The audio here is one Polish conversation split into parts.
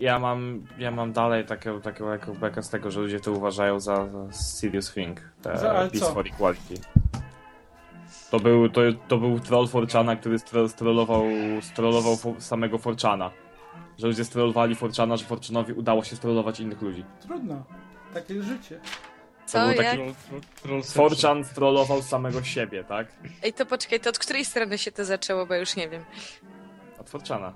ja mam, ja mam dalej taką, taką, taką bekę z tego, że ludzie to uważają za, za serious thing. Te Za- Peace co? for Equality. To był, to, to był troll Forchana, który stro- strollował, strollował samego Forchana. Że ludzie strollowali Forchana, że Forchanowi udało się strollować innych ludzi. Trudno. Takie jest życie. To Co, był jak? taki- Troll, troll, troll Forchan strollował samego siebie, tak? Ej, to poczekaj, to od której strony się to zaczęło, bo już nie wiem. Od Forchana.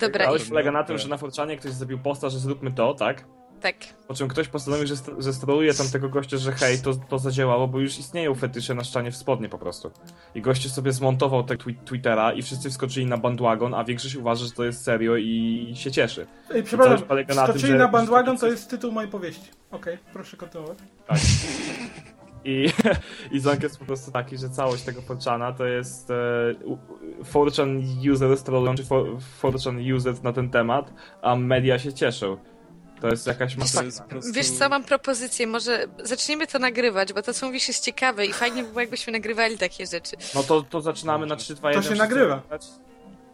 Dobra, Ale i, polega na tym, że na Forchanie ktoś zrobił posta, że zróbmy to, tak? tak. Po czym ktoś postanowił, że, że stroluje tamtego gościa, że hej, to, to zadziałało, bo już istnieją fetysze na szczanie w spodnie po prostu. I gościu sobie zmontował tego twi- Twittera i wszyscy wskoczyli na bandwagon, a większość uważa, że to jest serio i się cieszy. Ej, całość przepraszam, polega na tym, skoczyli że- na bandwagon to jest tytuł mojej powieści. Okej, proszę kontynuować. Tak. I, I znak jest po prostu taki, że całość tego Forchana to jest e, u- Forchan user strollują, czy for, Forchan user na ten temat, a media się cieszą. To jest jakaś To masakra. jest prostu... Wiesz co, mam propozycję, może zaczniemy to nagrywać, bo to co mówisz jest ciekawe i fajnie by było, jakbyśmy nagrywali takie rzeczy. No to, to zaczynamy na 3, 2, To 1. się wszyscy nagrywa.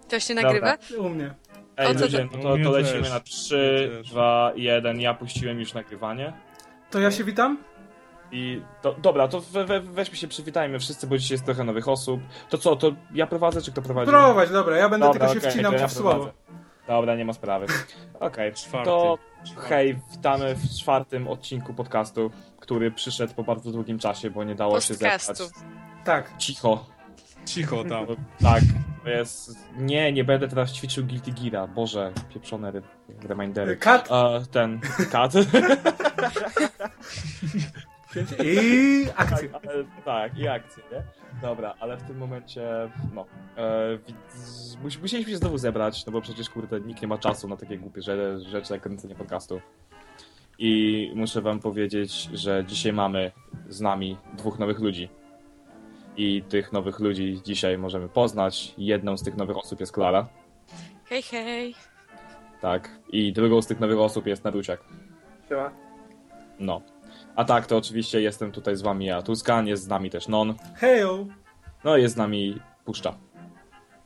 To się nagrywa? U mnie. Ej, O ludzie, to- no to, to lecimy na 3, Ja też. 2, 1. Ja puściłem już nagrywanie. To ja się witam? I to, dobra, to we, we, weźmy się, przywitajmy wszyscy, bo dzisiaj jest trochę nowych osób. To co, to ja prowadzę, czy kto prowadzi? Prowadź, dobra, ja będę Dobra, tylko się okej, wcinał ja w słowo. prowadzę. Dobra, nie ma sprawy. Okej, Czwarty. to Czwarty. hej, witamy w czwartym odcinku podcastu, który przyszedł po bardzo długim czasie, bo nie dało się zebrać. Podcastu. Tak. Cicho. Cicho tam. Tak, to jest... Nie, nie będę teraz ćwiczył Guilty Geara. Boże, pieprzone ry- remindery. Kat. E, ten, kat. I akcja. Tak, ale, tak, i akcje, nie? Dobra, ale w tym momencie, no, e, mus- musieliśmy się znowu zebrać, no bo przecież, kurde, nikt nie ma czasu na takie głupie rzeczy, rzeczy jak kręcenie podcastu. I muszę wam powiedzieć, że dzisiaj mamy z nami dwóch nowych ludzi. I tych nowych ludzi dzisiaj możemy poznać. Jedną z tych nowych osób jest Klara, Hej, hej. tak, i drugą z tych nowych osób jest Naruciak. Siema. No. A tak, to oczywiście jestem tutaj z wami ja, Tuskan, jest z nami też Non, Hejo. no i jest z nami Puszcza.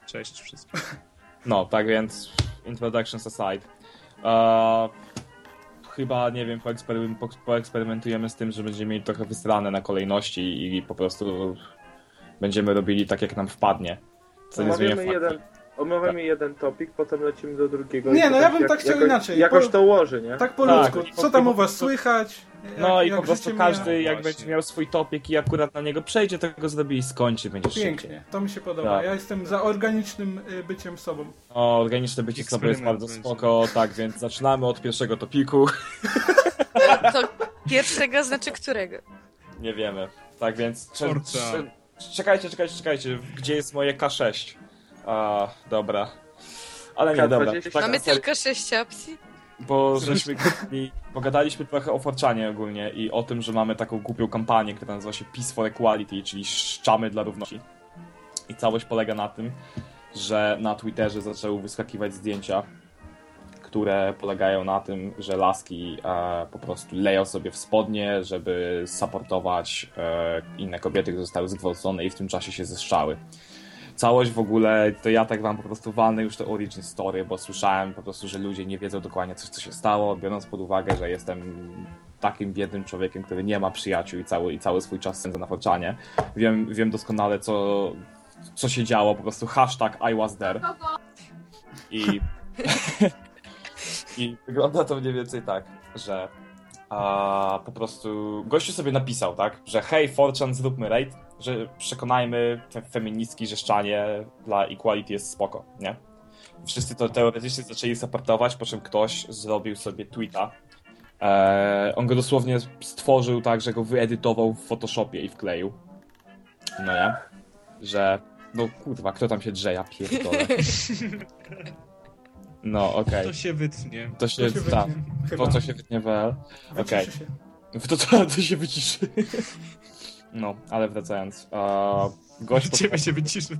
Cześć wszystkim. No, tak więc introductions aside. Uh, chyba, nie wiem, poeksperymen- po- poeksperymentujemy z tym, że będziemy mieli trochę wysrane na kolejności i po prostu będziemy robili tak, jak nam wpadnie. Co nie zmienia Omawiamy faktu. jeden, omawiamy jeden topik, potem lecimy do drugiego. Nie, no ja bym jak- tak chciał jakoś, inaczej. Jakoś to ułoży, nie? Tak po Tak, ludzku. Co tam u was słychać? No Jak- i po jak prostu każdy, jak Właśnie. będzie miał swój topik i akurat na niego przejdzie, to go zrobi i skończy, będzie szybciej. Pięknie, to mi się podoba. Tak. Ja jestem za organicznym y, byciem sobą. No, organiczne bycie sobie jest bardzo będzie. spoko, tak więc zaczynamy od pierwszego topiku. To pierwszego znaczy którego? Nie wiemy. Tak więc. Czekajcie, czekajcie, czekajcie. Gdzie jest moje K6? A, dobra. Ale nie, dobra. K20. Tak, Mamy tylko sześć opcji? Bo żeśmy gadali, pogadaliśmy trochę o Forczanie ogólnie i o tym, że mamy taką głupią kampanię, która nazywa się Peace for Equality, czyli szczamy dla równości. I całość polega na tym, że na Twitterze zaczęły wyskakiwać zdjęcia, które polegają na tym, że laski e, po prostu leją sobie w spodnie, żeby supportować e, inne kobiety, które zostały zgwałcone i w tym czasie się zeszczały. Całość w ogóle, to ja tak wam po prostu walnę już to origin story, bo słyszałem po prostu, że ludzie nie wiedzą dokładnie coś, co się stało, biorąc pod uwagę, że jestem takim biednym człowiekiem, który nie ma przyjaciół i cały, i cały swój czas spędza na forczanie. Wiem, wiem doskonale, co, co się działo, po prostu hashtag I was there. I, I wygląda to mniej więcej tak, że a, po prostu gościu sobie napisał, tak, że hej, Forchan, zróbmy raid, że przekonajmy te feministki, że szczanie dla equality jest spoko, nie? Wszyscy to teoretycznie zaczęli supportować, po czym ktoś zrobił sobie tweeta. Eee, on go dosłownie stworzył tak, że go wyedytował w Photoshopie i wkleił. No nie? Że, no kurwa, kto tam się drze, ja pierdolę. No, okej. To się wytnie. To się, To się tak, wytnie, to chyba. co się wytnie WL. Okej. się. To, to, to się wyciszy. No, ale wracając. Uh, gość Ciebie się wyciszy.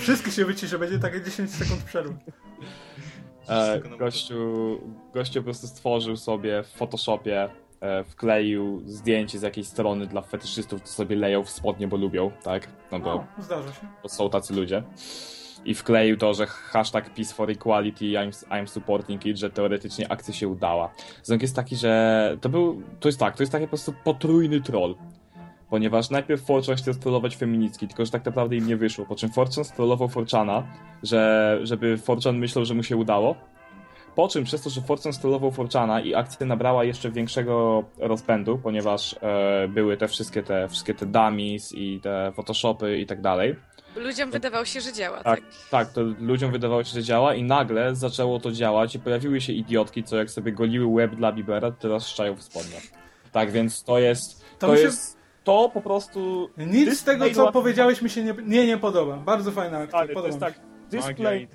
Wszystkie się wyciszy, będzie takie 10 sekund przerwy. E, gościu, gościu po prostu stworzył sobie w Photoshopie, e, wkleił zdjęcie z jakiejś strony dla fetyszystów, co sobie leją w spodnie, bo lubią, tak? No bo, No, zdarza się. bo są tacy ludzie. i wkleił to, że hashtag Peace for Equality, I'm, I'm supporting it, że teoretycznie akcja się udała. Zresztą jest taki, że to był, to jest tak, to jest taki po prostu potrójny troll. Ponieważ najpierw Fortran chciał strollować feministki, tylko że tak naprawdę im nie wyszło. Po czym Fortran strollował Forchana, że, żeby Forchan myślał, że mu się udało. Po czym przez to, że Fortran strollował Forchana i akcja nabrała jeszcze większego rozpędu, ponieważ e, były te wszystkie te wszystkie te dummies i te photoshopy i tak dalej. Ludziom wydawało się, że działa, Tak, tak? tak, to ludziom wydawało się, że działa i nagle zaczęło to działać i pojawiły się idiotki, co jak sobie goliły łeb dla Bibera, teraz szczają w spodniach. Tak, więc to jest, To to, jest, to po prostu... Nic z tego, co powiedziałeś, mi się nie, nie, nie podoba. Bardzo fajna akcja, Ale to podoba jest mi tak, display,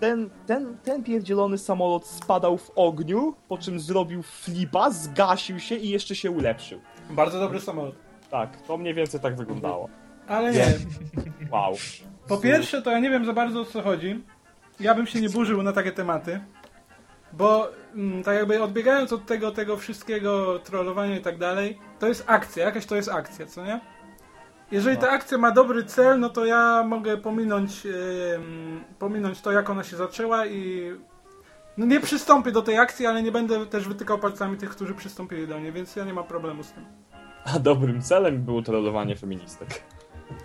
ten, ten, ten pierdzielony samolot spadał w ogniu, po czym zrobił flipa, zgasił się i jeszcze się ulepszył. Bardzo dobry samolot. Tak, to mniej więcej tak wyglądało. Ale Nie. Wow. Po pierwsze, to ja nie wiem za bardzo o co chodzi. Ja bym się nie burzył na takie tematy. Bo mm, tak jakby odbiegając od tego, tego wszystkiego, trollowania i tak dalej, to jest akcja, jakaś to jest akcja, co nie? Jeżeli No. ta akcja ma dobry cel, no to ja mogę pominąć, ym, pominąć to, jak ona się zaczęła i no nie przystąpię do tej akcji, ale nie będę też wytykał palcami tych, którzy przystąpili do niej, więc ja nie mam problemu z tym. A dobrym celem było trollowanie feministek.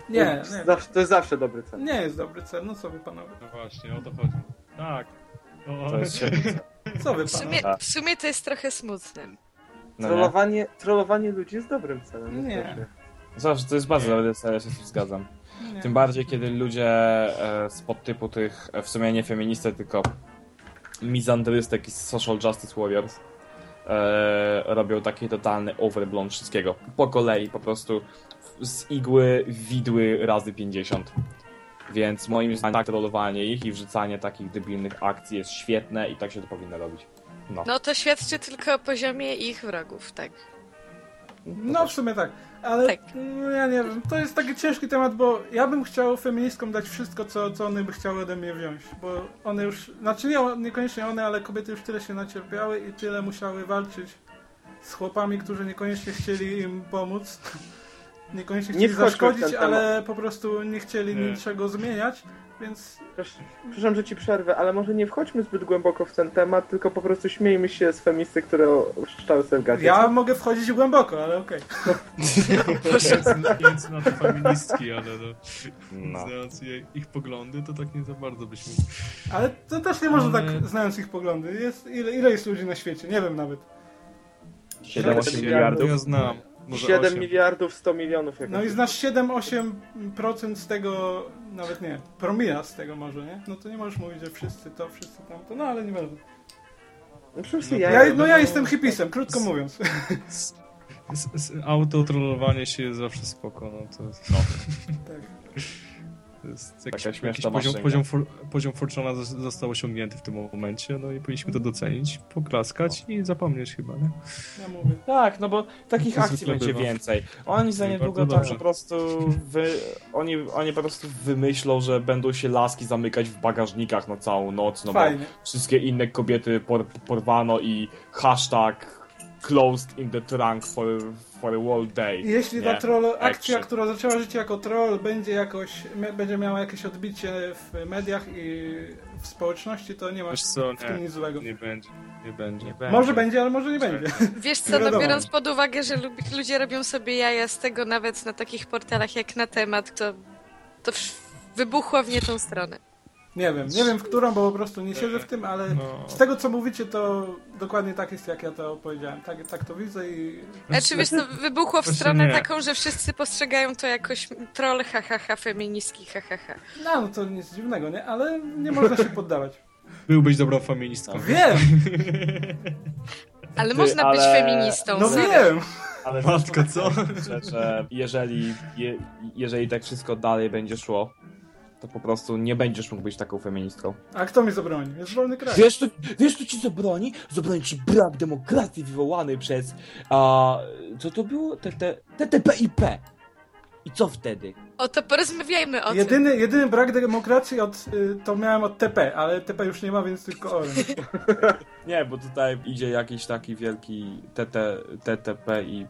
Nie, To jest nie, zawsze, to jest zawsze dobry cel. nie jest dobry cel, no co wy panowie? No właśnie, o to chodzi. Tak. O, To jest. Co wy W panowie? sumie, tak. w sumie to jest trochę smutne. No nie? Trollowanie, trollowanie ludzi jest dobrym celem. Nie. Zawsze to jest bardzo dobry cel, ja się z tym zgadzam. Nie. Tym bardziej, kiedy ludzie e, z podtypu tych, e, w sumie nie feministek, tylko mizandrystek i social justice warriors e, robią taki totalny overblown wszystkiego. Po kolei, po prostu z igły widły razy 50. Więc moim zdaniem tak trollowanie ich i wrzucanie takich debilnych akcji jest świetne i tak się to powinno robić. No. No to świadczy tylko o poziomie ich wrogów, tak. No w sumie tak, ale Tak. no, ja nie wiem, to jest taki ciężki temat, bo ja bym chciał feministkom dać wszystko, co, co one by chciały ode mnie wziąć, bo one już, znaczy nie, niekoniecznie one, ale kobiety już tyle się nacierpiały i tyle musiały walczyć z chłopami, którzy niekoniecznie chcieli im pomóc, niekoniecznie Nie chcieli w zaszkodzić, ale po prostu nie chcieli Nie. niczego zmieniać, więc Przepraszam, że ci przerwę, ale może nie wchodźmy zbyt głęboko w ten temat, tylko po prostu śmiejmy się z feministy, które oszczały sobie w gacie. ja mogę wchodzić głęboko, ale okej. Więc na te feministki, ale no, No. znając je, ich poglądy, to tak nie za bardzo byśmy... Ale to też nie można Ale- tak, znając ich poglądy. Jest, ile, ile jest ludzi na świecie? Nie wiem nawet. 7-8 Ja- miliardów. Ja znam. Może 7 osiem. miliardów 100 milionów. Jak No i znasz 7-8% z tego, nawet nie, promila z tego może, nie? No to nie możesz mówić, że wszyscy to, wszyscy tamto, no ale nie ważne. No, No, ja, Ja, no ja jestem hipisem, krótko mówiąc. Z, z, autotrollowanie się jest zawsze spoko, no to jest... Tak. To jest jakiś, Taka śmieszna jakiś poziom, poziom, for, poziom Fortuna zos- został osiągnięty w tym momencie, no i powinniśmy to docenić, poklaskać i zapomnieć chyba, nie? Ja mówię. Tak, no bo takich To akcji będzie bywa. więcej. Oni za niedługo dobrze. po prostu wy, oni, oni po prostu wymyślą, że będą się laski zamykać w bagażnikach na całą noc, no Fajnie. bo wszystkie inne kobiety por, porwano i hashtag closed in the trunk for, for a whole day. I jeśli Nie? ta troll, akcja, Action. która zaczęła życie jako troll, będzie jakoś, będzie miała jakieś odbicie w mediach i w społeczności, to nie ma Wiesz co, w tym nie, nic złego. nie będzie, nie będzie. Może będzie, ale może nie będzie. Wiesz co, no biorąc pod uwagę, że ludzie robią sobie jaja z tego nawet na takich portalach jak na temat, to, to wybuchło w nie tą stronę. Nie wiem, nie wiem w którą, bo po prostu nie siedzę w tym, ale No. z tego co mówicie, to dokładnie tak jest, jak ja to opowiedziałem. Tak, tak to widzę i Znaczy, wiesz co, wybuchło w stronę nie. taką, że wszyscy postrzegają to jakoś troll, ha, ha, ha, feministki, ha, ha, ha. no, no to nic dziwnego, nie? Ale nie można się poddawać. Byłbyś dobrą feministką. Wiem, Ale Ty, można być ale- feministą. no sorry. wiem. Ale Matko, co? Że, że jeżeli, je, jeżeli tak wszystko dalej będzie szło, to po prostu nie będziesz mógł być taką feministką. A kto mi zabroni? Jest wolny kraj. Wiesz, to, wiesz, to ci zabroni? Zabroni ci brak demokracji wywołany przez. A, co to było? TTP-IP. I co wtedy? O, to porozmawiajmy o tym. Jedyny, jedyny brak demokracji od, y, to miałem od TP, ale TP już nie ma, więc tylko Orange. Nie, bo tutaj idzie jakiś taki wielki TT, TTP i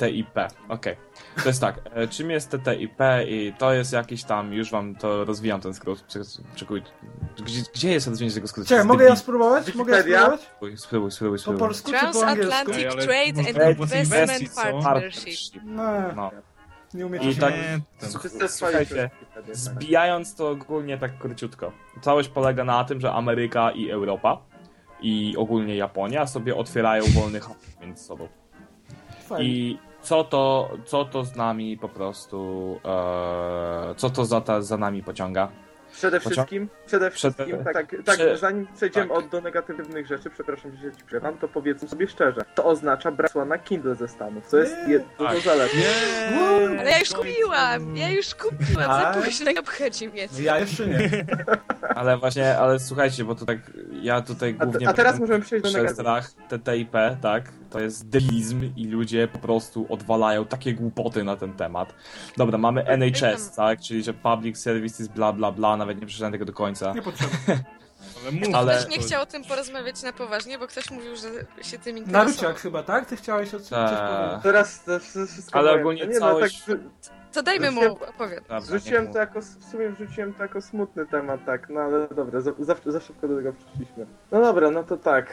TTIP. Okej. To jest tak, e, czym jest TTIP i to jest jakiś tam, już wam to rozwijam ten skrót. Czekuj, gdzie, gdzie jest rozwinięcie tego skrótu? Czekaj, mogę ja spróbować? Mogę ja spróbować? Spróbuj, spróbuj, spróbuj. Po spróbuj. polsku czy po angielsku? Transatlantic Trade and Investment? Partnership. No, No. nie umiecie I się tak, Nie, słuchajcie, zbijając to ogólnie tak króciutko. Całość polega na tym, że Ameryka i Europa i ogólnie Japonia sobie otwierają wolny handel między sobą. Fajnie. I co to, co to z nami po prostu, e, co to za, ta, za nami pociąga? Przede wszystkim, przede wszystkim, Przede- tak, tak, tak Prze- zanim przejdziemy tak. od do negatywnych rzeczy, przepraszam, że ci przerwam, to powiedzmy sobie szczerze, to oznacza brak na Kindle ze Stanów, co jest Nie. jedno Tak. z zalet. Nie! Ale ja już kupiłam, ja już kupiłam, za Tak? późno nie obchodzi mnie. Ja jeszcze nie. Ale właśnie, ale słuchajcie, bo to tak, ja tutaj A, głównie... a teraz możemy przejść do negatywnych. strach TTIP, tak, to jest debilizm i ludzie po prostu odwalają takie głupoty na ten temat. Dobra, mamy NHS, tak, czyli że Public Services, bla bla bla, nawet nie przeczytałem tego do końca. Nie potrzeba. Ale Ale- Ktoś nie chciał o tym porozmawiać na poważnie, bo ktoś mówił, że się tym interesował. Naruciak chyba, tak? Ty chciałeś o coś Tak. powiedzieć? Teraz to wszystko Ale powiem. ogólnie nie, całość- No, tak, To dajmy mu Wrzuciłem niech to jako, w sumie wrzuciłem to jako smutny temat, tak, no ale dobra, za, za, za szybko do tego przyszliśmy. No dobra, no to tak,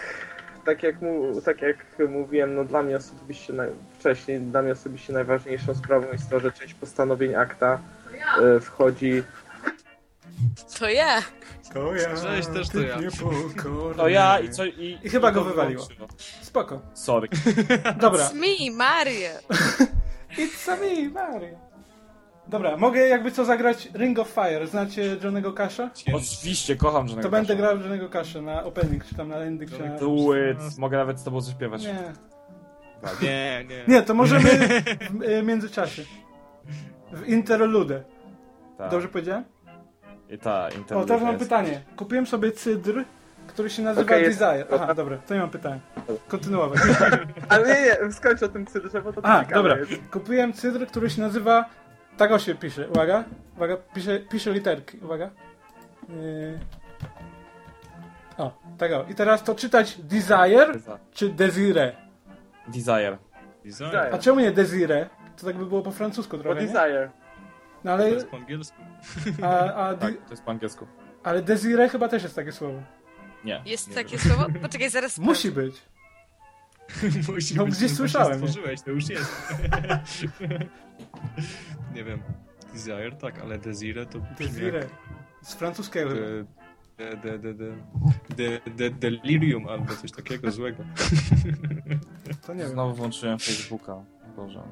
tak jak, mu, tak jak mówiłem, no dla mnie osobiście, naj, wcześniej, dla mnie osobiście najważniejszą sprawą jest to, że część postanowień akta e, wchodzi, To ja. To ja, Cześć, też to ja. To ja i co i... I chyba go to wywaliło. wyłączyło. Spoko. Sorry. Dobra. It's me, Mario. It's me, Mario. Dobra, mogę jakby co zagrać Ring of Fire. Znacie Johnego Casha? Oczywiście, kocham, że To będę grał Johnego Casha na opening, czy tam na ending, czy na... Do it. Mogę nawet z tobą zaśpiewać. Nie. Nie, nie. Nie, to możemy w y, międzyczasie. W interludę. Tak. Dobrze powiedziałem? I ta, O, teraz mam jest. pytanie. Kupiłem sobie cydr, który się nazywa jest- Desire. Aha, dobra, to nie mam pytania. Kontynuować. ale nie, nie, skończ o tym cydrze, bo to A, dobra. jest. Kupiłem cydr, który się nazywa... Tak o się pisze, uwaga. Uwaga, pisze, pisze literki, uwaga. Yy... O, tak o. I teraz to czytać Desire czy Desire? Desire. Design. A czemu nie Desire? To tak by było po francusku Bo trochę, nie? No To ale, jest po angielsku. a, a, Tak, to jest po angielsku. ale Desire chyba też jest takie słowo. Nie. Jest nie takie wiem. słowo? Poczekaj, zaraz Musi być. Musi No, być, gdzieś to słyszałem, nie? Stworzyłeś, to już jest. nie wiem. Desire, tak, ale Desire to Desire. jak Z francuskiego. de, de, de, de, de, de, delirium albo coś takiego złego. To nie wiem. Znowu włączyłem Facebooka. Boże.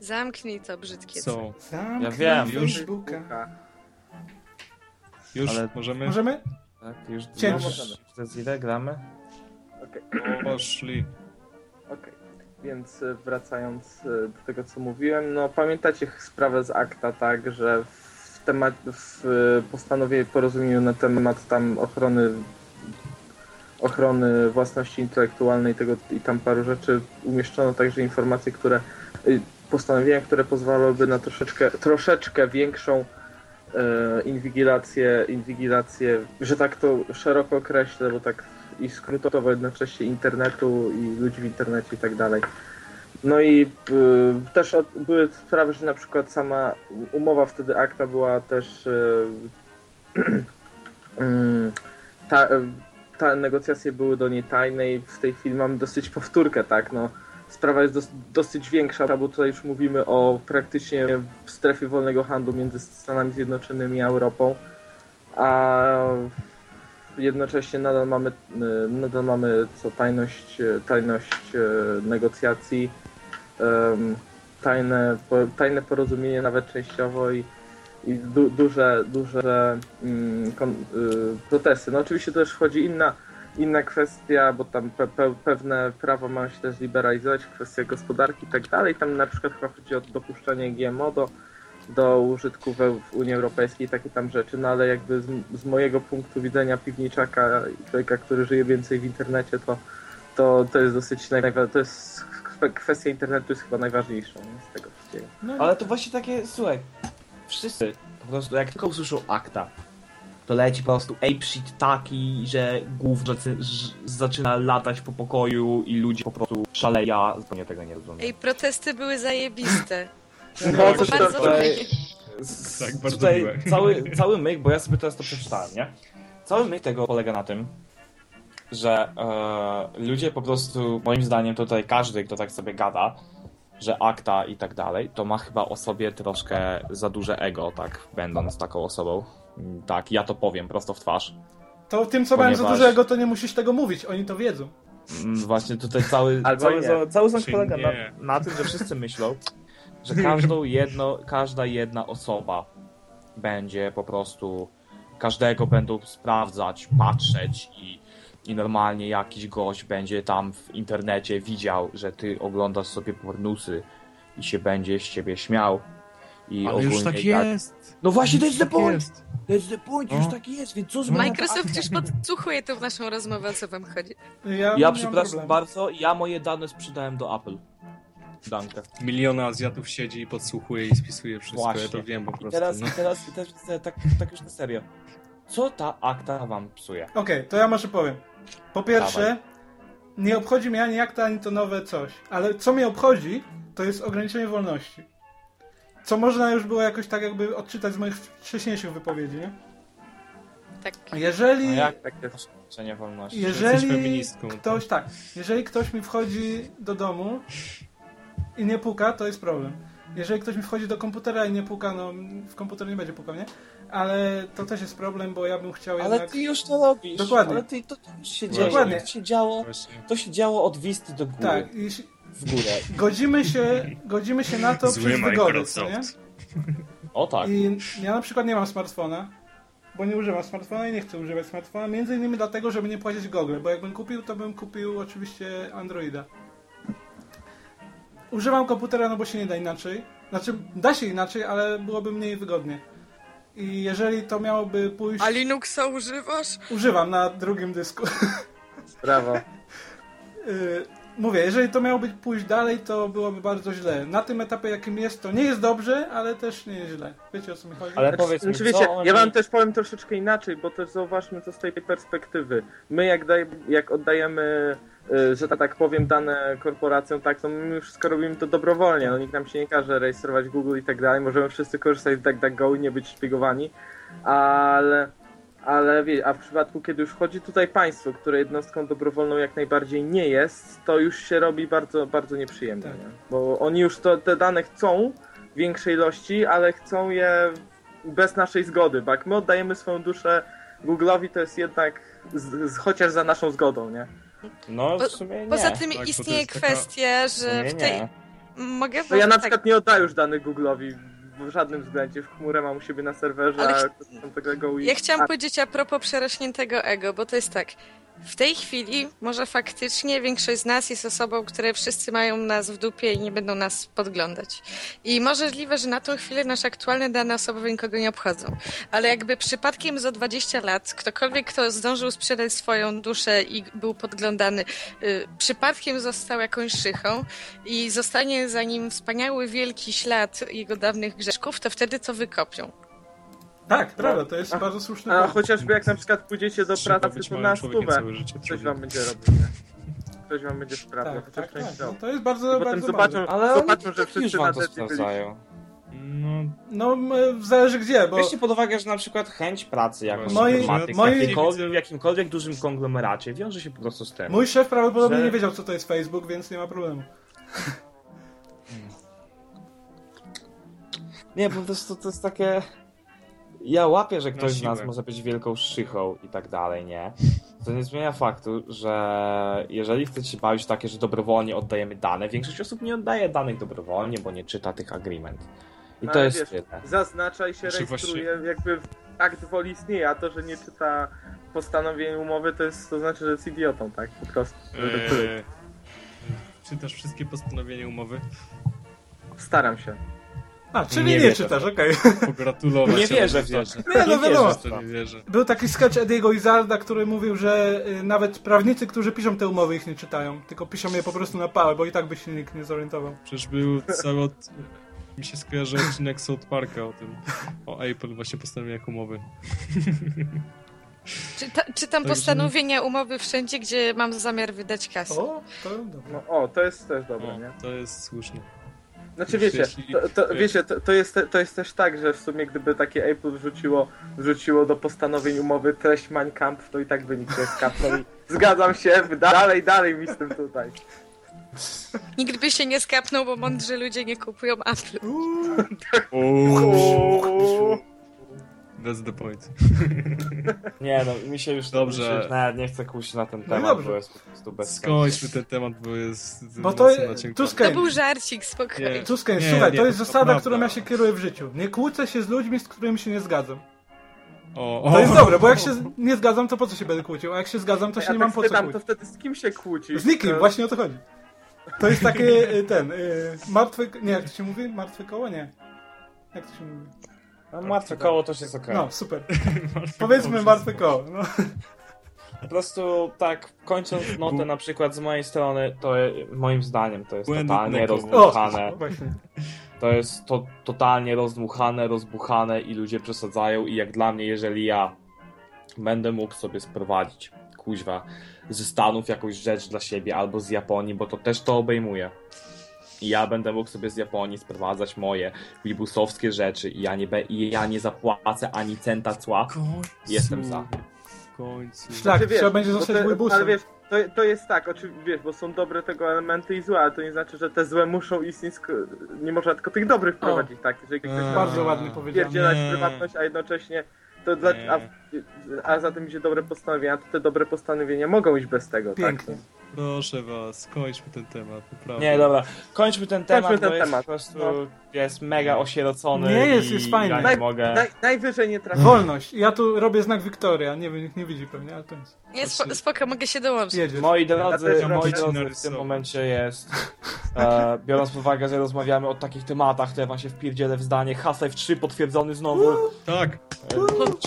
Zamknij to, brzydkie. Co? Zamknij Ja wiem, już. Facebooka. Już Ale- możemy? Możemy? Tak, już Cięć. już Desire gramy? Okej. Poszli. Okej, więc e, wracając e, do tego, co mówiłem, no pamiętacie sprawę z akta, tak, że w temat, w e, postanowieniu, porozumieniu na temat tam ochrony ochrony własności intelektualnej tego i tam paru rzeczy umieszczono także informacje, które y, postanowienia, które pozwalałyby na troszeczkę, troszeczkę większą e, inwigilację, inwigilację, że tak to szeroko określę, bo tak i skrótowo jednocześnie internetu i ludzi w internecie i tak dalej. No i y, też od, były sprawy, że na przykład sama umowa wtedy akta była też y, ta, y, ta negocjacje były do niej tajne i w tej chwili mamy dosyć powtórkę, tak, no. Sprawa jest dos, dosyć większa, bo tutaj już mówimy o praktycznie strefie wolnego handlu między Stanami Zjednoczonymi a Europą, a jednocześnie nadal mamy, y, nadal mamy co tajność, y, tajność y, negocjacji, tajne, tajne porozumienie nawet częściowo i, i du, duże, duże protesty. No oczywiście też wchodzi inna, inna kwestia, bo tam pe, pe, pewne prawa mają się też liberalizować, kwestia gospodarki i tak dalej. Tam na przykład chodzi o dopuszczenie GMO do, do użytku we, w Unii Europejskiej, takie tam rzeczy, no ale jakby z, z mojego punktu widzenia piwniczaka i człowieka, który żyje więcej w internecie, to, to, to jest dosyć, najwa- to jest kwe- kwestia internetu jest chyba najważniejszą nie, z tego wszystkiego. No, Ale to właśnie takie, słuchaj, wszyscy po prostu jak tylko usłyszą akta, to leci po prostu apeshit taki, że głów zaczyna latać po pokoju i ludzie po prostu szaleją. Ja zupełnie tego nie rozumiem. Ej, protesty były zajebiste. No, Było to, bardzo. Z- Tak, bardzo tutaj miłe. cały, cały myk, bo ja sobie teraz to przeczytałem, nie? Cały myk tego polega na tym, że e, ludzie po prostu, moim zdaniem tutaj każdy, kto tak sobie gada, że akta i tak dalej, to ma chyba o sobie troszkę za duże ego, tak, będąc taką osobą. Tak, ja to powiem prosto w twarz. To tym, co mają za Ponieważ- dużego, to nie musisz tego mówić, oni to wiedzą. Mm, Właśnie tutaj cały, Albo cały, za- cały sąd Czy polega na, na tym, że wszyscy myślą, że każdą jedno, każda jedna osoba będzie po prostu, każdego będą sprawdzać, patrzeć i, i normalnie jakiś gość będzie tam w internecie widział, że ty oglądasz sobie pornusy i się będzie z ciebie śmiał. I Ale już ogólnie tak jak- jest. No właśnie, to jest the Tak point! jest. To jest the point, już No. tak jest, więc co zmienia? Microsoft już podsłuchuje tą naszą rozmowę, o co wam chodzi. Ja, Ja przepraszam problemu. bardzo, ja moje dane sprzedałem do Apple. Dankę. Miliona Azjatów siedzi i podsłuchuje i spisuje wszystko, Właśnie. ja to wiem po I prostu. teraz, no. i teraz, i teraz tak, tak już na serio. Co ta akta wam psuje? Okej, to ja może powiem. Po pierwsze, Dawaj. nie obchodzi mnie ani akta, ani to nowe coś. Ale co mnie obchodzi, to jest ograniczenie wolności. Co można już było jakoś tak jakby odczytać z moich wcześniejszych wypowiedzi, nie? Tak. Jeżeli... No jak tak jest. ograniczenie wolności? Jeżeli ktoś, tak, jeżeli ktoś mi wchodzi do domu i nie puka, to jest problem. Jeżeli ktoś mi wchodzi do komputera i nie puka, no w komputer nie będzie pukał, nie? Ale to też jest problem, bo ja bym chciał Ale jednak... ty już to robisz. Dokładnie. Ale ty, to, to się dzieje. Dokładnie. To się działo, to się działo od wisty do góry. Tak, i W górę. godzimy się, godzimy się na to Zły przez wygodę, co nie? O tak. I ja na przykład nie mam smartfona, bo nie używam smartfona i nie chcę używać smartfona, między innymi dlatego, żeby nie płacić Google, bo jakbym kupił, to bym kupił oczywiście Androida. Używam komputera, no bo się nie da inaczej. Znaczy, da się inaczej, ale byłoby mniej wygodnie. I jeżeli to miałoby pójść... A Linuxa używasz? Używam na drugim dysku. Brawo. Mówię, jeżeli to miało być pójść dalej, to byłoby bardzo źle. Na tym etapie, jakim jest, to nie jest dobrze, ale też nie jest źle. Wiecie o co mi chodzi? Ale powiedz mi, Znaczy, wiecie, co oni... ja wam też powiem troszeczkę inaczej, bo też zauważmy to z tej perspektywy. My jak, daj, jak oddajemy, y, że tak powiem, dane korporacjom, tak, to my wszystko robimy to dobrowolnie. No, nikt nam się nie każe rejestrować Google i tak dalej. Możemy wszyscy korzystać z DuckDuckGo i nie być szpiegowani, ale... Ale wie, a w przypadku, kiedy już wchodzi tutaj państwo, które jednostką dobrowolną jak najbardziej nie jest, to już się robi bardzo, bardzo nieprzyjemnie. Tak. Nie? Bo oni już to, te dane chcą w większej ilości, ale chcą je bez naszej zgody, bo jak my oddajemy swoją duszę Google'owi, to jest jednak z, z, chociaż za naszą zgodą, nie? No w sumie nie. Poza tym tak, istnieje taka- kwestia, W że sumie w tej... nie. Mogę No ja na tak. przykład nie oddaję już danych Google'owi w żadnym względzie. W chmurę mam u siebie na serwerze, Ale ch- tego. Ja chciałam a, powiedzieć a propos przerośniętego ego, bo to jest tak. W tej chwili może faktycznie większość z nas jest osobą, które wszyscy mają nas w dupie i nie będą nas podglądać. I możliwe, że na tą chwilę nasze aktualne dane osobowe nikogo nie obchodzą. Ale jakby przypadkiem za 20 lat ktokolwiek, kto zdążył sprzedać swoją duszę i był podglądany, y, przypadkiem został jakąś szychą i zostanie za nim wspaniały, wielki ślad jego dawnych grzeszków, to wtedy to wykopią. Tak, prawda, to jest A- bardzo słuszny a pomysł. chociażby jak na przykład pójdziecie do Trzeba pracy, małym na stówę coś wam będzie robić, nie? Coś wam będzie sprawdzał, Tak, chociaż tak, tak. częściowo. No, to jest bardzo, I bardzo zobaczą. Ale zobaczą, że tak wszyscy wam na to byli. sprawdzają. No, No, zależy gdzie, bo Weźcie pod uwagę, że na przykład chęć pracy jako Moi- informatyk moi- w, jakimkolwiek, w jakimkolwiek dużym konglomeracie wiąże się po prostu z tym. mój szef prawdopodobnie Że- nie wiedział, co to jest Facebook, więc nie ma problemu. Nie, po prostu to jest takie... Ja łapię, że ktoś z nas może być wielką szychą i tak dalej, nie? To nie zmienia faktu, że jeżeli chcecie się bawić takie, że dobrowolnie oddajemy dane, większość osób nie oddaje danych dobrowolnie, bo nie czyta tych agreement. I No, to jest wiesz, tyle. Zaznacza i się Czy rejestruje, jakby akt woli istnieje, a to, że nie czyta postanowień umowy, to jest, to znaczy, że jest idiotą, tak? Po prostu. eee, czytasz wszystkie postanowienia umowy? Staram się. A, czyli Nie nie, czytasz, okej. Pogratulować. Nie wierzę w to. Nie, no Nie wiadomo. wierzę w To nie wierzę. Był taki sketch Ediego Izarda, który mówił, że y, nawet prawnicy, którzy piszą te umowy, ich nie czytają, tylko piszą je po prostu na pałę, bo i tak by się nikt nie zorientował. Przecież był cały od... Mi się skojarzy odcinek South Parka o tym, o Apple właśnie postanowieniach umowy. Czy ta, czytam Także- postanowienia umowy wszędzie, gdzie mam zamiar wydać kasę. O, to dobrze. No, o, to jest też dobre, O, nie? to jest słuszne. Znaczy wiecie, to, to, wiecie to, to, jest, to jest też tak, że w sumie gdyby takie Apple wrzuciło, wrzuciło do postanowień umowy treść Mein Kampf, to i tak by nikt nie skapnął. I Zgadzam się, dalej, dalej mi z tym tutaj. Nikt by się nie skapnął, bo mądrzy ludzie nie kupują Apple. That's the point. Nie no, mi się już, Dobrze. Mi się już nawet nie chcę kłócić na ten No temat, dobrze. bo jest po prostu bez Skończmy ten temat, bo jest Bo to naciągany. To był żarcik, spokojnie. Nie. Tuskeń, Nie, słuchaj, nie, to jest to zasada, prawda. którą ja się kieruję w życiu. Nie kłócę się z ludźmi, z którymi się nie zgadzam. O, o, To jest dobre, bo jak się nie zgadzam, to po co się będę kłócił? A jak się zgadzam, to się ja nie tak mam po co spytam, to kłócić. wtedy z kim się kłócisz? Z nikim, To- właśnie o to chodzi. To jest takie, y, ten, y, martwe, nie, jak to się mówi? Martwe koło? Nie. Jak to się mówi? No, martwe koło też jest okej. No, super. Powiedzmy martwe koło. No. Po prostu tak, kończąc notę na przykład z mojej strony, to je- moim zdaniem to jest Błędne totalnie koło. rozdmuchane. O. To jest to totalnie rozdmuchane, rozbuchane i ludzie przesadzają i jak dla mnie, jeżeli ja będę mógł sobie sprowadzić, kuźwa, ze Stanów jakąś rzecz dla siebie albo z Japonii, bo to też to obejmuje. I ja będę mógł sobie z Japonii sprowadzać moje wibusowskie rzeczy i ja nie, be, i ja nie zapłacę ani centa cła. Końcu. Jestem za. W końcu. Szlak, Znaczy, wiesz, trzeba będzie zostać to- bójbusem. Ale wiesz, to, to jest tak, oczywiście, wiesz, bo są dobre tego elementy i złe, ale to nie znaczy, że te złe muszą istnieć, nie można tylko tych dobrych wprowadzić, tak? Jeżeli ktoś Eee. Bardzo ładnie Nie. prywatność, a jednocześnie to dla, a, a za tym idzie dobre postanowienia, to te dobre postanowienia mogą iść bez tego, Pięknie. tak? Proszę was, skończmy ten temat, naprawdę. Nie, dobra, kończmy ten temat, ten bo jest temat. po prostu No. jest mega osierocony Nie jest, i jest fajny. ja nie Naj, mogę... naj, najwyżej nie trafi. Wolność. Ja tu robię znak Wiktoria. Nie wiem, nikt nie widzi pewnie, ale to jest. Nie, spo, spoko, mogę się dołączyć. Jedziesz. Moi Ja drodzy, też moi drodzy, w tym momencie jest, e, biorąc pod uwagę, że rozmawiamy o takich tematach, które wam się wpierdzielę w zdanie, Half-Life 3 potwierdzony znowu, Tak, e,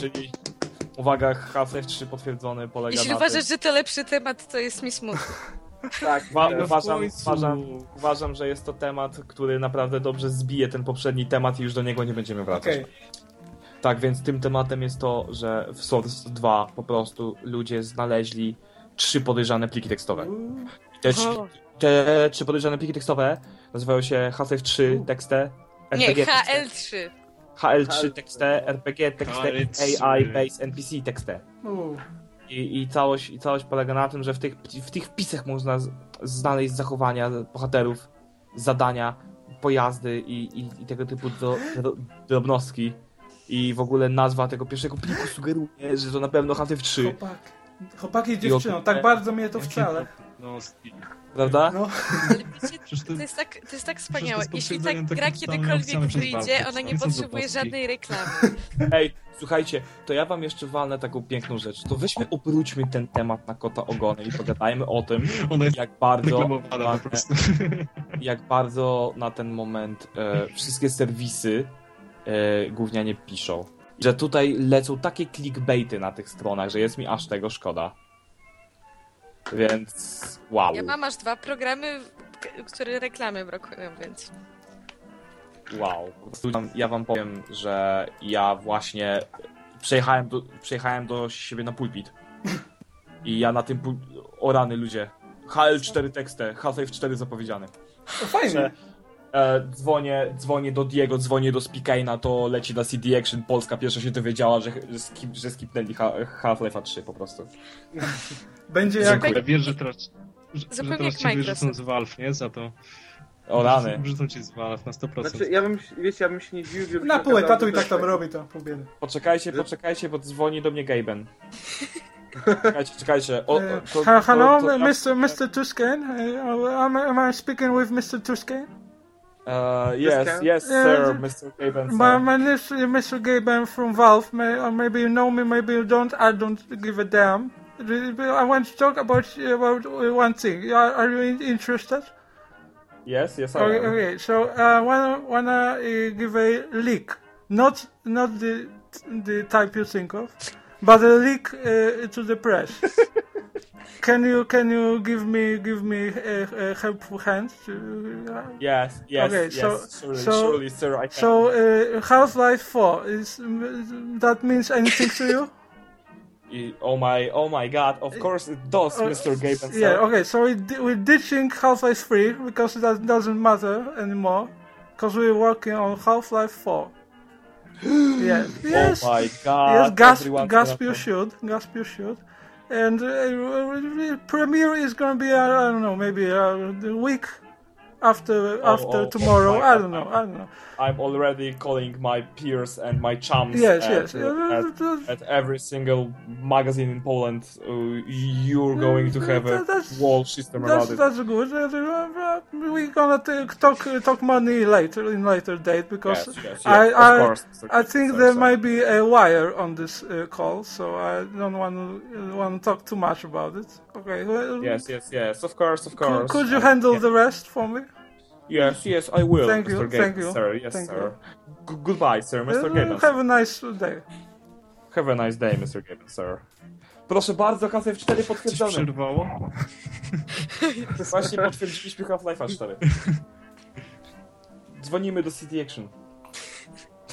czyli uwaga, Half-Life 3 potwierdzony polega Jeśli na uważasz, tym... że to lepszy temat, to jest mi smutno. Tak, tak. uważam, uważam, uważam, że jest to temat, który naprawdę dobrze zbije ten poprzedni temat i już do niego nie będziemy wracać. Okej. Tak, więc tym tematem jest to, że w Source 2 po prostu ludzie znaleźli trzy podejrzane pliki tekstowe. I Te, trzy- te trzy podejrzane pliki tekstowe nazywają się Half-Life 3 tekste, Nie, RPG tekste, HL3. HL3 tekste, RPG tekste i HL3. AI Base NPC tekste. U, I, i, całość, I całość polega na tym, że w tych, w tych wpisach można z, znaleźć zachowania bohaterów, zadania, pojazdy i, i, i tego typu dro, dro, drobnostki. I w ogóle nazwa tego pierwszego pliku sugeruje, że to na pewno Half-Life 3, Chłopak. Chłopak jest dziewczyną. Tak bardzo mnie to wcale. no. Prawda? No. Ale wiecie, Przecież to, to jest tak, to jest tak wspaniałe. Przecież to jest Jeśli tak potwierdzenie gra kiedykolwiek wyjdzie, ona nie potrzebuje żadnej reklamy. Ej, słuchajcie, to ja wam jeszcze walnę taką piękną rzecz. To weźmy, obróćmy ten temat na kota ogonem i pogadajmy o tym, ona jest jak bardzo, prostu. jak bardzo na ten moment e, wszystkie serwisy e, gównianie piszą. Że tutaj lecą takie clickbaity na tych stronach, że jest mi aż tego szkoda. Więc wow. Ja mam aż dwa programy, które reklamy blokują, więc... Wow. Po prostu Ja wam powiem, że ja właśnie przejechałem do, przejechałem do siebie na pulpit. I ja na tym pul... O rany ludzie. HL4 tekstę, Half-Life 4 zapowiedziany. To fajnie. E, dzwonię, dzwonię do Diego, dzwonię do Speakane'a, to leci na CD Action. Polska pierwsza się dowiedziała, że, że, skip, że skipnęli Ha- Half-Life'a 3 po prostu. Będzie jak... Ale wiesz, że teraz, że, że teraz cię wyrzucą z Valve, nie? Za to. O rany. Wyrzucą cię z Valve na 100%. Znaczy, ja bym, wiecie, ja bym się nie dziwił, gdyby Na pół etatu i tak tam to- robi to, pół biedy. Poczekajcie, poczekajcie, bo dzwoni do mnie Gaben. Czekajcie, czekajcie. O, to, Hello, Mr. Uh, am, am I speaking with Mr. Tuscan? Uh, yes, Discount? yes, sir, the- Mr. Gaben. My, Sir. my name is Mr. Gaben from Valve. May, or maybe you know me, maybe you don't. I don't give a damn. I want to talk about about uh, one thing. Are, are you interested? Yes, yes, I Okay, am. okay. So I uh, wanna wanna uh, give a leak, not not the the type you think of, but a leak uh, to the press. can you can you give me give me a, a helpful hand? To, Yes, yes, Okay, yes, so- surely, so- surely, sir, I can. so uh, Half-Life 4 is that means anything to you? Oh my, oh my god, of course it does, Uh, Mr. Gaben. Yeah, okay, so we we're ditching Half-Life 3 because that doesn't matter anymore. Because we're working on Half-Life 4. yes, yes, Oh my god. yes, gasp, everyone's gasp you should, gasp you should. And uh, premiere is gonna be, uh, I don't know, maybe uh, the week after Oh, after oh, oh tomorrow. I don't know, I don't know. I'm already calling my peers and my chums Yes, at, yes. uh, at, at every single magazine in Poland. Uh, you're going to have a That's- wall system That's about it. that's good. Uh, uh, we're gonna take, talk uh, talk money later in later date because Yes, yes, I I, course, I think there might be a wire on this uh, call, so I don't want to want to talk too much about it. Okay. Well, Yes, yes, yes, of course, of Could, course. could you Uh, handle yeah. the rest for me? Yes, yes, I will, Thank Mr. you, Gaben, thank you, sir. Yes, thank sir. G- goodbye, sir, Mr. Uh, Gaben. have a nice day. Have a nice day, Mr. Gaben, sir. Proszę bardzo, KF4 Coś potwierdzony. przerwało? Właśnie potwierdziliśmy Half-Life'a 4. Dzwonimy do City Action.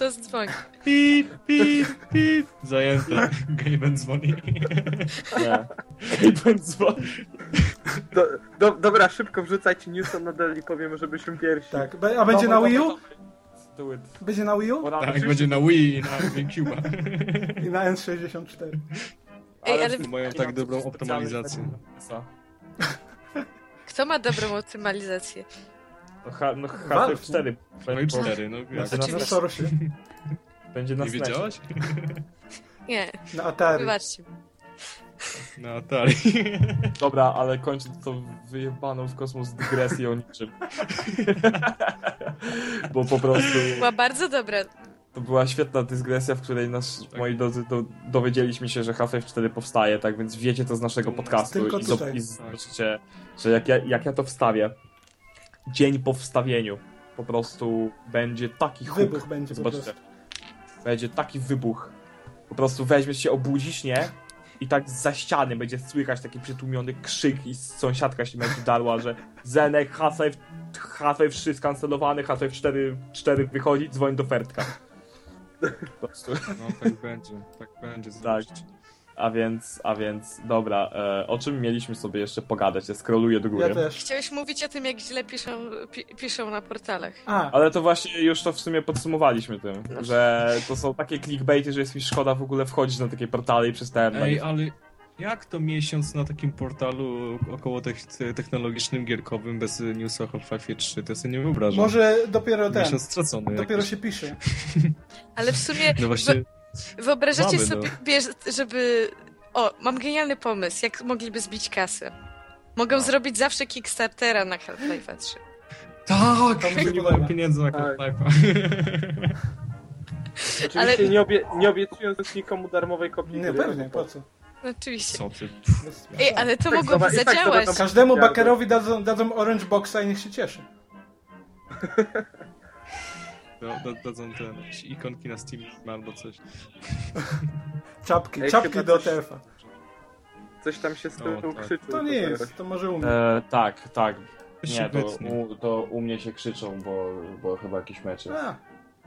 To dzwoń. Pip, pip, pip. Zajęte. Gaben dzwoni. Nie. Gaben dzwoni. Do, do, dobra, szybko wrzucajcie newsa na Deli, powiemy, żebyśmy pierwsi. Tak. be- A będzie na Wii U? Będzie na Wii U? Tak, będzie na Wii i na GameCube'a. I na N64. Ej, ale Mają tak dobrą Specjalny optymalizację. taki- kto ma dobrą optymalizację? No, ha, no Valve, HF4. No i cztery, no. Sorosie. będzie na Nie wiedziałaś? Nie, Na Atari. wybaczcie. Na Atari. Dobra, ale kończąc tą wyjebaną w kosmos dygresję o niczym. Bo po prostu Była bardzo dobra. to była świetna dygresja, w której nas, moi drodzy, do, dowiedzieliśmy się, że HF4 powstaje, tak więc wiecie to z naszego podcastu Tylko i, i zobaczycie, że jak ja, jak ja to wstawię, dzień po wstawieniu po prostu będzie taki huk. Wybuch będzie po Zobaczcie. prostu. Będzie taki wybuch. Po prostu weźmiesz się, obudzisz, nie? I tak za ściany będzie słychać taki przytłumiony krzyk i sąsiadka się będzie darła, że Zenek, Half-Life Half-Life 3 skancelowany, Half-Life 4, 4 wychodzi, dzwoń do Fertka. Po prostu. No tak będzie, tak będzie. Tak. A więc, a więc, dobra, e, o czym mieliśmy sobie jeszcze pogadać? Ja skroluję do góry. Ja też. Chciałeś mówić o tym, jak źle piszą, pi, piszą na portalach. A, Ale to właśnie już to w sumie podsumowaliśmy tym, No. że to są takie clickbaity, że jest mi szkoda w ogóle wchodzić na takie portale i przestałem Ej, ale jak to miesiąc na takim portalu około te- technologicznym, gierkowym bez newsa o Half-Life 3? To ja sobie nie wyobrażam. może dopiero ten. Miesiąc stracony. Dopiero jakiś. się pisze. Ale w sumie No właśnie, wyobrażacie Mamy, sobie, no. żeby... O, mam genialny pomysł, jak mogliby zbić kasę. Mogą No. zrobić zawsze Kickstartera na Half-Life 3. tak! Się Nie mają pieniędzy na Tak. Half-Life'a. Oczywiście Ale- nie, obie, nie obiecując nikomu darmowej kopii. Nie, pewnie, po co? Oczywiście. Co ty? Ej, ale to Tak, mogłoby tak zadziałać. zobacz- Każdemu bakerowi dadzą, dadzą orange boxa i niech się cieszy. Da, dadzą te jakieś ikonki na Steam albo coś. Czapki, Ej, czapki do TF-a. Coś tam się z tyłu tak. krzyczy. To nie jest, to może u mnie. E, tak, tak. Nie, to u, to u mnie się krzyczą, bo, bo chyba jakiś mecz jest. A,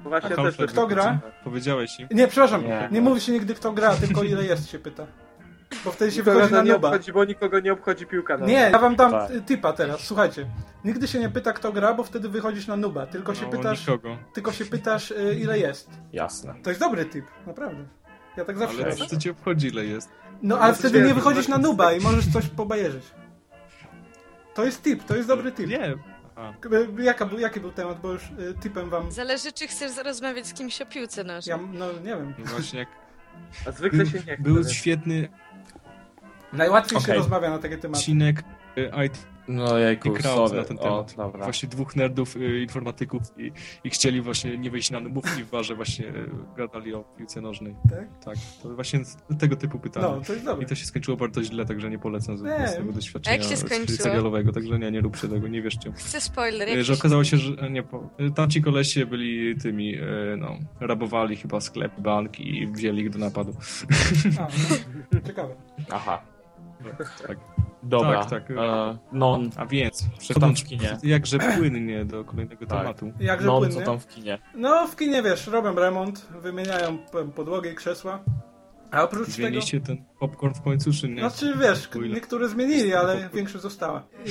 Właśnie A też Kto gra? Powiedziałeś im? nie, przepraszam, Nie. nie, mówi się nigdy kto gra, tylko ile jest się pyta. Bo wtedy się Nikogo wychodzi to na nie nuba. obchodzi, bo nikogo nie obchodzi piłka nożna. Nie, ja wam dam Tak. tipa teraz, słuchajcie. Nigdy się nie pyta kto gra, bo wtedy wychodzisz na nuba. Tylko się No, pytasz, nikogo. tylko się pytasz y, ile jest. Jasne. To jest dobry tip, naprawdę. Ja tak zawsze Ale robię. co ci obchodzi ile jest? No ale wtedy nie wychodzisz na nuba i możesz coś pobajerzyć. To jest tip, to jest dobry tip. Nie. Aha. Jaka, był- jaki był temat, bo już y, tipem wam... Zależy, czy chcesz rozmawiać z kimś o piłce nożnej. Ja, no nie wiem. No właśnie jak A zwykle był, się nie chce. był świetny Najłatwiej się Okej. rozmawia na takie tematy. odcinek y, IT No Crowd sorry. na ten O, temat. dobra. Właśnie dwóch nerdów, y, informatyków i, i chcieli właśnie nie wyjść na nubów i w barze właśnie y, gadali o piłce nożnej. Tak? Tak, to właśnie z tego typu pytania. No, to jest dobre. I to się skończyło bardzo źle, także nie polecam z, Nie. z tego doświadczenia Jak się skończyło? serialowego, także nie, nie róbcie tego, nie wierzcie. Chcę spoiler. Y, jakiś. Że okazało się, że nie, po, y, tamci kolesie byli tymi, y, no, rabowali chyba sklep, bank i wzięli ich do napadu. A, no. Ciekawe. Aha. Tak. Dobra. Tak, tak. E, non, A więc, tam przechodząc w kinie? jakże płynnie do kolejnego Tak. tematu. Jakże non płynnie. co tam w kinie. No, w kinie wiesz, robią remont, wymieniają podłogę i krzesła. A oprócz tego. Zmieniliście ten popcorn w końcu, czy nie? Znaczy wiesz, niektóre zmienili, ale większość została. I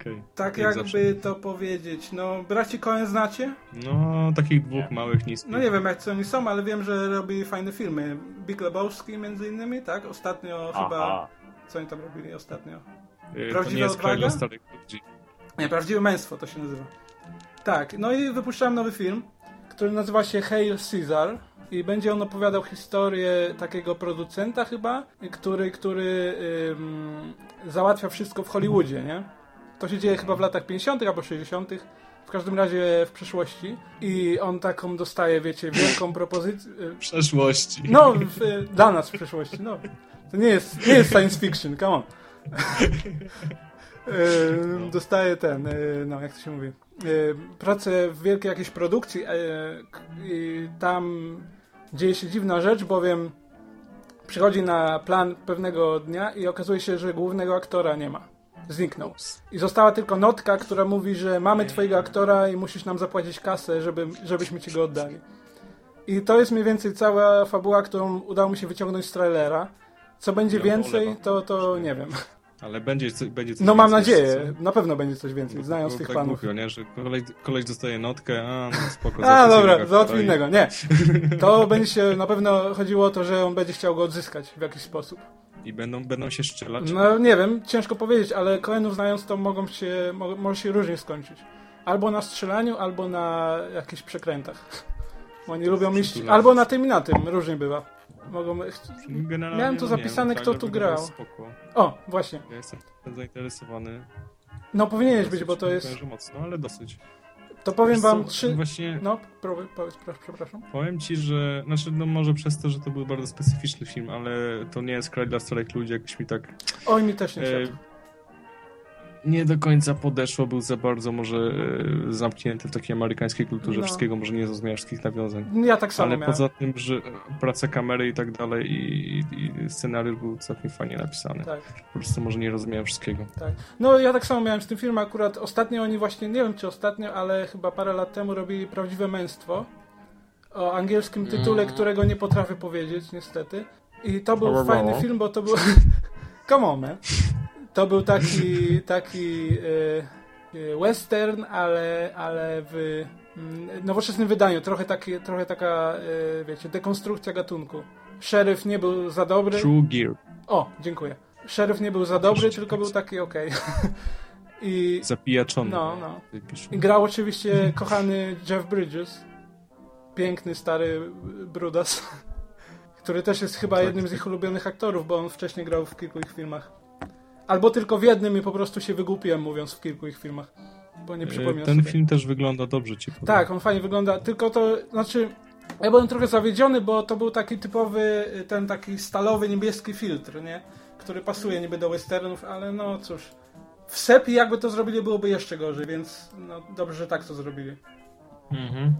Okej. tak Jak jakby zawsze. to powiedzieć, no braci Coen znacie? No, takich dwóch Nie. małych, niskich. No nie wiem jak co oni są, ale wiem, że robili fajne filmy. Big Lebowski między innymi, tak? Ostatnio chyba... Co oni tam robili ostatnio? Y, To Prawdziwa nie jest odwaga? starych ludzi. Nie, Prawdziwe Męstwo to się nazywa. Tak, no i wypuszczałem nowy film, który nazywa się Hail Caesar i będzie on opowiadał historię takiego producenta chyba, który, który ym, załatwia wszystko w Hollywoodzie, nie? To się dzieje chyba w latach 50. albo 60. W każdym razie w przyszłości i on taką dostaje, wiecie, wielką propozycję. y, W przeszłości. No, w, dla nas w przyszłości, no. To nie jest, nie jest science fiction, come on. Dostaje ten, yy, no jak to się mówi, yy, pracę w wielkiej jakiejś produkcji k- i tam dzieje się dziwna rzecz, bowiem przychodzi na plan pewnego dnia i okazuje się, że głównego aktora nie ma. Zniknął. I została tylko notka, która mówi, że mamy twojego aktora i musisz nam zapłacić kasę, żeby, żebyśmy ci go oddali. I to jest mniej więcej cała fabuła, którą udało mi się wyciągnąć z trailera. Co będzie No, więcej, to, to nie wiem. Ale będzie, co- będzie coś No mam nadzieję, co? na pewno będzie coś więcej, znając bo tych tak panów. Głupio, nie? Że koleś, koleś dostaje notkę, a no spoko. A, dobra, załatw innego. Nie. To będzie się na pewno chodziło o to, że on będzie chciał go odzyskać w jakiś sposób. I będą, będą się strzelać. No nie wiem, ciężko powiedzieć, ale Coenów znając to mogą się, mo, może się różnie skończyć. Albo na strzelaniu, albo na jakichś przekrętach. Bo oni lubią iść, albo na tym i na tym, różnie bywa. Mogą... Generalnie, Miałem tu no zapisane, wiem, kto trailer tu grał. Spoko. O, właśnie. Ja jestem zainteresowany. No powinieneś być, Dosyć bo to jest... mocno, ale dosyć. To powiem Wiesz wam co, trzy... Właśnie No, próbuj, powiedz, przepraszam. powiem ci, że... Znaczy, no może przez to, że to był bardzo specyficzny film, ale to nie jest kraj dla starych ludzi, jakoś mi tak... Oj, mi też nie E. nie do końca podeszło, był za bardzo może e, zamknięty w takiej amerykańskiej kulturze No. wszystkiego, może nie zrozumiał wszystkich nawiązań. Ja tak samo Ale miałem. poza tym, że praca kamery i tak dalej i, i scenariusz był całkiem fajnie napisany. Tak, Po prostu może nie rozumiałem wszystkiego. tak. No ja tak samo miałem z tym filmem akurat. Ostatnio oni właśnie, nie wiem czy ostatnio, ale chyba parę lat temu robili Prawdziwe Męstwo. O angielskim tytule, Mm. którego nie potrafię powiedzieć niestety. I to był fajny film, bo to był... Come on, man. To był taki, taki e, e, western, ale, ale w mm, nowoczesnym wydaniu. Trochę, taki, trochę taka, e, wiecie, dekonstrukcja gatunku. Szeryf nie był za dobry. True Gear. O, dziękuję. Szeryf nie był za dobry, tylko był taki okej. I, Zapijaczony. No, no. I grał oczywiście kochany Jeff Bridges. Piękny, stary brudas. Który też jest chyba Tak. jednym z ich ulubionych aktorów, bo on wcześniej grał w kilku ich filmach. Albo tylko w jednym i po prostu się wygłupiłem mówiąc w kilku ich filmach. Bo nie E, przypominam Ten sobie. film też wygląda dobrze, ci powiem. Tak, on fajnie wygląda, tylko to, znaczy, ja byłem trochę zawiedziony, bo to był taki typowy, ten taki stalowy, niebieski filtr, nie? Który pasuje niby do westernów, ale no cóż. W sepi jakby to zrobili byłoby jeszcze gorzej, więc no dobrze, że tak to zrobili. Mhm.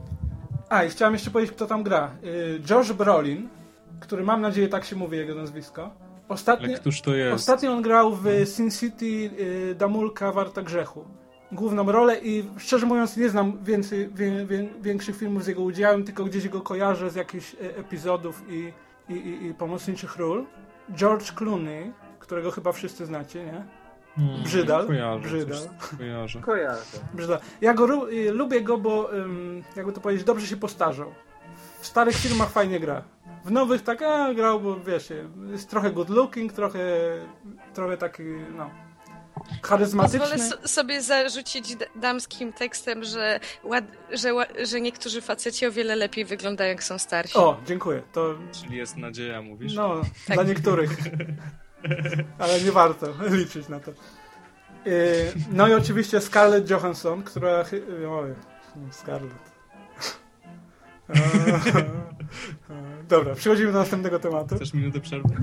A, i chciałem jeszcze powiedzieć, kto tam gra. Y, Josh Brolin, który mam nadzieję tak się mówi jego nazwisko. Ale Ostatnio, któż to jest? Ostatnio on grał w Sin City y, Damulka Warta Grzechu. Główną rolę i szczerze mówiąc nie znam więcej, wie, wie, większych filmów z jego udziałem, tylko gdzieś go kojarzę z jakichś e, epizodów i, i, i, i pomocniczych ról. George Clooney, którego chyba wszyscy znacie, nie? Hmm, Brzydal. Kojarzę, Brzydal. coś Kojarzę. Kojarzę. Brzda. Ja go y, lubię go, bo jakby to powiedzieć, dobrze się postarzał. W starych filmach fajnie gra. W nowych tak a, grał, bo wiesz, jest trochę good looking, trochę, trochę taki, no, charyzmatyczny. Pozwolę so- sobie zarzucić damskim tekstem, że, ład, że, że niektórzy faceci o wiele lepiej wyglądają, jak są starsi. O, dziękuję. To Czyli jest nadzieja, mówisz? No, Tak. dla niektórych. Ale nie warto liczyć na to. Yy, No i oczywiście Scarlett Johansson, która... Oj, Scarlett. Dobra, przechodzimy do następnego tematu. Chcesz minutę przerwy?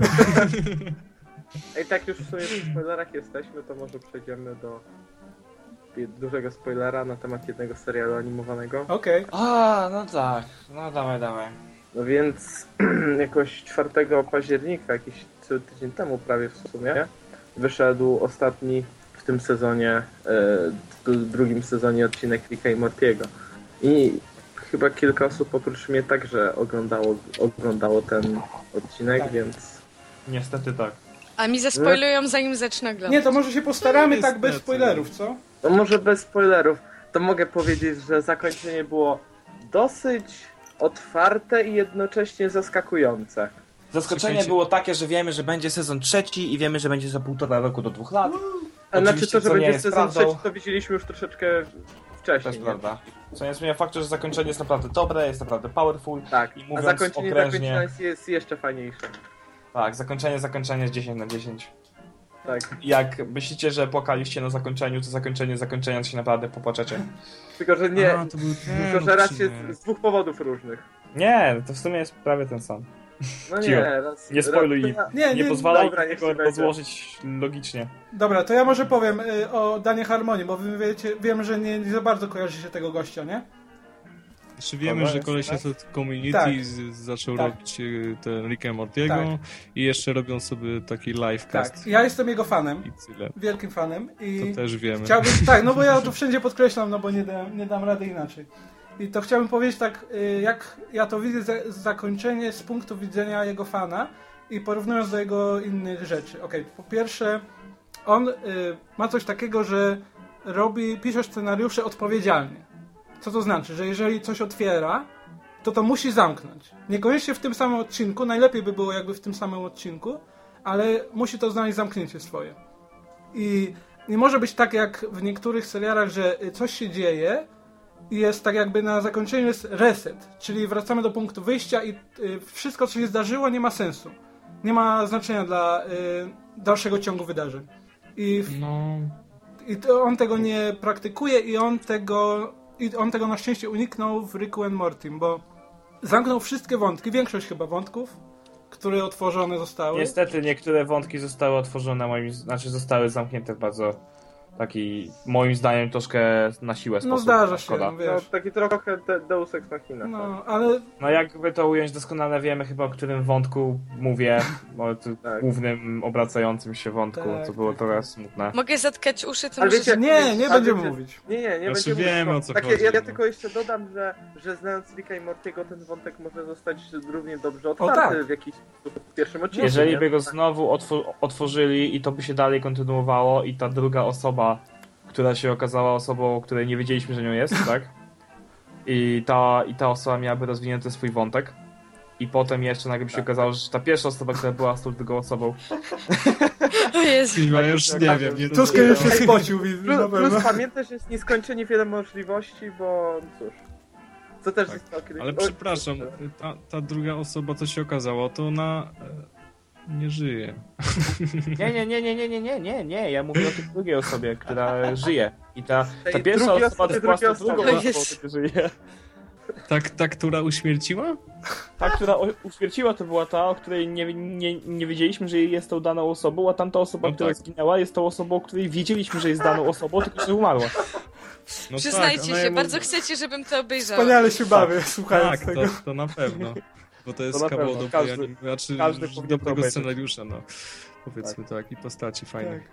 I tak już w sumie w spoilerach jesteśmy, to może przejdziemy do dużego spoilera na temat jednego serialu animowanego. Okej. A, no tak. No dawaj, dawaj. No więc jakoś 4 października, jakiś tydzień temu prawie w sumie, wyszedł ostatni w tym sezonie, e, w drugim sezonie odcinek Ricka i Mortiego. I chyba kilka osób oprócz mnie także oglądało, oglądało ten odcinek, Tak. więc Niestety tak. A mi zaspoilują zanim zacznę oglądać. Nie, to może się postaramy tak bez spoilerów, co? no może bez spoilerów, to mogę powiedzieć, że zakończenie było dosyć otwarte i jednocześnie zaskakujące. Zaskoczenie było takie, że wiemy, że będzie sezon trzeci i wiemy, że będzie za półtora roku do dwóch lat. A znaczy to, że będzie sezon prawdą. trzeci, to widzieliśmy już troszeczkę To wcześniej. jest nie? Co nie zmienia faktu, że zakończenie jest naprawdę dobre, jest naprawdę powerful. Tak, I a mówiąc zakończenie okrężnie- jest, jest jeszcze fajniejsze. Tak, zakończenie, zakończenie jest 10 na 10. Tak. Jak myślicie, że płakaliście na zakończeniu, to zakończenie zakończenia to się naprawdę popłaczecie. Tylko, że nie, A, to był ten tylko, że raz się odcinek. z, z dwóch powodów różnych. Nie, to w sumie jest prawie ten sam. No nie, Cicho. raz, Nie spoiluj raz, Nie, Nie nie, pozwalaj dobra, rozłożyć logicznie. Dobra, to ja może powiem y, o Danie Harmonii, bo wy wiecie, wiem, że nie, nie za bardzo kojarzy się tego gościa, nie? Znaczy wiemy, Dobra, że jest, koleś tak? jest od community, Tak. z, zaczął Tak. robić e, ten Ricka Mortiego Tak. i jeszcze robią sobie taki livecast Tak. Ja jestem jego fanem, i tyle. wielkim fanem i To też wiemy. chciałbym, tak, no bo ja to wszędzie podkreślam, no bo nie dam, nie dam rady inaczej. I to chciałbym powiedzieć tak, y, jak ja to widzę za- zakończenie z punktu widzenia jego fana i porównując do jego innych rzeczy. Okej, po pierwsze, on y, ma coś takiego, że robi, pisze scenariusze odpowiedzialnie. Co to znaczy? Że jeżeli coś otwiera, to to musi zamknąć. Niekoniecznie w tym samym odcinku, najlepiej by było jakby w tym samym odcinku, ale musi to znaleźć zamknięcie swoje. I nie może być tak jak w niektórych serialach, że coś się dzieje jest tak jakby na zakończeniu jest reset, czyli wracamy do punktu wyjścia i y, wszystko co się zdarzyło nie ma sensu. Nie ma znaczenia dla y, dalszego ciągu wydarzeń. I, w, No, I to on tego nie praktykuje i on tego i on tego na szczęście uniknął w Ricku and Mortim, bo zamknął wszystkie wątki, większość chyba wątków, które otworzone zostały. Niestety niektóre wątki zostały otworzone, moim, znaczy zostały zamknięte w bardzo taki, moim zdaniem, troszkę na siłę sposób. No zdarza się, Szkoda. No, taki trochę de Deus Ex Machina. tak. No, ale No jakby to ująć doskonale wiemy chyba o którym wątku mówię, o tym Tak. głównym obracającym się wątku, Tak, co było tak, trochę smutne. Mogę zatkać uszy, to Ale wiecie- nie, nie A będziemy wiecie- mówić. Nie, nie, nie Znaczy będziemy wiemy, mówić, o co takie, chodzi, Ja, ja no. tylko jeszcze dodam, że, że znając Ricka i Mortiego, ten wątek może zostać równie dobrze otwarty tak. w jakiś sposób w pierwszym odcinku. Jeżeli nie? by go znowu otwor- otworzyli i to by się dalej kontynuowało i ta druga osoba, która się okazała osobą, o której nie wiedzieliśmy, że nią jest, tak? I ta, I ta osoba miałaby rozwinięty swój wątek. I potem jeszcze nagle by się okazało, że ta pierwsza osoba, która była z tą drugą osobą, O Jezu. ja już nie wiem. Nie rozumiem. już się spocił, Plus, plus pamiętaj, że jest nieskończenie wiele możliwości, bo cóż. Co też Tak. jest. Ale przepraszam, ta, ta druga osoba, co się okazało, to ona e, nie żyje. Nie, nie, nie, nie, nie, nie, nie, nie, nie. Ja mówię o tej drugiej osobie, która żyje. I ta, ta pierwsza osoba drugiej drugą która żyje. Tak, ta, która uśmierciła? Ta, która uśmierciła, to była ta, o której nie, nie, nie wiedzieliśmy, że jest tą daną osobą, a tamta osoba, No która tak. zginęła, jest tą osobą, o której wiedzieliśmy, że jest daną osobą, tylko że umarła. No Przyznajcie ona się, ją- bardzo chcecie, żebym to obejrzała. Wspaniale się bawię, słuchając Tak, tego. to, to na pewno. Bo to jest To kawał dobrej Każdy- znaczy, każdy powinien to dobrego scenariusza, no. Powiedzmy tak. i postaci fajnych.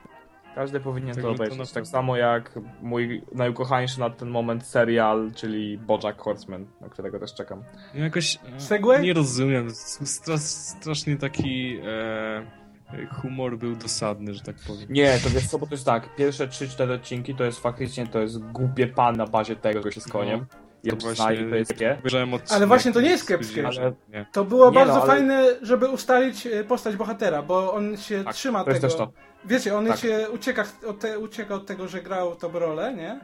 Każdy powinien Tego to to obejrzeć. pewno. Tak samo jak mój najukochańszy na ten moment serial, czyli Bojack Horseman, na którego też czekam. Ja jakoś e, Segway? nie rozumiem. Stra strasznie taki e, humor był dosadny, że tak powiem. Nie, to wiesz co, bo to jest tak, pierwsze 3-4 odcinki to jest faktycznie, to jest głupie pan na bazie tego, że się z koniem. Ja To przyznaję, to jest takie. Obejrzałem odcinek Ale właśnie to nie jest i kiepskie. Nie. To było Nie bardzo no, ale- fajne, żeby ustalić e, postać bohatera, bo on się Tak, trzyma to jest tego. też to. Wiecie, on Tak. się ucieka od, te, ucieka od tego, że grał tą rolę, nie?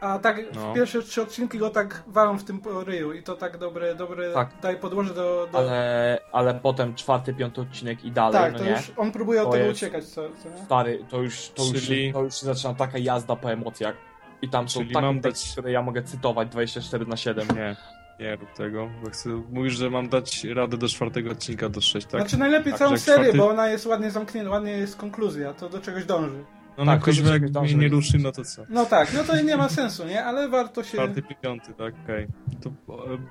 A tak No. w pierwsze trzy odcinki go tak walą w tym ryju i to tak dobre, dobre Tak. daje podłoże do... do... Ale, ale potem czwarty, piąty odcinek i dalej, tak, no to nie? już on próbuje od To tego jest- uciekać, co, co nie? Stary, to już, to, już, Czyli- to już się zaczyna taka jazda po emocjach. I tam są Czyli takie mam teksty, dać- które ja mogę cytować 24 na 7. Nie, nie rób tego, bo chcę, mówisz, że mam dać radę do czwartego odcinka dotrzeć, tak? Znaczy najlepiej Tak, całą serię, czwarty- bo ona jest ładnie zamknięta, ładnie jest konkluzja, to do czegoś dąży. No na tak, kuźwa, już jak mnie nie ruszy, no to co? No tak, no to nie ma sensu, nie? Ale warto się... Czwarty, piąty, tak, okej. To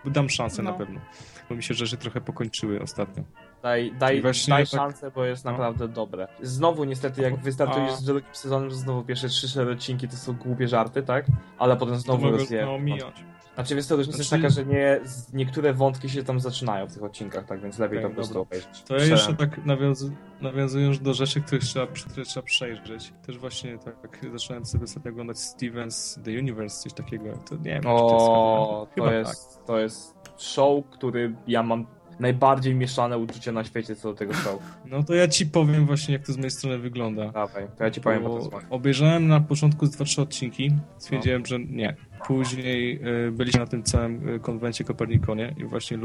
e, dam szansę No. na pewno. Bo mi się rzeczy trochę pokończyły ostatnio. Daj, daj, daj tak- szansę, bo jest no. naprawdę dobre. Znowu niestety, jak wystartujesz A- z drugim sezonem, to znowu pierwsze 3-4 odcinki to są głupie żarty, tak? Ale potem To znowu rozwijają. no. Znaczy, wiesz co, różnica jest Znaczy- taka, że nie, niektóre wątki się tam zaczynają w tych odcinkach, tak więc lepiej Okej, to po prostu obejrzeć. To ja jeszcze tak nawiązu, nawiązując do rzeczy, których trzeba, które trzeba przejrzeć. Też właśnie tak zacząłem sobie ostatnio oglądać Stevens The Universe, coś takiego. To nie wiem, O, to jest... to jest, to jest show, który ja mam najbardziej mieszane uczucie na świecie co do tego show. tak. No to ja ci powiem właśnie, jak to z mojej strony wygląda. Dawaj, to ja ci powiem Bo. Obejrzałem na początku z 2-3 odcinki, stwierdziłem, że nie. Później y, byliśmy na tym całym y, konwencie Kopernikonie i właśnie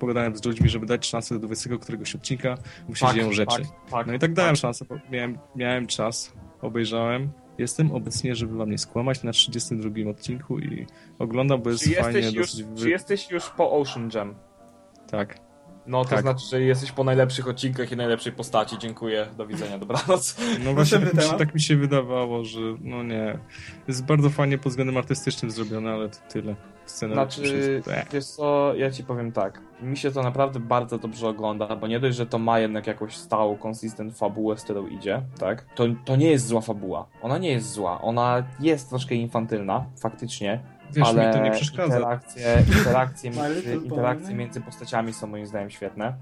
pogadałem z ludźmi, żeby dać szansę do 20 któregoś odcinka, bo się dzieją rzeczy. Tak, tak, No i tak dałem szansę, bo miałem, miałem czas, obejrzałem. Jestem obecnie, żeby wam nie skłamać, na 32 odcinku i oglądam, bo jest Czy fajnie już, dosyć... czy Wy... jesteś już po Ocean Gem? Tak. No to Tak. znaczy, że jesteś po najlepszych odcinkach i najlepszej postaci. Dziękuję, do widzenia, dobranoc. No właśnie tak mi, się, tak mi się wydawało, że no nie. Jest bardzo fajnie pod względem artystycznym zrobione, ale to tyle. Scena Znaczy, wiesz co, ja ci powiem tak. Mi się to naprawdę bardzo dobrze ogląda, bo nie dość, że to ma jednak jakąś stałą, consistent fabułę, z którą idzie, tak? To, to nie jest zła fabuła. Ona nie jest zła. Ona jest troszkę infantylna, faktycznie, Wiesz, ale mi to nie przeszkadza. interakcje, interakcje, między, interakcje między postaciami są moim zdaniem świetne.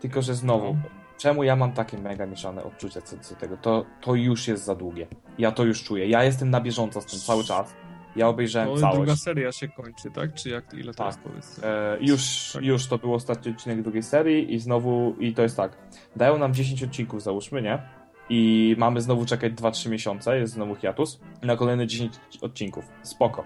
Tylko, że znowu, No. czemu ja mam takie mega mieszane odczucia co do tego? To, to już jest za długie. Ja to już czuję. Ja jestem na bieżąco z tym cały czas. Ja obejrzałem No, całość. druga seria się kończy, tak? Czy jak, ile to Tak. jest powiedz? E, już, Tak. już to był ostatni odcinek drugiej serii i znowu, i to jest tak, dają nam 10 odcinków załóżmy, nie? I mamy znowu czekać 2-3 miesiące, jest znowu hiatus, na kolejne 10 odcinków. Spoko.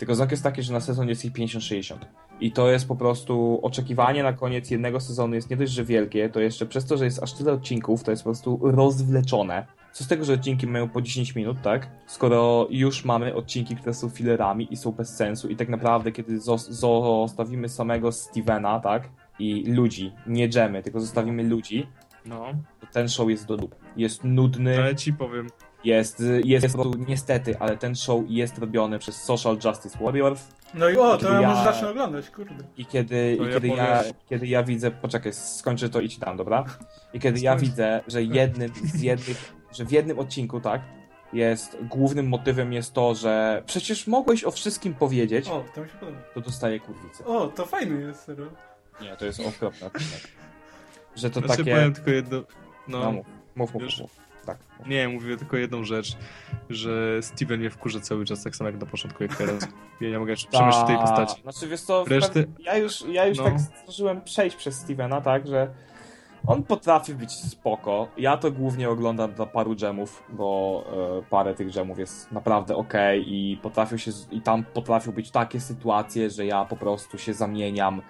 Tylko znak jest taki, że na sezon jest ich 50-60. I to jest po prostu oczekiwanie na koniec jednego sezonu jest nie dość, że wielkie, to jeszcze przez to, że jest aż tyle odcinków, to jest po prostu rozwleczone. Co z tego, że odcinki mają po 10 minut, tak? Skoro już mamy odcinki, które są filerami i są bez sensu i tak naprawdę, kiedy zos- zostawimy samego Stevena, tak? I ludzi, nie dżemy, tylko zostawimy ludzi, No, to ten show jest do dup. Jest nudny, ale ci powiem. Jest, jest, jest niestety, ale ten show jest robiony przez Social Justice Warriors No i o, to ja ja- może zacznę oglądać, kurde. i kiedy, To i ja kiedy, ja, powiem- kiedy ja widzę, poczekaj, skończę to i ci dam, dobra? I kiedy ja widzę, że jednym z jednych, że w jednym odcinku, tak, jest, głównym motywem jest to, że przecież mogłeś o wszystkim powiedzieć, O, to mi się podoba. to dostaje kurwicę. O, to fajny jest, serio. Nie, to jest okropne. Że to Znaczy, takie... powiem tylko jedno... No, No, mów, mów, mów, Już? mów. Tak. nie, mówię tylko jedną rzecz, że Steven mnie wkurza cały czas, tak samo jak na początku, jak teraz. Ja nie mogę jeszcze przemyśleć tej Ta- postaci. Znaczy, wiesz co, Reszty- ja już, ja już No. tak zdążyłem przejść przez Stevena, tak, że on potrafi być spoko. Ja to głównie oglądam dla paru dżemów, bo e, parę tych dżemów jest naprawdę okej i potrafią się, i tam potrafią być takie sytuacje, że ja po prostu się zamieniam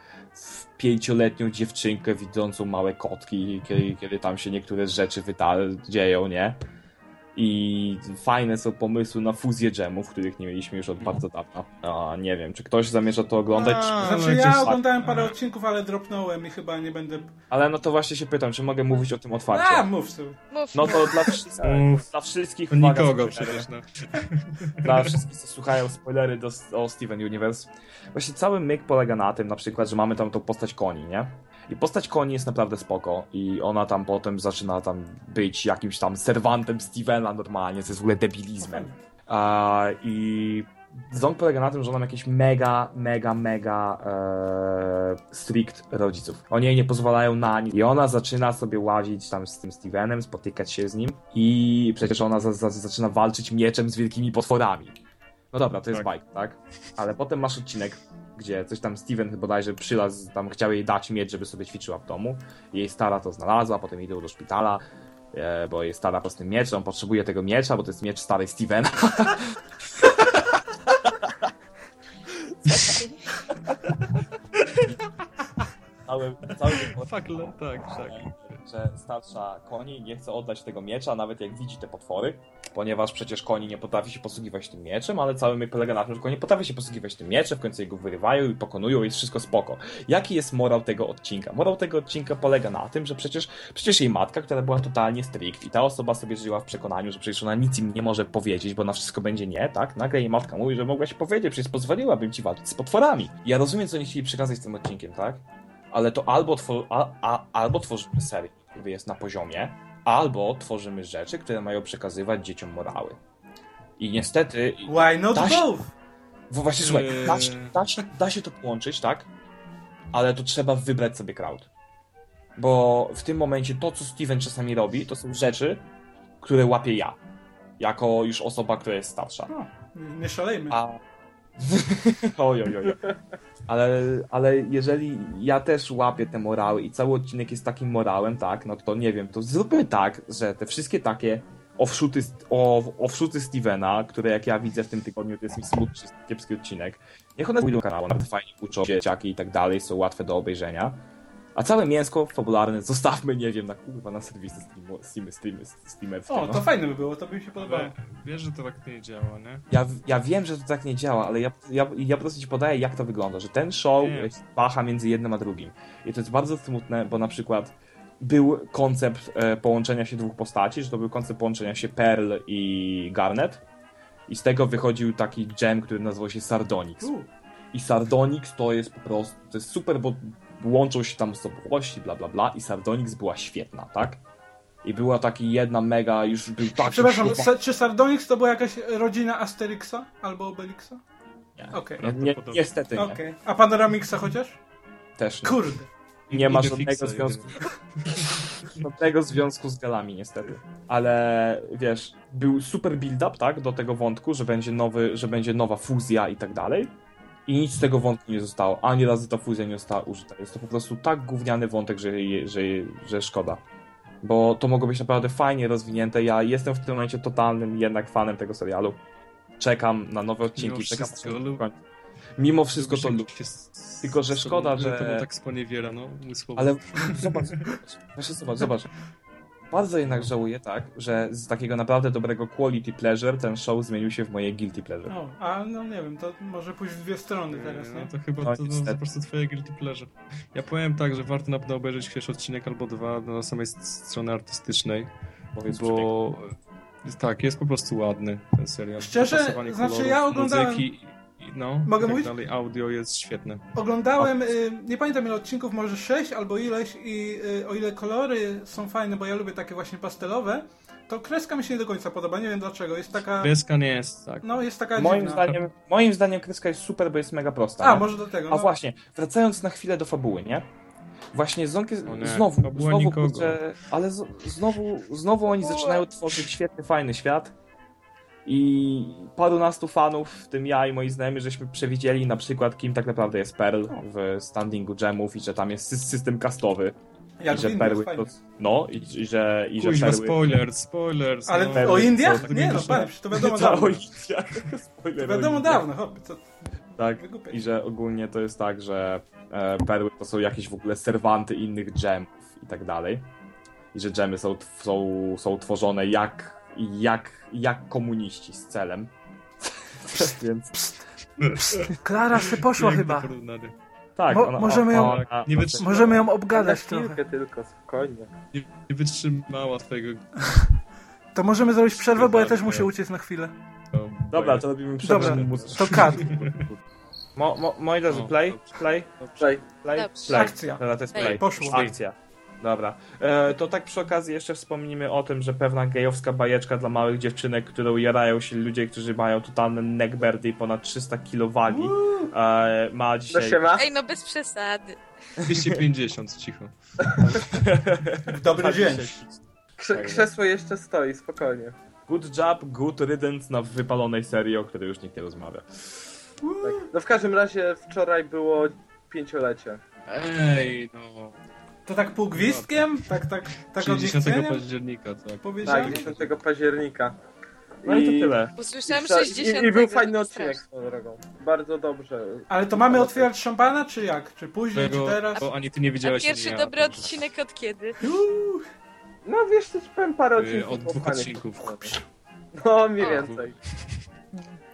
pięcioletnią dziewczynkę widzącą małe kotki, kiedy, kiedy tam się niektóre rzeczy wyda- dzieją, nie? I fajne są pomysły na fuzję dżemów, których nie mieliśmy już od bardzo dawna. A, nie wiem, czy ktoś zamierza to oglądać, A, czy... no Znaczy ja oglądałem parę odcinków, ale dropnąłem i chyba nie będę... ale no to właśnie się pytam, czy mogę mówić o tym A, otwarcie. mów sobie. Mów. No to dla wszystkich, Mów. dla wszystkich uwaga, nikogo przecież, no. Dla wszystkich, co słuchają spoilery do, o Steven Universe. Właśnie cały myk polega na tym, na przykład, że mamy tam tą postać koni, nie? I postać koni jest naprawdę spoko i ona tam potem zaczyna tam być jakimś tam serwantem Stevena normalnie, co jest w ogóle debilizmem. A, I Ząg polega na tym, że ona ma jakieś mega, mega, mega e, strict rodziców. Oni jej nie pozwalają na nic. I ona zaczyna sobie łazić tam z tym Stevenem, spotykać się z nim i przecież ona za, za, zaczyna walczyć mieczem z wielkimi potworami. No dobra, to jest Tak. bajk, tak? Ale potem masz odcinek, gdzie coś tam Steven bodajże przylazł, tam chciał jej dać miecz, żeby sobie ćwiczyła w domu. Jej stara to znalazła, potem idą do szpitala, e, bo jej stara po tym miecz, on potrzebuje tego miecza, bo to jest miecz starej Stevena. cały, cały Fuck, le- tak, tak. Że starsza koni nie chce oddać tego miecza, nawet jak widzi te potwory, ponieważ przecież koni nie potrafi się posługiwać tym mieczem, ale cały myk polega na tym, że koni potrafi się posługiwać tym mieczem, w końcu jego wyrywają i pokonują jest wszystko spoko. Jaki jest morał tego odcinka? Morał tego odcinka polega na tym, że przecież, przecież jej matka, która była totalnie strict i ta osoba sobie żyła w przekonaniu, że przecież ona nic im nie może powiedzieć, bo na wszystko będzie nie, tak? Nagle jej matka mówi, że mogłaś powiedzieć, przecież pozwoliłabym ci walczyć z potworami. Ja rozumiem, co oni chcieli przekazać tym odcinkiem, tak? ale to albo, two, a, a, albo tworzymy serial, który jest na poziomie, albo tworzymy rzeczy, które mają przekazywać dzieciom morały. I niestety, Why not Da się- both? bo właśnie słuchaj, Eee. da się, da, da się to połączyć, tak? Ale to trzeba wybrać sobie crowd. Bo w tym momencie to, co Steven czasami robi, to są rzeczy, które łapię ja. Jako już osoba, która jest starsza. No, nie szalejmy. A... oj, oj, oj. Ale, ale jeżeli ja też łapię te morały i cały odcinek jest takim morałem, tak, no to nie wiem, to zróbmy tak, że te wszystkie takie offshooty, offshooty Stevena, które jak ja widzę w tym tygodniu, to jest mi smutny, kiepski odcinek, niech one pójdą kanału, nawet fajnie uczą dzieciaki i tak dalej, są łatwe do obejrzenia. A całe mięsko fabularne zostawmy, nie wiem, na kurwa, na serwisy streamo- streamy, streamy, streamerskie. O, no. to fajne by było, to by mi się podobało. Wie- Wiesz, że to tak nie działa, nie? Ja, ja wiem, że to tak nie działa, ale ja, ja, ja po prostu ci podaję, jak to wygląda, że ten show waha między jednym a drugim. I to jest bardzo smutne, bo na przykład był koncept e, połączenia się dwóch postaci, że to był koncept połączenia się Pearl i Garnet. I z tego wychodził taki gem, który nazywał się Sardonyx. U, I Sardonyx to jest po prostu, to jest super, bo łączą się tam osobowości, bla bla bla i Sardonyx była świetna, tak? I była taki jedna mega, już był taki... Przepraszam, czy Sardonyx to była jakaś rodzina Asterixa albo Obelixa? Nie. Okej, Nie, niestety nie. okej. A Panoramixa chociaż? Też nie. Kurde. nie ma żadnego związku. żadnego związku z galami, niestety. Ale wiesz, był super build-up, tak, do tego wątku, że będzie nowy, że będzie nowa fuzja i tak dalej. I nic z tego wątku nie zostało. Ani razu ta fuzja nie została użyta. Jest to po prostu tak gówniany wątek, że, że, że szkoda. Bo to mogło być naprawdę fajnie rozwinięte. Ja jestem w tym momencie totalnym jednak fanem tego serialu. Czekam na nowe odcinki, Mimo czekam wszystko, na. Mimo wszystko to Lubię Tylko, że szkoda, że... To że- było tak sponiewiera, no, umysłowo. Ale zobacz, zobacz, zobacz. Bardzo jednak żałuję, tak, że z takiego naprawdę dobrego quality pleasure ten show zmienił się w moje guilty pleasure. O, a no nie wiem, to może pójść w dwie strony teraz, No nie? to chyba No, to, no, niestety. po prostu twoje guilty pleasure. Ja powiem tak, że warto na pewno obejrzeć chociaż odcinek albo dwa na samej strony artystycznej, Powiedz bo tak, jest po prostu ładny ten serial. Szczerze, znaczy kolorów, ja oglądałem- Muzyki, no, Mogę tak mówić? dalej, audio jest świetne. Oglądałem, y, nie pamiętam ile odcinków, może sześć albo ileś i y, o ile kolory są fajne, bo ja lubię takie właśnie pastelowe, to kreska mi się nie do końca podoba, nie wiem dlaczego, jest taka, Kreska nie jest tak. no jest taka Moim dziwna. zdaniem, moim zdaniem kreska jest super, bo jest mega prosta. A, nie? może do tego, A no. właśnie, wracając na chwilę do fabuły, nie? Właśnie Zonk jest, nie, znowu, znowu, kurczę, ale z, znowu, znowu oni zaczynają tworzyć świetny, fajny świat i parunastu fanów, w tym ja i moi znajomi, żeśmy przewidzieli na przykład, kim tak naprawdę jest Pearl w standingu gemów i że tam jest sy- system castowy Jak i że Indiach, perły fajnie. to, no i, i że, i że Kuźwa, perły spoilers, spoilers. Ale no. o perły Indiach? są- Nie no, przecież to wiadomo dawno. India. Spoiler To o wiadomo dawno, hop, co, Tak, i że ogólnie to jest tak, że e, perły to są jakieś w ogóle serwanty innych dżemów i tak dalej. I że dżemy są, są, są tworzone jak, jak, jak komuniści z celem. Więc Klara się poszła chyba. porównanie. tak, Mo- ona, możemy ją- ona, Nie wytrzyma- Możemy ją obgadać chwilkę trochę. tylko, spokojnie. Nie, nie wytrzymała twojego... To możemy zrobić przerwę, bo ja też muszę uciec na chwilę. Dobra, to robimy przerwę Dobra, to cut. Mo, mo, moi drodzy, play, play, Play. play, play. Akcja. To jest Play. play. Poszło. Akcja. Dobra. E, to tak przy okazji jeszcze wspomnimy o tym, że pewna gejowska bajeczka dla małych dziewczynek, którą jarają się ludzie, którzy mają totalne neckbeardy i ponad 300 kg wagi, e, ma No dzisiaj... siema. Ej, no bez przesady. 250, cicho. Dobry dzień. Krze krzesło jeszcze stoi, spokojnie. Good job, good riddance na wypalonej serii, o której już nikt nie rozmawia. Tak. No w każdym razie wczoraj było pięciolecie. Ej, no. To tak pół gwizdkiem? Tak, tak, tak od 60 niechcenia? października, tak. Powiedziałem? Tak, 10 października. No i to tyle. Usłyszałem i, wczoraj- 60. i, I był fajny odcinek swoją drogą. Bardzo dobrze. Ale to mamy otwierać szampana, czy jak? Czy później, czy Tego, teraz? bo ani ty nie A widziałeś, pierwszy ani ja, dobry odcinek od kiedy? Uuu, No wiesz, ci powiem parę odcinków. Od dwóch odcinków. No, mniej więcej.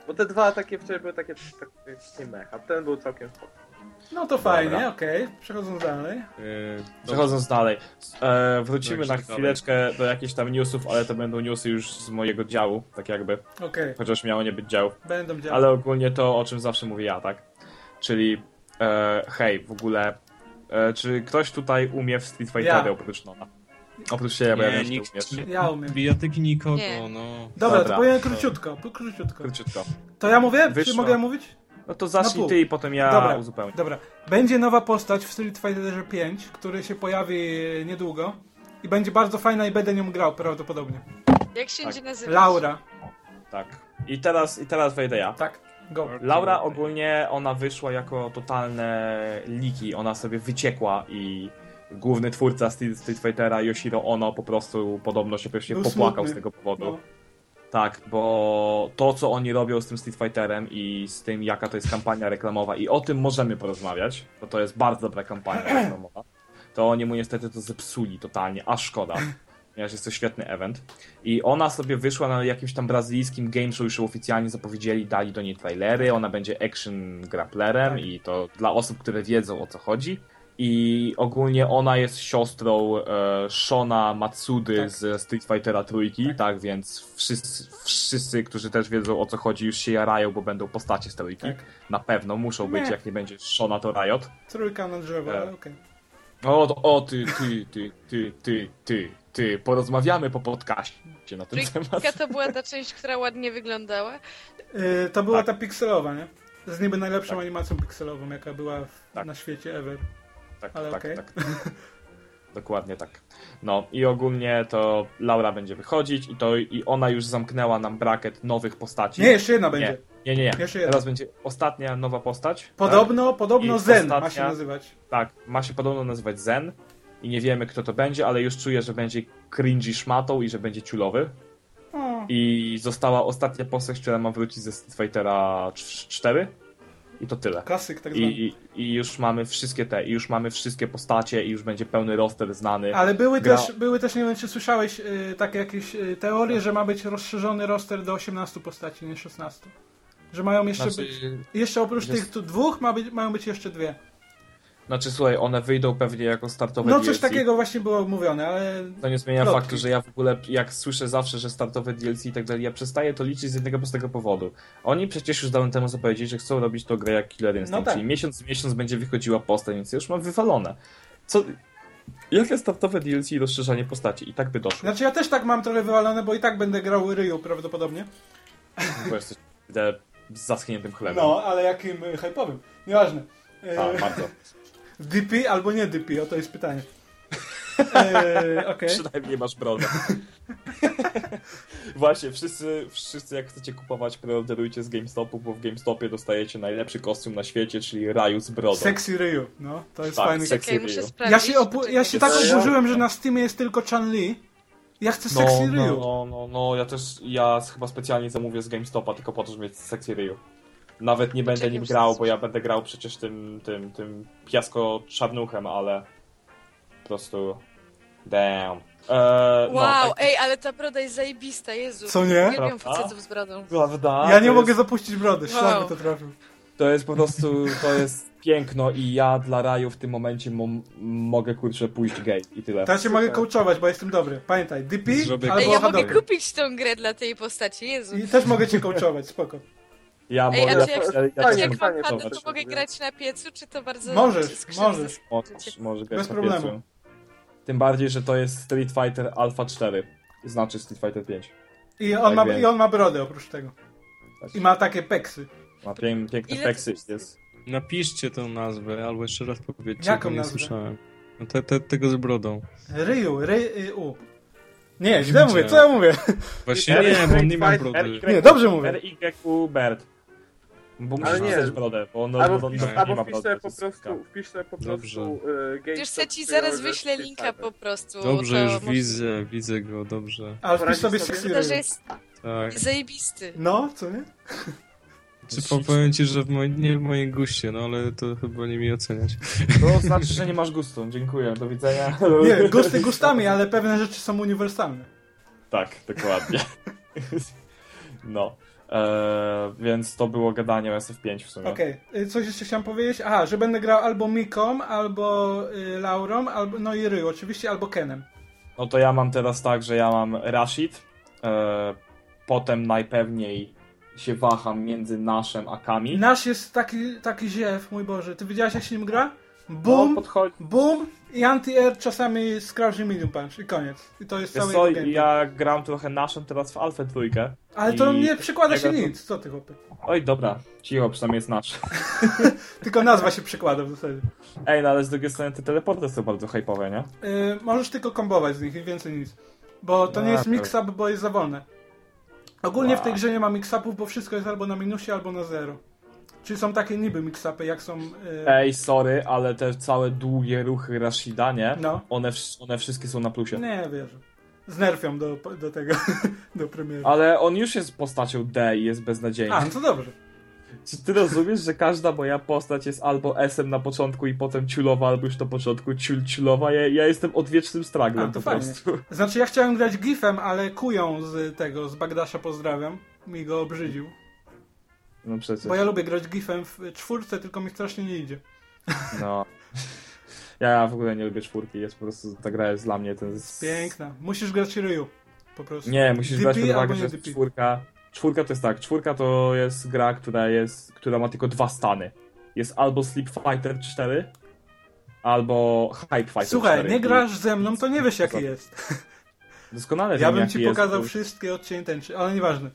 Bo te dwa takie wczoraj były takie, takie nie mecha. Ten był całkiem spoko. No to fajnie, okej. Przechodząc dalej. Y, dobrze. Przechodząc dalej, e, wrócimy Tak, na dalej. chwileczkę do jakichś tam newsów, ale to będą newsy już z mojego działu, tak jakby, Okej, chociaż miało nie być działów. będą działać. Ale ogólnie to, o czym zawsze mówię ja, tak? Czyli, e, hej, w ogóle E, czy ktoś tutaj umie w Street Fightery Ja. oprócz Nona? Oprócz siebie, bo ja Nie, wiem, że nikt umiesz. Ja umiem. Bijatyki nikogo, Nie. no. Dobra, Dobra. to powiem króciutko, króciutko. Króciutko. To ja mówię? Wyszło. Czy mogę mówić? No to zacznij ty i potem ja Dobra. uzupełnię. Dobra. Będzie nowa postać w Street Fighter 5, który się pojawi niedługo. I będzie bardzo fajna i będę nią grał prawdopodobnie. Jak się Tak. będzie nazywać? Laura. Tak. I teraz, I teraz wejdę ja. Tak, go. Laura ogólnie, ona wyszła jako totalne liki, ona sobie wyciekła i główny twórca Street, Fightera Yoshiro Ono po prostu podobno się pewnie popłakał smutny. z tego powodu. No. Tak, bo to co oni robią z tym Street Fighterem i z tym jaka to jest kampania reklamowa i o tym możemy porozmawiać, bo to jest bardzo dobra kampania reklamowa, to oni mu niestety to zepsuli totalnie, a szkoda. Ponieważ jest to świetny event. I ona sobie wyszła na jakimś tam brazylijskim game show, już oficjalnie zapowiedzieli, dali do niej trailery. Ona będzie action grapplerem Tak. i to dla osób, które wiedzą o co chodzi. I ogólnie ona jest siostrą e, Shona Matsudy Tak. z Street Fightera trójki, tak. więc wszyscy, wszyscy, którzy też wiedzą o co chodzi, już się jarają, bo będą postacie z trójki. Tak. Na pewno muszą być, Nie. jak nie będzie Shona to Riot. Trójka na drzewo, E. ale okej. O, to- o ty, ty, ty, ty, ty, ty, ty, porozmawiamy po podcaście na ten temat. Trójka to była ta część, która ładnie wyglądała. Y, To była Tak. ta pikselowa, nie? Z niby najlepszą Tak. animacją pikselową, jaka była w, Tak. na świecie ever. Tak, Ale tak, okej. tak. Dokładnie tak. No i ogólnie to Laura będzie wychodzić i to i ona już zamknęła nam bracket nowych postaci. Nie, jeszcze jedna będzie. nie, nie. nie. Jeszcze jedna. Teraz będzie ostatnia nowa postać. Podobno, podobno I Zen ma się ostatnia- nazywać. Tak, tak, ma się podobno nazywać Zen i nie wiemy kto to będzie, ale już czuję, że będzie cringy szmatą i że będzie ciulowy. O, I została ostatnia postać, która ma wrócić ze Street Fightera 4 i to tyle. klasyk tak zwany. I, i, I już mamy wszystkie te, i już mamy wszystkie postacie i już będzie pełny roster znany. Ale były Gra- też, były też, nie wiem czy słyszałeś, y, takie jakieś y, teorie, że ma być rozszerzony roster do 18 postaci, nie 16. Że mają jeszcze Znaczy, być, jeszcze oprócz jest- tych tu dwóch ma być, mają być jeszcze dwie. Znaczy, słuchaj, one wyjdą pewnie jako startowe No DLC. coś takiego właśnie było mówione, ale To nie zmienia Plotki. faktu, że ja w ogóle, jak słyszę zawsze, że startowe DLC i tak dalej, ja przestaję to liczyć z jednego prostego powodu. Oni przecież już dawno temu zapowiedzieli, że chcą robić to grę jak Killer Instinct, No tak. czyli miesiąc w miesiąc będzie wychodziła postać, więc ja już mam wywalone. Co... Jakie startowe DLC i rozszerzanie postaci? I tak by doszło. Znaczy ja też tak mam trochę wywalone, bo i tak będę grał Ryu prawdopodobnie. Bo jesteś z zaschniętym chlebem. No, ale jakim y, hype'owym. Nieważne. Y, A, bardzo. DP albo nie DP, o to jest pytanie. E, Okej. Przynajmniej masz brodę. Właśnie, wszyscy, wszyscy jak chcecie kupować, preorderujcie z GameStopu, bo w GameStopie dostajecie najlepszy kostium na świecie, czyli Raju z brodą. Sexy Ryu, no, to jest Tak, fajny. sexy. Muszę Ryu. Ja się, ja się tak oburzyłem, że na Steamie jest tylko Chan-Li. Ja chcę No, Sexy no, Ryu. no, no, no, ja też, ja chyba specjalnie zamówię z GameStopa tylko po to, żeby mieć Sexy Ryu. Nawet nie będę nim grał, bo ja będę grał przecież tym, tym, tym piasko-czarnuchem, ale po prostu damn. Eee, Wow, no, tak, ej, ale ta broda jest zajebista, Jezu. Co nie? Prawda? facetów z brodą. prawda? Ja nie to mogę jest, zapuścić brody, szlak Wow. by to trafił. To jest po prostu, to jest piękno i ja dla Raju w tym momencie mo- mogę kurczę pójść gay i tyle. To ja cię mogę coachować, bo jestem dobry. Pamiętaj, DP Zrobię- albo ja mogę kupić tą grę dla tej postaci, Jezu. I też mogę cię coachować, spoko. Ja Ej, mogę, a czy jak- ja, ja, Jak ja, mam to mogę grać na piecu, czy to bardzo Możesz, możesz. Możesz, możesz grać Bez na problemu. piecu. Tym bardziej, że to jest Street Fighter Alpha 4. Znaczy Street Fighter 5. I on, Tak ma, wiem. I on ma brodę oprócz tego. Tak. I ma takie peksy. Ma pię, piękne Ile peksy. Jest. Napiszcie tą nazwę, albo jeszcze raz powiedzcie, Jaką bo nie nazwę? słyszałem. No te, te, tego z brodą. Ryu, Ryu. Nie, źle mówię, co ja mówię? Właśnie nie, bo on nie ma Fight- brody. Nie, dobrze mówię. RYU Bert. Bo musisz Ale nie. pisać brodę, bo on, Albo wpisz, nie, nie albo ma wpisz brody. sobie to po prostu, wpisz sobie po Dobrze. prostu y, GameStop Wiesz co, ci zaraz wyślę Street linka po prostu. Dobrze, już może- widzę, widzę go, dobrze. Ale wpisz sobie? Sexy jest Tak. zajebisty. No, co nie? Czy powiem ci, że w moj, nie w moim guście, no ale to chyba nie mi oceniać. To znaczy, że nie masz gustu. Dziękuję, do widzenia. Nie, gusty gustami, ale pewne rzeczy są uniwersalne. Tak, dokładnie. No. Eee, więc to było gadanie o SF5 w sumie. Okej, y, coś jeszcze chciałem powiedzieć? Aha, że będę grał albo Miką, albo y, Laurą, albo, no i Ryu oczywiście, albo Kenem. No to ja mam teraz tak, że ja mam Rashid, e, potem najpewniej się waham między naszym a Kami. Nasz jest taki, taki ziew, mój Boże. Ty wiedziałeś jak się nim gra? Boom, No, podchodzi. boom i anti-air czasami scratch medium punch i koniec. I to jest Wiesz cały co, ja gram trochę naszą teraz w Alfę trójkę. Ale to i- nie przykłada się nic, co ty chłopie. Oj, dobra, cicho, przynajmniej jest nasz. Tylko nazwa się przykłada w zasadzie. Ej, no ale z drugiej strony te teleporty są bardzo hype'owe, nie? Yy, możesz tylko kombować z nich i więcej nic. Bo to nie jest to- mix-up, bo jest za wolne. Ogólnie w tej Wow. grze nie ma mix-upów, bo wszystko jest albo na minusie, albo na zero. Czyli są takie niby mix-upy, jak są... Yy, Ej, sorry, ale te całe długie ruchy Rashida, nie? no, One, one wszystkie są na plusie. nie wierzę. Znerfią do, do tego, do premiery. Ale on już jest postacią D i jest beznadziejny. A, no to dobrze. Czy ty rozumiesz, że każda moja postać jest albo S-em na początku i potem ciulowa, albo już na początku ciul ciulowa? Ja, ja jestem odwiecznym straglem po fajnie. prostu. Znaczy ja chciałem grać Gifem, ale kują z tego, z Bagdasza pozdrawiam. Mi go obrzydził. No przecież. Bo ja lubię grać Gifem w czwórce, tylko mi strasznie nie idzie. No. Ja w ogóle nie lubię czwórki, jest po prostu, ta gra jest dla mnie ten... Piękna. Musisz grać Ryu. Po prostu. Nie, musisz DP brać pod uwagę, że jest DP. czwórka... Czwórka to jest tak, czwórka to jest gra, która jest, która ma tylko dwa stany. Jest albo Sleep Fighter 4, albo Hype Fighter Słuchaj, 4. nie grasz ze mną, to nie wiesz jaki jest. Doskonale Ja wiem, bym ci jest, pokazał bo- wszystkie odcienie tęczy, ale nieważne.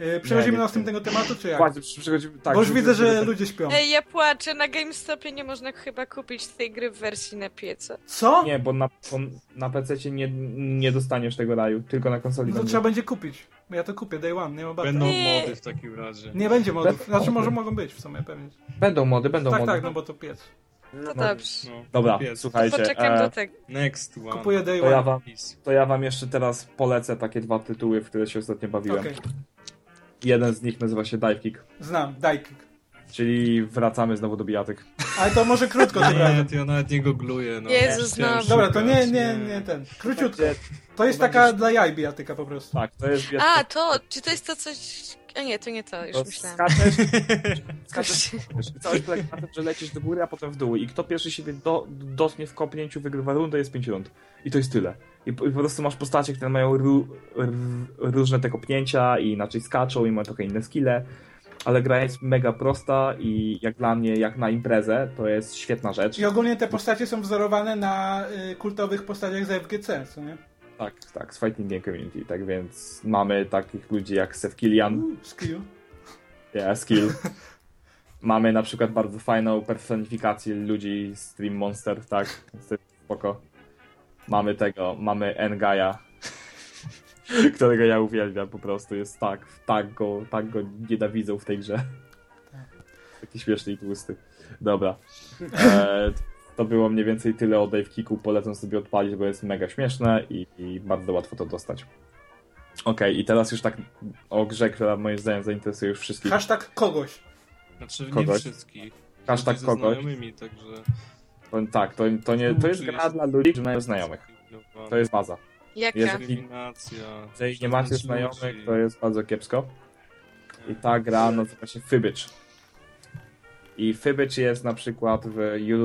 Yy, Przechodzimy do następnego tematu, czy jak? Właśnie, przy- przychodzimy, tak. Bo już widzę, że ludzie śpią. Ej, ja płaczę, na GameStopie nie można chyba kupić tej gry w wersji na pieca. Co? Nie, bo na, bo na PC nie, nie dostaniesz tego raju, tylko na konsoli No to trzeba będzie kupić. Ja to kupię, day one, nie ma bata. Będą Nie. mody w takim razie. Nie będzie modów. Znaczy może mogą być w sumie pewnie. Będą mody, będą Tak, mody. tak, no bo to piec. To No. dobrze. No, Dobra, pies. słuchajcie, Poczekam e, do tego. Next one. Kupuję day to ja, one. wam, to ja wam jeszcze teraz polecę takie dwa tytuły, w które się ostatnio bawiłem. Okej, Jeden z nich nazywa się Dive Kick, znam, dajkik. czyli wracamy znowu do bijatyk. Ale to może krótko tym Nie, razem. to ja nawet nie googluję. No. Jezus, znowu. Dobra, to nie, nie, nie ten. Króciutko. To jest taka dla jaj bijatyka po prostu. Tak, to jest bijatyk. A, to, czy to jest to coś... A nie, to nie to, już To myślałam. skaczesz, skaczesz, całość polega na tym, że lecisz do góry, a potem w dół i kto pierwszy siebie do, dotknie w kopnięciu, wygrywa rundę, jest 5 rund. I to jest tyle. I po, i po prostu masz postacie, które mają ró- r, różne te kopnięcia i inaczej skaczą i mają trochę inne skille, ale gra jest mega prosta i jak dla mnie, jak na imprezę, to jest świetna rzecz. I ogólnie te postacie są wzorowane na y, kultowych postaciach z FGC, co nie? Tak, tak, z Fighting Game Community, tak więc mamy takich ludzi jak Seth Killian, skill. Yeah, skill. Mamy na przykład bardzo fajną personifikację ludzi z Stream Monster, tak? Spoko. Mamy tego, mamy Engaya, którego ja uwielbiam po prostu. Jest tak, tak go, tak go nienawidzą w tej grze. Taki śmieszny i tłusty. Dobra. E, to było mniej więcej tyle o Dave Kicku. Polecam sobie odpalić, bo jest mega śmieszne i, i bardzo łatwo to dostać. Okej, i teraz już tak o grze, która moim zdaniem zainteresuje już wszystkich. Hashtag kogoś. Znaczy nie Kogoś. wszystkich. Hashtag kogoś. znajomymi, także... To, tak, to, to, nie, to jest gra dla ludzi, którzy mają znajomych. To jest baza. Jaka? Jeżeli- nie macie znajomych, to jest bardzo kiepsko. I ta gra nazywa się Fibbage. I Fibbage jest na przykład w You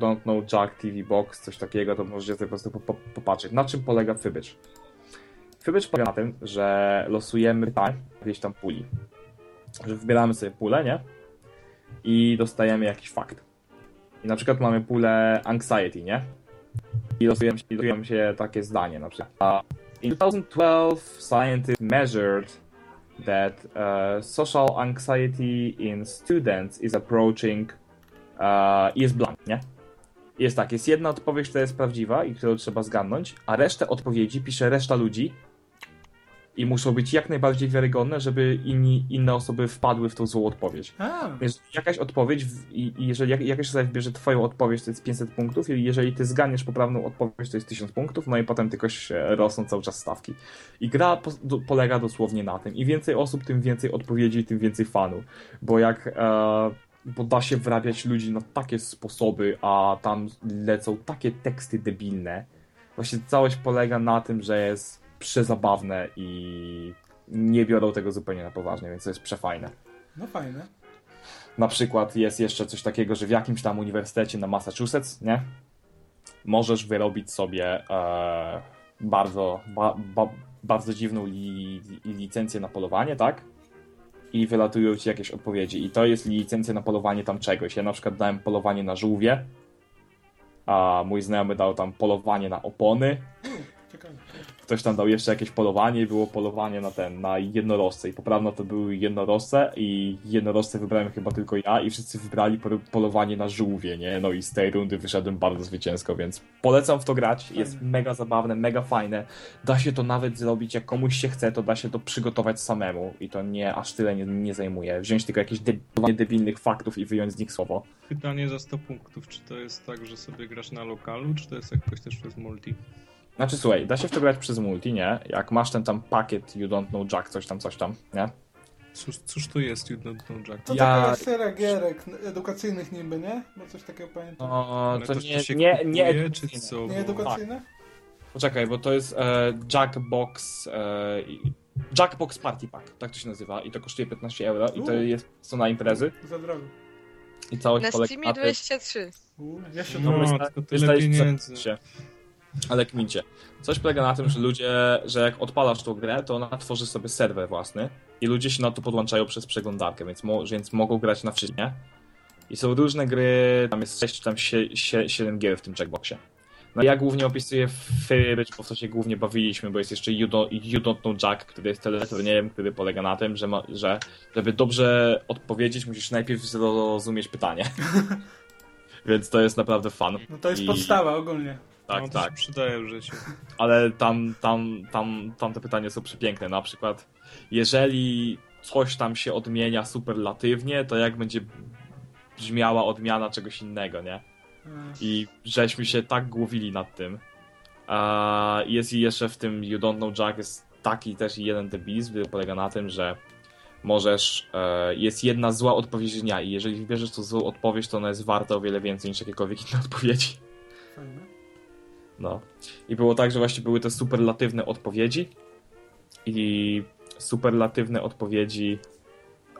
Don't Know Jack TV Box, coś takiego, to możecie sobie po prostu po, po, popatrzeć. Na czym polega Fibbage? Fibbage polega na tym, że losujemy pytań gdzieś tam puli. Że wybieramy sobie pulę, nie? I dostajemy jakiś fakt. I na przykład mamy pulę Anxiety, nie? I losujemy się, losujemy się takie zdanie na przykład. A In 2012, scientists measured that uh, social anxiety in students is approaching uh, blank, nie? Jest tak, jest jedna odpowiedź, która jest prawdziwa i którą trzeba zgadnąć, a resztę odpowiedzi pisze reszta ludzi i muszą być jak najbardziej wiarygodne, żeby inni, inne osoby wpadły w tą złą odpowiedź. A, Jeżeli jakaś odpowiedź, w, i, i jeżeli jak, jakaś osoba wybierze twoją odpowiedź, to jest 500 punktów, i jeżeli ty zganiesz poprawną odpowiedź, to jest 1000 punktów, no i potem tylko się rosną cały czas stawki. I gra po, do, polega dosłownie na tym. Im więcej osób, tym więcej odpowiedzi, tym więcej fanów. Bo jak... E, bo da się wrabiać ludzi na takie sposoby, a tam lecą takie teksty debilne. Właśnie całość polega na tym, że jest przezabawne i nie biorą tego zupełnie na poważnie, więc to jest przefajne. no fajne. Na przykład jest jeszcze coś takiego, że w jakimś tam uniwersytecie na Massachusetts, nie? Możesz wyrobić sobie e, bardzo, ba, ba, bardzo dziwną li, licencję na polowanie, tak? I wylatują ci jakieś odpowiedzi. I to jest licencja na polowanie tam czegoś. Ja na przykład dałem polowanie na żółwie a mój znajomy dał tam polowanie na opony. Ktoś tam dał jeszcze jakieś polowanie i było polowanie na ten, na jednorożce. I poprawno to były jednorożce i jednorożce wybrałem chyba tylko ja i wszyscy wybrali po- polowanie na żółwie, nie? No i z tej rundy wyszedłem bardzo zwycięsko, więc polecam w to grać, jest mega zabawne, mega fajne, da się to nawet zrobić, jak komuś się chce, to da się to przygotować samemu. I to nie, aż tyle nie, nie zajmuje, wziąć tylko jakieś debilnie debilnych faktów i wyjąć z nich słowo. Pytanie za 100 punktów, czy to jest tak, że sobie grasz na lokalu, czy to jest jakoś też przez multi? Znaczy słuchaj, da się w to grać przez multi, nie? Jak masz ten tam pakiet You Don't Know Jack, coś tam, coś tam, nie? Cóż, cóż to jest You Don't Know Jack? To Ja- taka seria gierek edukacyjnych niby, nie? Bo coś takiego pamiętam. No, to to nie, się nie, kupuje, nie, czy co? Nie Bo- edukacyjne? Poczekaj, bo to jest e, Jackbox e, Jackbox Party Pack, tak to się nazywa i to kosztuje 15 euro i to jest co na imprezy Za drogo. i całość Na polega Steamie na tym, 23. U, jeszcze No, tylko tyle pieniędzy. się. Ale kmincie. Coś polega na tym, że ludzie, że jak odpalasz tą grę, to ona tworzy sobie serwer własny i ludzie się na to podłączają przez przeglądarkę, więc, mo, więc mogą grać na wszystkie. I są różne gry, tam jest 6 czy tam 7 gier w tym Jackboxie. No ja głównie opisuję Fyrycz, bo w to się głównie bawiliśmy, bo jest jeszcze you Don't, you Don't Know Jack, który jest teleturniejem, który polega na tym, że, ma, że żeby dobrze odpowiedzieć, musisz najpierw zrozumieć pytanie. Więc to jest naprawdę fan. No to jest I- podstawa ogólnie. Tak, no, tak. się przydaje w życiu. Ale tam, tam, tam, tam te pytania są przepiękne. Na przykład, jeżeli coś tam się odmienia superlatywnie, to jak będzie brzmiała odmiana czegoś innego, nie? I żeśmy się tak głowili nad tym. A jest i jeszcze w tym You Don't Know Jack jest taki też jeden debilizm, który polega na tym, że możesz, e, jest jedna zła odpowiedź dnia i jeżeli wybierzesz tą złą odpowiedź, to ona jest warta o wiele więcej niż jakiekolwiek inne odpowiedzi. Fajne. No. I było tak, że właśnie były te superlatywne odpowiedzi i superlatywne odpowiedzi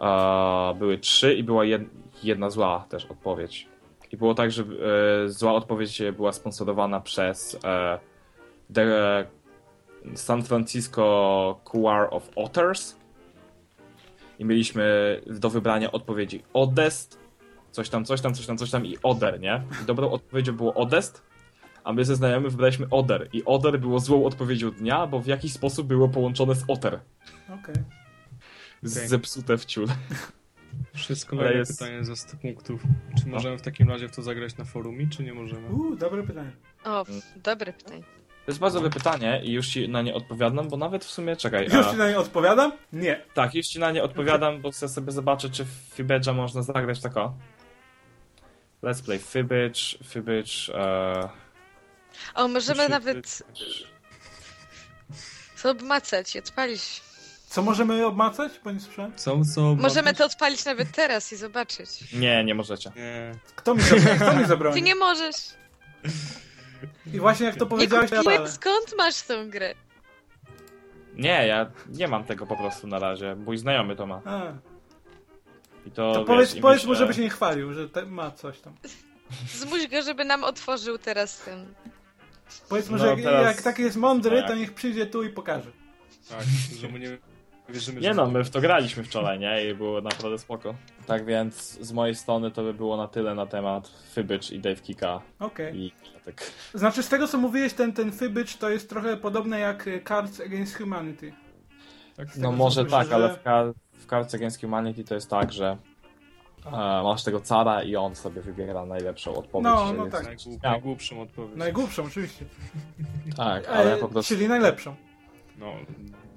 a, były trzy i była jed, jedna zła też odpowiedź. I było tak, że e, zła odpowiedź była sponsorowana przez e, The San Francisco Choir of Otters i mieliśmy do wybrania odpowiedzi Odest, coś tam, coś tam, coś tam, coś tam i Oder, nie? I dobrą odpowiedzią było Odest, a my ze znajomym wybraliśmy Oder i Oder było złą odpowiedzią dnia, bo w jakiś sposób było połączone z Otter. Okej. Okej. Zepsute w ciul. Wszystko kolejne jest- pytanie za 100 punktów. Czy możemy w takim razie w to zagrać na forumie, czy nie możemy? U, dobre pytanie. O, dobre pytanie. To jest bardzo dobre pytanie i już ci na nie odpowiadam, bo nawet w sumie, czekaj, Już a, ci na nie odpowiadam? Nie. tak, już ci na nie odpowiadam, bo chcę sobie zobaczyć, czy w Fibedża można zagrać tako. Let's play Fibbage, Fibbage, e, O, możemy nawet to obmacać i odpalić. Co możemy obmacać? Bo nie słyszałem. Co, co? Możemy to odpalić nawet teraz i zobaczyć. Nie, nie możecie. Nie. Kto mi zabroni? Kto mi zabroni? Ty nie możesz. I właśnie jak to Nie powiedziałeś, ja kupiłem, skąd masz tą grę? Nie, ja nie mam tego po prostu na razie. Mój znajomy to ma. A, I to, to wiesz, powiedz, i powiedz mu, myślę- żeby się nie chwalił, że ma coś tam. Zmuś go, żeby nam otworzył teraz ten. Powiedz mu, No, że jak, teraz- jak taki jest mądry, tak. to niech przyjdzie tu i pokaże. Tak, że mu nie wierzymy, Nie że... no, my w to graliśmy wczoraj, nie? I było naprawdę spoko. Tak więc z mojej strony to by było na tyle na temat Fibycz i Dave Kika Okej. i tak. Znaczy z tego co mówiłeś, ten, ten Fibycz to jest trochę podobne jak Cards Against Humanity. Tak, No może słyszę, tak, że- ale w, Car- w Cards Against Humanity to jest tak, że masz tego cara i on sobie wybiera najlepszą odpowiedź. No, no jest- tak. Najgłup, najgłupszą odpowiedź. Najgłupszą oczywiście. Tak, ale E, po prostu Czyli najlepszą. No,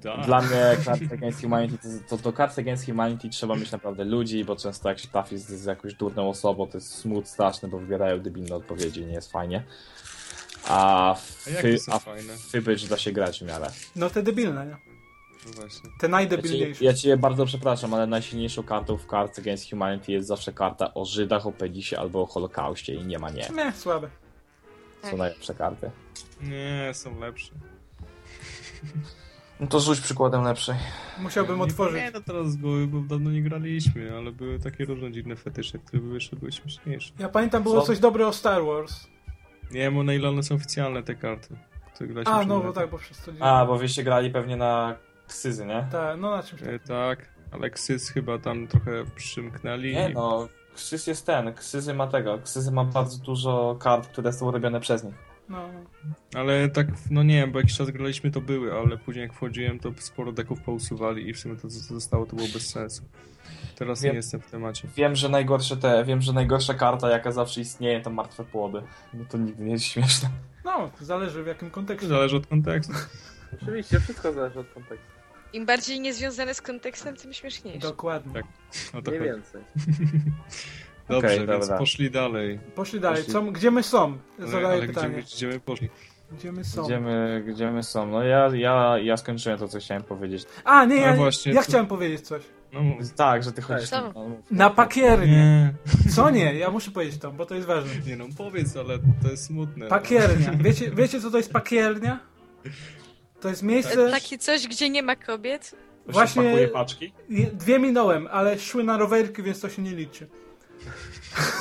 da. dla mnie Cards Against Humanity, to, to do Cards Against Humanity trzeba mieć naprawdę ludzi, bo często jak się trafi z, z jakąś durną osobą, to jest smut straszny, bo wybierają debilne odpowiedzi i nie jest fajnie. A, A fy, są a fajne? Fybycz da się grać w miarę. No te debilne, nie? No właśnie. Te Ja najdebilniejsze. cię, ja cię bardzo przepraszam, ale najsilniejszą kartą w Cards Against Humanity jest zawsze karta o Żydach, o Pedisie albo o Holokauście i nie ma nie. Nie, słabe. Są Tak. najlepsze karty. Nie, są lepsze. No to rzuć przykładem lepszej. Musiałbym Nie otworzyć. pamiętam teraz z głowy, bo dawno nie graliśmy, ale były takie różne dziwne fetysze, które były jeszcze były śmieszniejsze. Ja pamiętam, było Co? coś dobre o Star Wars. Nie wiem, na ile one są oficjalne te karty. A, no bo tak, bo przez to. A, bo wyście grali pewnie na ksyzy, nie? Tak, no na czymś E, tak. Ale Ksys chyba tam trochę przymknęli. Nie i- no, Ksys jest ten, Ksysy ma tego, Ksysy ma bardzo dużo kart, które są robione przez nich. No. Ale tak, no nie wiem, bo jakiś czas graliśmy to były, ale później jak wchodziłem to sporo deków pousuwali i w sumie to co zostało to było bez sensu. Teraz Wiem. nie jestem w temacie. Wiem, że najgorsze te, wiem, że najgorsza karta jaka zawsze istnieje to martwe płody. No to nigdy nie jest śmieszne. no, zależy w jakim kontekście. Zależy od kontekstu. Oczywiście, wszystko zależy od kontekstu. Im bardziej niezwiązane z kontekstem, tym śmieszniejsze. Dokładnie. Tak. O to Nie chodzi. więcej. Dobrze, Okej, więc dobra. poszli dalej. Poszli dalej. Poszli. Co, gdzie my są? No, Zadaję ale gdzie pytanie. my, gdzie my poszli? Gdzie my są? Gdzie my, gdzie my są? No ja, ja, ja skończyłem to, co chciałem powiedzieć. A, nie, ja, Ale właśnie, ja to- chciałem powiedzieć coś. No. Tak, że ty chodzisz... Co? No, mów. Na pakiernię. Nie, Co nie? Ja muszę powiedzieć to, bo to jest ważne. nie no powiedz, ale to jest smutne. Pakiernia. Wiecie, wiecie co to jest pakiernia? To jest miejsce... Takie coś, gdzie nie ma kobiet. To Właśnie- paczki? Dwie minąłem, ale szły na rowerki, więc to się nie liczy.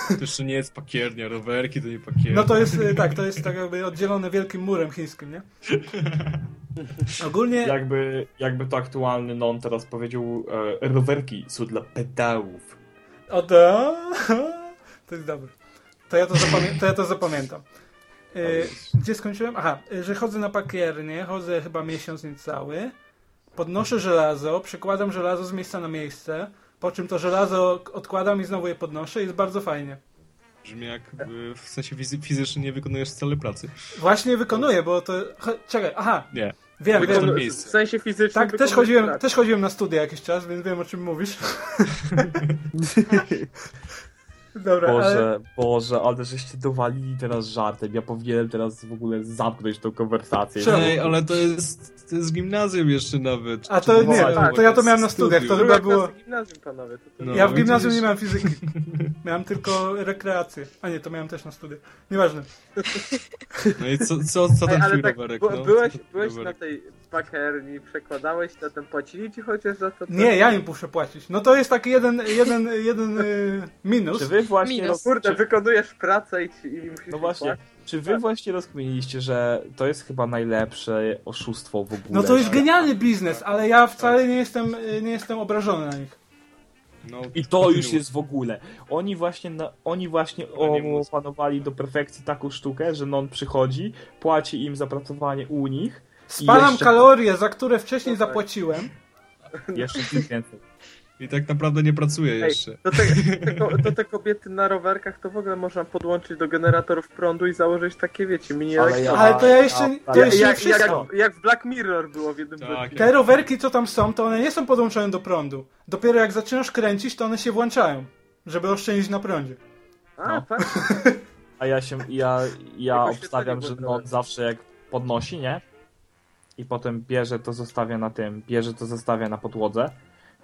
To jeszcze nie jest pakiernia, rowerki to nie pakiernia. No to jest, y, tak, to jest tak jakby oddzielone wielkim murem chińskim, nie? Ogólnie... Jakby, jakby to aktualny non teraz powiedział, e, rowerki są dla pedałów. O to... To jest dobre. To ja to, zapamię- to, ja to zapamiętam. Y, gdzie skończyłem? Aha, y, że chodzę na pakiernię, chodzę chyba miesiąc niecały, podnoszę żelazo, przekładam żelazo z miejsca na miejsce, po czym to żelazo odkładam i znowu je podnoszę i jest bardzo fajnie. Brzmi jak y, w sensie fizy- fizycznie nie wykonujesz całej pracy. Właśnie wykonuję, bo to... Czekaj, aha, Nie. wiem, wiem. W sensie fizycznym. Tak, też chodziłem, pracę. też chodziłem na studia jakiś czas, więc wiem o czym mówisz. Dobra, ale... Boże, Boże, ale żeście dowalili teraz żartem. Ja powinienem teraz w ogóle zamknąć tą konwersację. Czemu? Ej, ale to jest, to jest gimnazjum jeszcze nawet. A to nie, tak, to ja to miałem na studiach, to chyba było... gimnazjum, panowie. To, to... No. Ja w gimnazjum widzisz? nie miałem fizyki. Miałem tylko rekreację. A nie, to miałem też na studiach. Nieważne. No i co, co, co ten Ej, ale tak, no? byłeś, byłeś na tej pakerni, przekładałeś na ten, płacili ci chociaż za to? Nie, ja im muszę płacić. No to jest taki jeden, jeden, jeden y, minus. Czy wy właśnie... Minus. Roz... Kurde, Czy... wykonujesz pracę i, ci, i musisz No właśnie, płacić. czy wy właśnie rozkminiliście, że to jest chyba najlepsze oszustwo w ogóle? No to jest genialny biznes, ale ja wcale nie jestem, y, nie jestem obrażony na nich. No, I to już jest w ogóle. Oni właśnie, na, oni właśnie No opanowali do perfekcji taką sztukę, że non przychodzi, płaci im za pracowanie u nich. Spalam jeszcze- kalorie, za które wcześniej No tak. zapłaciłem. Jeszcze więcej. I tak naprawdę nie pracuje Ej, jeszcze. to, te, te, ko- to te kobiety na rowerkach to w ogóle można podłączyć do generatorów prądu i założyć takie, wiecie, mini Ale elektrownie. Ale to ja jeszcze, to Ja- jeszcze nie jak, jak, wszystko. jak, jak w Black Mirror było w jednym Tak. Te rowerki, co tam są, to one nie są podłączone do prądu. Dopiero jak zaczynasz kręcić, to one się włączają, żeby oszczędzić na prądzie. A, No. tak. A ja się, ja, ja Jakoś obstawiam, się że włączyłem. zawsze jak podnosi, nie? I potem bierze to zostawia na tym, bierze to zostawia na podłodze.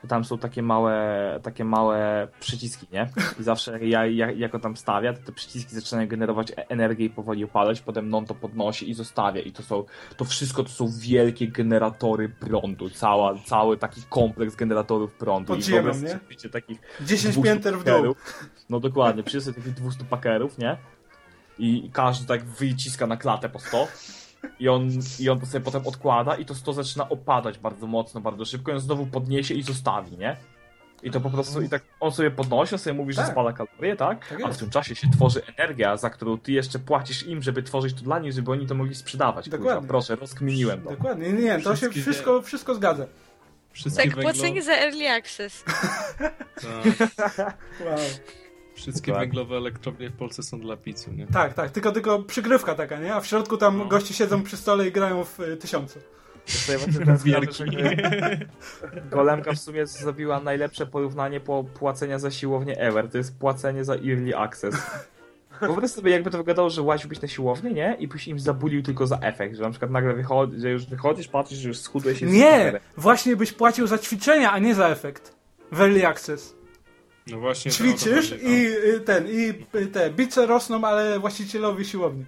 To tam są takie małe, takie małe przyciski, nie? I zawsze ja, jak, jak on tam stawia, to te przyciski zaczynają generować e- energię i powoli opalać, potem non to podnosi i zostawia. I to są, to wszystko to są wielkie generatory prądu. Cała, cały taki kompleks generatorów prądu. Pod ziemią, nie? wiecie, takich 10 200 pięter w dół. No dokładnie, przyjdzie sobie takich 200 pakerów, nie? I każdy tak wyciska na klatę po 100. I on, I on to sobie potem odkłada i to 100 zaczyna opadać bardzo mocno, bardzo szybko. I on znowu podniesie i zostawi, nie? I to po prostu, i tak on sobie podnosi, on sobie mówi, że Tak. spala kalorie, tak? Tak A w tym czasie się tworzy energia, za którą ty jeszcze płacisz im, żeby tworzyć to dla nich, żeby oni to mogli sprzedawać. Kurwa, Dokładnie. proszę, rozkminiłem to. Dokładnie, nie, nie, to się wszystko, wszystko zgadza. Wszystkie, Tak, węglo... płacenie za early access. tak, Wow. Wszystkie Tak. węglowe elektrownie w Polsce są dla pizzu, nie? Tak, tak, tylko, tylko przygrywka taka, nie? A w środku tam No. goście siedzą przy stole i grają w y. To sobie właśnie teraz Golemka w sumie zrobiła najlepsze porównanie po płacenia za siłownię ever. To jest płacenie za early access. Wyobraź sobie, jakby to wyglądało, że łaziłbyś na siłownię, nie? I byś im zabulił tylko za efekt, że na przykład nagle wychodzi, że już wychodzisz, patrzysz, że już schudłeś i Nie! Właśnie byś płacił za ćwiczenia, a nie za efekt. W Early Access. No właśnie. to o to Ćwiczysz chodzi, i y, ten, i y, te bice rosną, ale właścicielowi siłowni.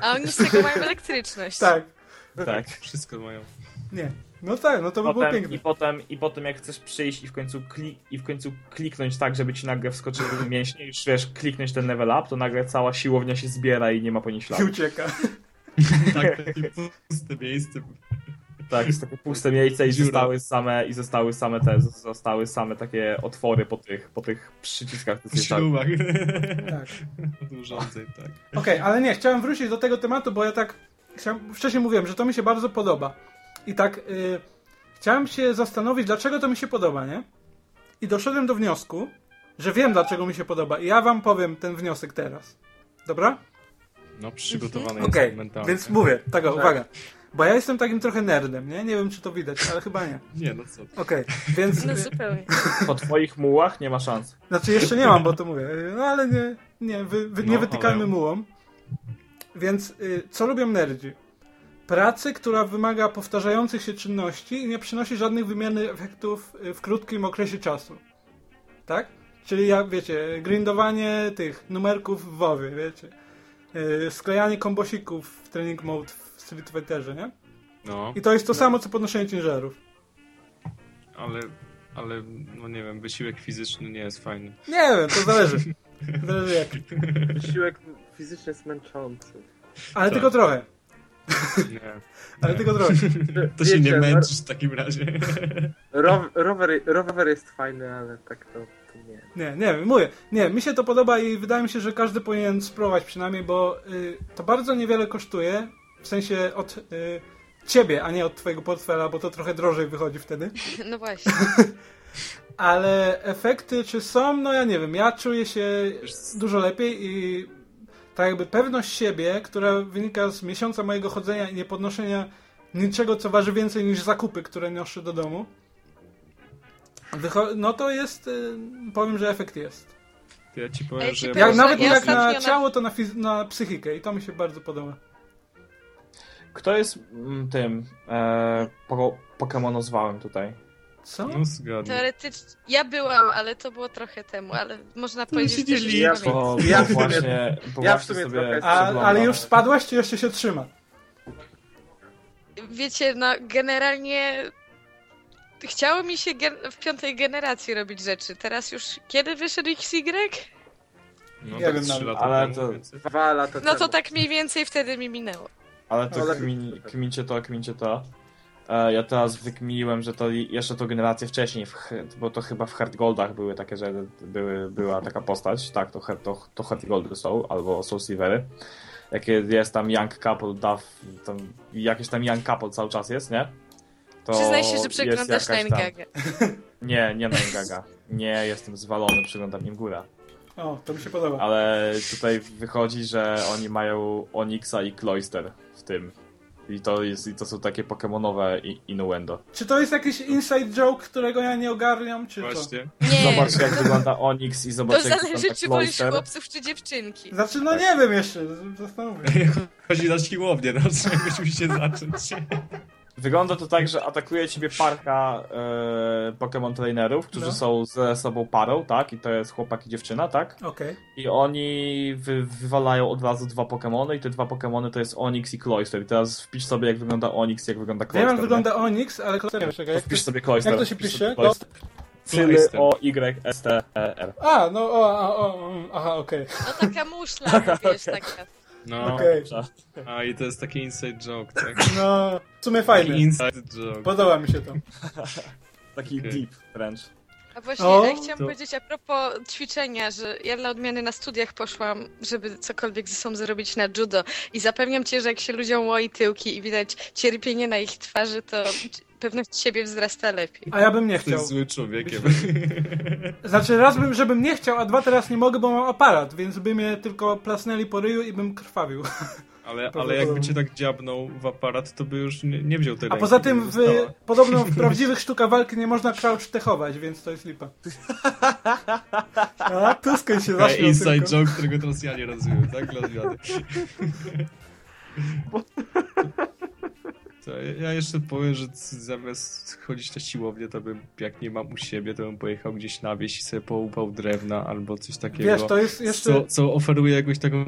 A oni z tego mają elektryczność. Tak. Tak. no. Wszystko mają. Nie. No tak, no to by było Potem, piękne. i, potem, I potem jak chcesz przyjść i w końcu, kli, i w końcu kliknąć tak, żeby ci nagle wskoczyły mięśnie, już wiesz, kliknąć ten level up, to nagle cała siłownia się zbiera i nie ma po niej I śladu. ucieka. Tak, takie puste miejsce. Tak, jest takie puste miejsce i Dziura. zostały same, i zostały same te, zostały same takie otwory po tych, po tych przyciskach. W jest tak- ślubach. Tak. Od urządzeń, tak. Okej, ale nie, chciałem wrócić do tego tematu, bo ja tak chciałem, wcześniej mówiłem, że to mi się bardzo podoba. I tak y, chciałem się zastanowić, dlaczego to mi się podoba, nie? I doszedłem do wniosku, że wiem, dlaczego mi się podoba. I ja wam powiem ten wniosek teraz. Dobra? No, przygotowany Okej, jest mentalnie. więc mówię, tak, uwaga. Bo ja jestem takim trochę nerdem, nie? Nie wiem, czy to widać, ale chyba nie. Nie, no co. Okej, więc... No zupełnie. Po twoich mułach nie ma szans. Znaczy jeszcze nie mam, bo to mówię. No ale nie, nie, wy, wy, nie No, wytykajmy ale- mułom. Więc y, co lubią nerdzi? Pracy, która wymaga powtarzających się czynności i nie przynosi żadnych wymiennych efektów y, w krótkim okresie czasu. Tak? Czyli jak wiecie, grindowanie tych numerków w WoWie, wiecie. Y, sklejanie kombosików w training mode w Street Fighterze, nie? No, I to jest to samo, co podnoszenie ciężarów. ale, ale, no nie wiem, wysiłek fizyczny nie jest fajny. Nie wiem, to zależy. Zależy jaki. Wysiłek fizyczny jest męczący. Ale Tak. tylko trochę. Nie. Ale tylko trochę. To się nie Wiecie, męczysz w takim razie. Row, rower, rower jest fajny, ale tak to, to nie. Nie, nie wiem, mówię. Nie, mi się to podoba i wydaje mi się, że każdy powinien spróbować przynajmniej, bo y, to bardzo niewiele kosztuje. W sensie od y, ciebie, a nie od twojego portfela, bo to trochę drożej wychodzi wtedy. No właśnie. Ale efekty czy są, no ja nie wiem. Ja czuję się dużo lepiej i tak jakby pewność siebie, która wynika z miesiąca mojego chodzenia i nie podnoszenia niczego, co waży więcej niż zakupy, które noszę do domu. Wycho- no to jest, y, powiem, że efekt jest. Ja ci powiem, Ej, że... ci Jak powiem, nawet że nie ja jak na ostatnio na- ciało, to na, fiz- na psychikę i to mi się bardzo podoba. Kto jest mm, tym e, po, Pokemonozwałem tutaj? Co? No. Teoretycznie ja byłam, ale to było trochę temu, ale można powiedzieć, że siedzieli. już nie Ja. Bo, Ja bo w sumie- właśnie, bo ja w właśnie sumie sobie A, ale już spadłaś, czy jeszcze się trzyma? Wiecie, no generalnie chciało mi się gen- w piątej generacji robić rzeczy. Teraz już kiedy wyszedł XY? No Nie tak wiem Ale to-. Dwa lata No to temu. tak mniej więcej wtedy mi minęło. Ale to Ale- kmin, kmincie to, kmincie to. E, ja teraz wykminiłem, że to jeszcze to generację wcześniej, w, bo to chyba w Hard Goldach były takie, że były, była taka postać. Tak, to, to, to Hard Goldy są, albo Soul Silvery. Jakie jest tam Young Couple, Duff, tam, jakieś tam Young Couple cały czas jest, nie? To Przyznaj się, że przeglądasz jakaś tam- Nine Gaga. Nie, nie Nine Gaga. Nie, jestem zwalony, przeglądam im górę. O, to mi się podoba. Ale tutaj wychodzi, że oni mają Onyxa i Cloyster w tym. I to, jest, i to są takie pokemonowe i- innuendo. Czy to jest jakiś inside joke, którego ja nie ogarniam, czy co? Właśnie. Nie, Zobacz jak wygląda Onyx i to zobacz jak zależy wygląda czy wolisz chłopców czy dziewczynki. Znaczy, no nie wiem jeszcze, zastanowię. Chodzi na siłownię, no czegoś musi zacząć. Wygląda to tak, że atakuje ciebie parka e, Pokémon trainerów, którzy No. są ze sobą parą, tak? I to jest chłopak i dziewczyna, tak? Okej. I oni wy, wywalają od razu dwa Pokémony i te dwa Pokémony to jest Onyx i Cloyster. I teraz wpisz sobie jak wygląda Onyx, jak wygląda Wiem, Cloyster. jak nie? wygląda Onyx, ale nie wiem, czekaj. Jak to, wpisz sobie Cloyster. jak to się pisze? Cloyster. Cyly Cloyster. O Y S T E R. A, no, o, o, o, aha, okej. No taka muszla, wiesz, taka. No, Okej. a i to jest taki inside joke, tak? No, w sumie Taki fajny. inside joke. Podoba mi się to. Taki Okej. deep wręcz. A właśnie, O, ja chciałam to- powiedzieć a propos ćwiczenia, że ja dla odmiany na studiach poszłam, żeby cokolwiek ze sobą zrobić na judo i zapewniam cię, że jak się ludziom łoi tyłki i widać cierpienie na ich twarzy, to pewność siebie wzrasta lepiej. A ja bym nie chciał. jest zły człowiekiem. Znaczy, raz bym, żebym nie chciał, a dwa teraz nie mogę, bo mam aparat, więc by mnie tylko plasnęli po ryju i bym krwawił. Ale, ale jakby cię tak dziabnął w aparat, to by już nie, nie wziął tej A poza tym, w, podobno w prawdziwych sztukach walki nie można crouch techować, więc to jest lipa. A, Tusken się zaśmiał inside tylko. joke, którego teraz ja nie rozumiem, tak? Dla odmiany. To ja jeszcze powiem, że zamiast chodzić na siłownię, to bym, jak nie mam u siebie, to bym pojechał gdzieś na wieś i sobie połupał drewna albo coś takiego. Wiesz, to jest jeszcze... Co, co oferuje jakąś taką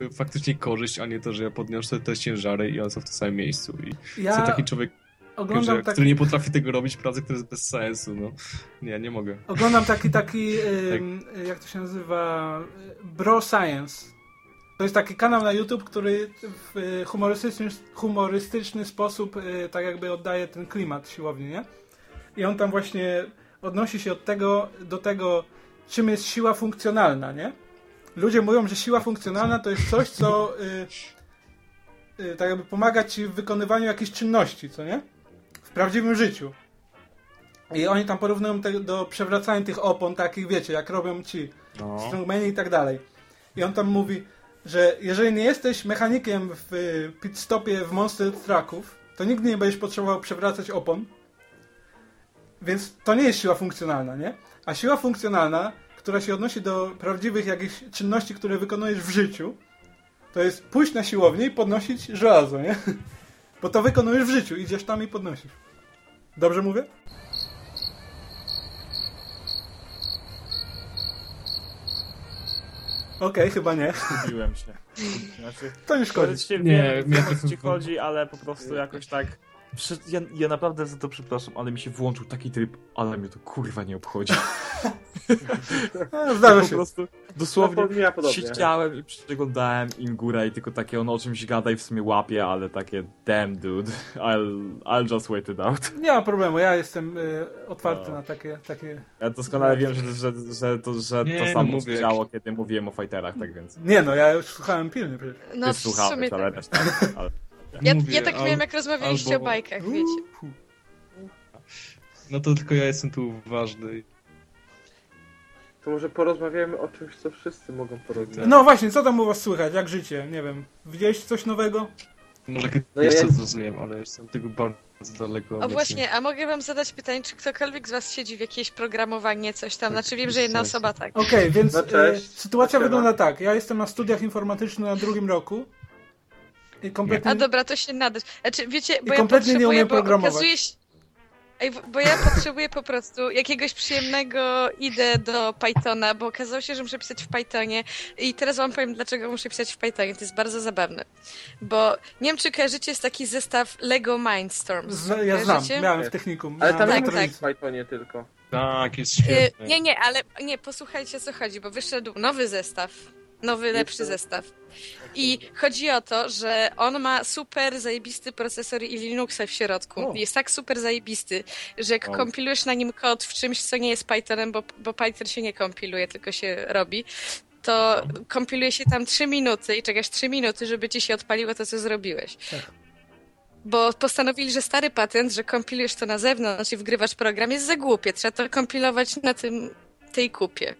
y, faktycznie korzyść, a nie to, że ja podniosę te ciężary i one są w tym samym miejscu. I Ja taki człowiek, oglądam że, taki... który nie potrafi tego robić, pracę, która jest bez sensu. No. Nie, nie mogę. Oglądam taki, taki, ym, jak to się nazywa, bro science. To jest taki kanał na YouTube, który w y, humorystyczny, humorystyczny sposób y, tak jakby oddaje ten klimat siłowni, nie? I on tam właśnie odnosi się od tego, do tego, czym jest siła funkcjonalna, nie? Ludzie mówią, że siła funkcjonalna to jest coś, co y, y, tak jakby pomaga ci w wykonywaniu jakichś czynności, co nie? W prawdziwym życiu. I oni tam porównują te, do przewracania tych opon takich, wiecie, jak robią ci No. strongmeni i tak dalej. I on tam mówi, że jeżeli nie jesteś mechanikiem w y, pit stopie w Monster Trucków, to nigdy nie będziesz potrzebował przewracać opon. Więc to nie jest siła funkcjonalna, nie? A siła funkcjonalna, która się odnosi do prawdziwych jakichś czynności, które wykonujesz w życiu, to jest pójść na siłownię i podnosić żelazo, nie? Bo to wykonujesz w życiu, idziesz tam i podnosisz. Dobrze mówię? Okej, chyba nie. Zgubiłem się. Znaczy, To nie szkodzi. Teoretycznie Nie, mnie o co to- ci chodzi, ale po prostu jakoś tak... Ja, ja naprawdę za to przepraszam, ale mi się włączył taki tryb, ale mnie to kurwa nie obchodzi. No, zdarza po się. prostu dosłownie No, siedziałem i przeglądałem im górę i tylko takie on o czymś gada i w sumie łapie, ale takie damn dude, I'll, I'll just wait it out. Nie ma problemu, ja jestem y, otwarty No. na takie, takie... Ja doskonale wiem, że, że, że, to, że Nie, to no samo mówię, się działo, kiedy mówiłem o fighterach, tak więc Nie no, ja już słuchałem pilny przecież. No ty w słuchałeś, sumie ale tak. ale... Ja, Mówię, ja tak al- miałem, jak rozmawialiście albo- o bajkach, wiecie. No to tylko ja jestem tu ważny. To może porozmawiamy o czymś, co wszyscy mogą porozmawiać. No właśnie, co tam u was słychać? Jak życie? Nie wiem. Widzieliście coś nowego? Może No ja- jeszcze ja... zrozumiem, ale jestem tego bardzo daleko. O obecnie. właśnie, a mogę wam zadać pytanie, czy ktokolwiek z was siedzi w jakieś programowanie, coś tam? Znaczy wiem, że jedna Sensu. osoba tak. Okej, więc No e, sytuacja Siema. wygląda tak. Ja jestem na studiach informatycznych na drugim roku. I kompletnie... A dobra, to się nada. Znaczy, wiecie, bo I ja kompletnie nie potrzebuję, umiem programować. okazuje się... Ej, bo- ja potrzebuję po prostu jakiegoś przyjemnego idę do Pythona, bo okazało się, że muszę pisać w Pythonie i teraz wam powiem, dlaczego muszę pisać w Pythonie. To jest bardzo zabawne. Bo nie wiem, czy kojarzycie, jest taki zestaw Lego Mindstorms. Z, ja znam, miałem w technikum. Ale tam Tak, jest w Pythonie tylko. Tak, jest Y, świetny. Nie, nie, ale nie, posłuchajcie o co chodzi, bo wyszedł nowy zestaw. Nowy, lepszy zestaw. I chodzi o to, że on ma super zajebisty procesor i Linuxa w środku. O. Jest tak super zajebisty, że jak O. kompilujesz na nim kod w czymś, co nie jest Pythonem, bo, bo Python się nie kompiluje, tylko się robi, to kompiluje się tam 3 minuty i czekasz 3 minuty, żeby ci się odpaliło to, co zrobiłeś. Tak. Bo postanowili, że stary patent, że kompilujesz to na zewnątrz i wgrywasz program, jest za głupie. Trzeba to kompilować na tym, tej kupie.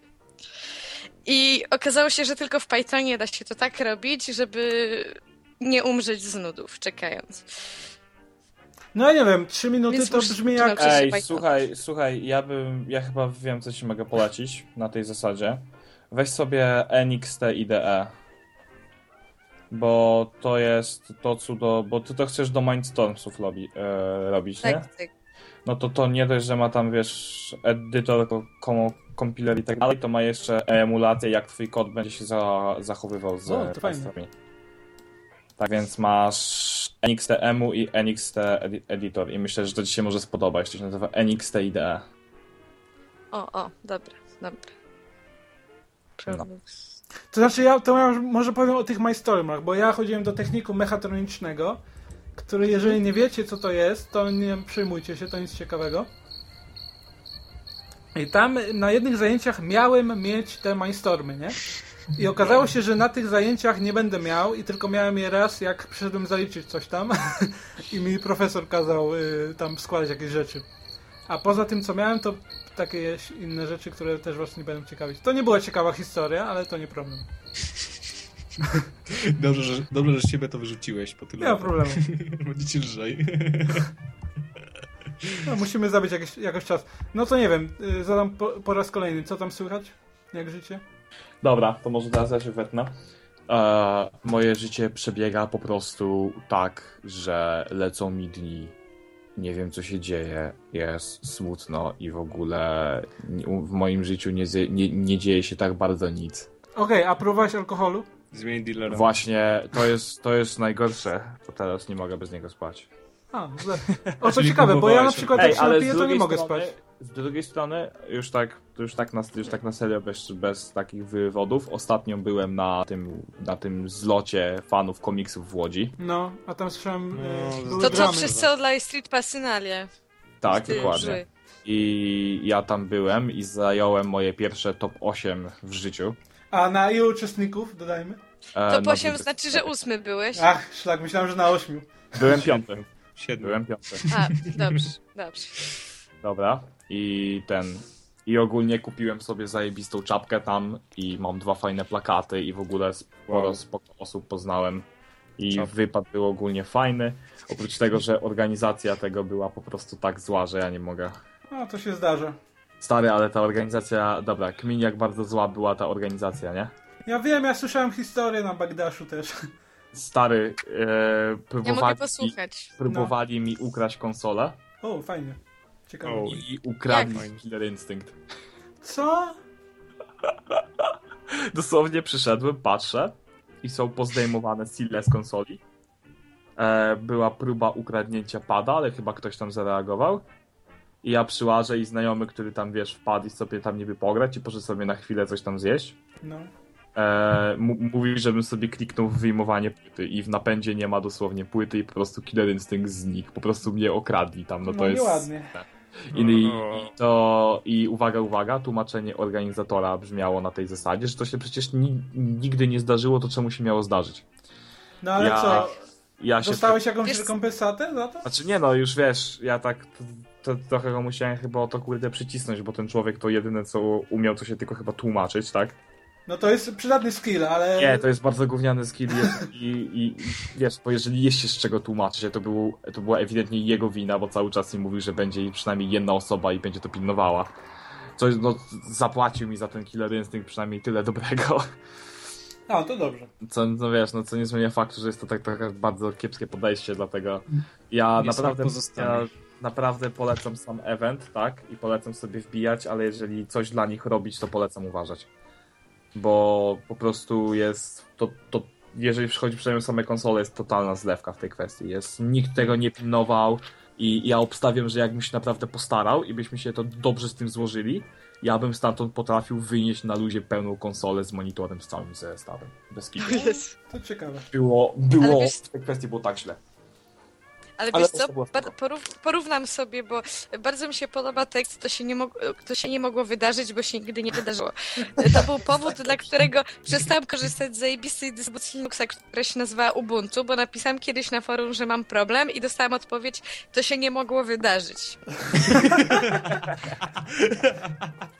I okazało się, że tylko w Pythonie da się to tak robić, żeby nie umrzeć z nudów, czekając. No ja nie wiem, trzy minuty Więc to brzmi jak... Ej, słuchaj, słuchaj, ja bym, ja chyba wiem, co ci mogę polecić na tej zasadzie. Weź sobie NXT IDE. Bo to jest to cudo, bo ty to chcesz do Mindstormsów robi, e, robić, nie? Tak, tak. No to to nie dość, że ma tam, wiesz, edytor, ko- komo- kompiler i tak dalej, to ma jeszcze emulację, jak twój kod będzie się za, zachowywał z O. Tak więc masz NXT EMU i NXT edi- Editor i myślę, że to ci się może spodobać. To się nazywa NXT IDE. O, o, dobra, dobra. Prolux. To znaczy, ja to ja może powiem o tych Mindstormach, bo ja chodziłem do technikum mechatronicznego, który jeżeli nie wiecie, co to jest, to nie przejmujcie się, to nic ciekawego. I tam na jednych zajęciach miałem mieć te Mindstormy, nie? I okazało się, że na tych zajęciach nie będę miał i tylko miałem je raz, jak przyszedłem zaliczyć coś tam i mi profesor kazał y, tam składać jakieś rzeczy. A poza tym, co miałem, to takie inne rzeczy, które też was nie będą ciekawić. To nie była ciekawa historia, ale to nie problem. Dobrze, że, dobrze, że z ciebie to wyrzuciłeś po tyle. Nie ma problemu. Będziecie lżej. No, musimy zabić jakiś, jakoś czas. No to nie wiem, y, zadam po, po raz kolejny. Co tam słychać? Jak życie? Dobra, to może teraz ja się wetnę. E, moje życie przebiega po prostu tak, że lecą mi dni. Nie wiem, co się dzieje. Jest smutno i w ogóle w moim życiu nie, nie, nie dzieje się tak bardzo nic. Okej, a próbowałeś alkoholu? Zmień dealera. Właśnie to jest, to jest najgorsze, to teraz nie mogę bez niego spać. A, no, o co ciekawe, bo ja na przykład Ej, jak się napiję, to nie mogę strony, spać. Z drugiej strony, już tak, już tak na, już tak na serio, bez, bez takich wywodów, ostatnio byłem na tym, na tym zlocie fanów komiksów w Łodzi. No, a tam słyszałem, e, No, były To co wszyscy odlali Street Passynalia. Tak, dokładnie. I ja tam byłem i zająłem moje pierwsze top 8 w życiu. A na ilu uczestników, dodajmy? E, To na po 8 20. znaczy, że ósmy byłeś. Ach, szlak, myślałem, że na ośmiu. Byłem piąty. Siedmiu. Byłem piąty. A, dobrze, dobrze. Dobra. I ten. I ogólnie kupiłem sobie zajebistą czapkę tam i mam dwa fajne plakaty i w ogóle sporo Wow. spoko osób poznałem. I Czap- wypad był ogólnie fajny. Oprócz tego, że organizacja tego była po prostu tak zła, że ja nie mogę. No, to się zdarza. Stary, ale ta organizacja, dobra, kmin jak bardzo zła była ta organizacja, nie? Ja wiem, ja słyszałem historię na Bagdaszu też. Stary, e, Ja próbowali, mogę posłuchać. próbowali mi ukraść konsolę O, fajnie. Ciekawe. O. i ukradli Jak? Killer Instinct. Co? Dosłownie przyszedłem, patrzę i są pozdejmowane sile z konsoli. E, była próba ukradnięcia pada, ale chyba ktoś tam zareagował. I ja przyłażę i znajomy, który tam, wiesz, wpadł i sobie tam niby pograć i poszedł sobie na chwilę coś tam zjeść. No. E, m- mówi, żebym sobie kliknął w wyjmowanie płyty i w napędzie nie ma dosłownie płyty i po prostu Killer Instinct znikł. Po prostu mnie okradli tam, no No, to jest... nieładnie. I, i, i to i uwaga, uwaga, tłumaczenie organizatora brzmiało na tej zasadzie, że to się przecież ni, nigdy nie zdarzyło, to czemu się miało zdarzyć. No ale Ja- co? Ja się. Dostałeś jakąś Wiesz- rekompensatę za to? Znaczy nie no, już wiesz, ja tak to, to, trochę go musiałem chyba o to kurde przycisnąć, bo ten człowiek to jedyne co umiał, to się tylko chyba tłumaczyć, tak? No to jest przydatny skill, ale... Nie, to jest bardzo gówniany skill i, i, i wiesz, bo jeżeli jest się z czego tłumaczyć, to, był, to była ewidentnie jego wina, bo cały czas mi mówił, że będzie przynajmniej jedna osoba i będzie to pilnowała. Coś, no, zapłacił mi za ten Killer Instinct przynajmniej tyle dobrego. A, to dobrze. Co, no wiesz, no co nie zmienia faktu, że jest to tak trochę bardzo kiepskie podejście, dlatego ja Nie naprawdę, ja naprawdę polecam sam event, tak? I polecam sobie wbijać, ale jeżeli coś dla nich robić, to polecam uważać. Bo po prostu jest to, to jeżeli przychodzi przynajmniej same konsole, jest totalna zlewka w tej kwestii. Jest, nikt tego nie pilnował i ja obstawiam, że jakbym się naprawdę postarał i byśmy się to dobrze z tym złożyli, ja bym stamtąd potrafił wynieść na luzie pełną konsolę z monitorem z całym zestawem. Bez kitu. To ciekawe. Było, było, wiesz- w tej kwestii było tak źle. Ale Ale wiesz to co, porównam sobie, bo bardzo mi się podoba tekst, to się, nie mog- to się nie mogło wydarzyć, bo się nigdy nie wydarzyło. To był powód, dla którego przestałam korzystać z zajebistej dystrybucji Linuxa, która się nazywa Ubuntu, bo napisałam kiedyś na forum, że mam problem i dostałam odpowiedź, to się nie mogło wydarzyć.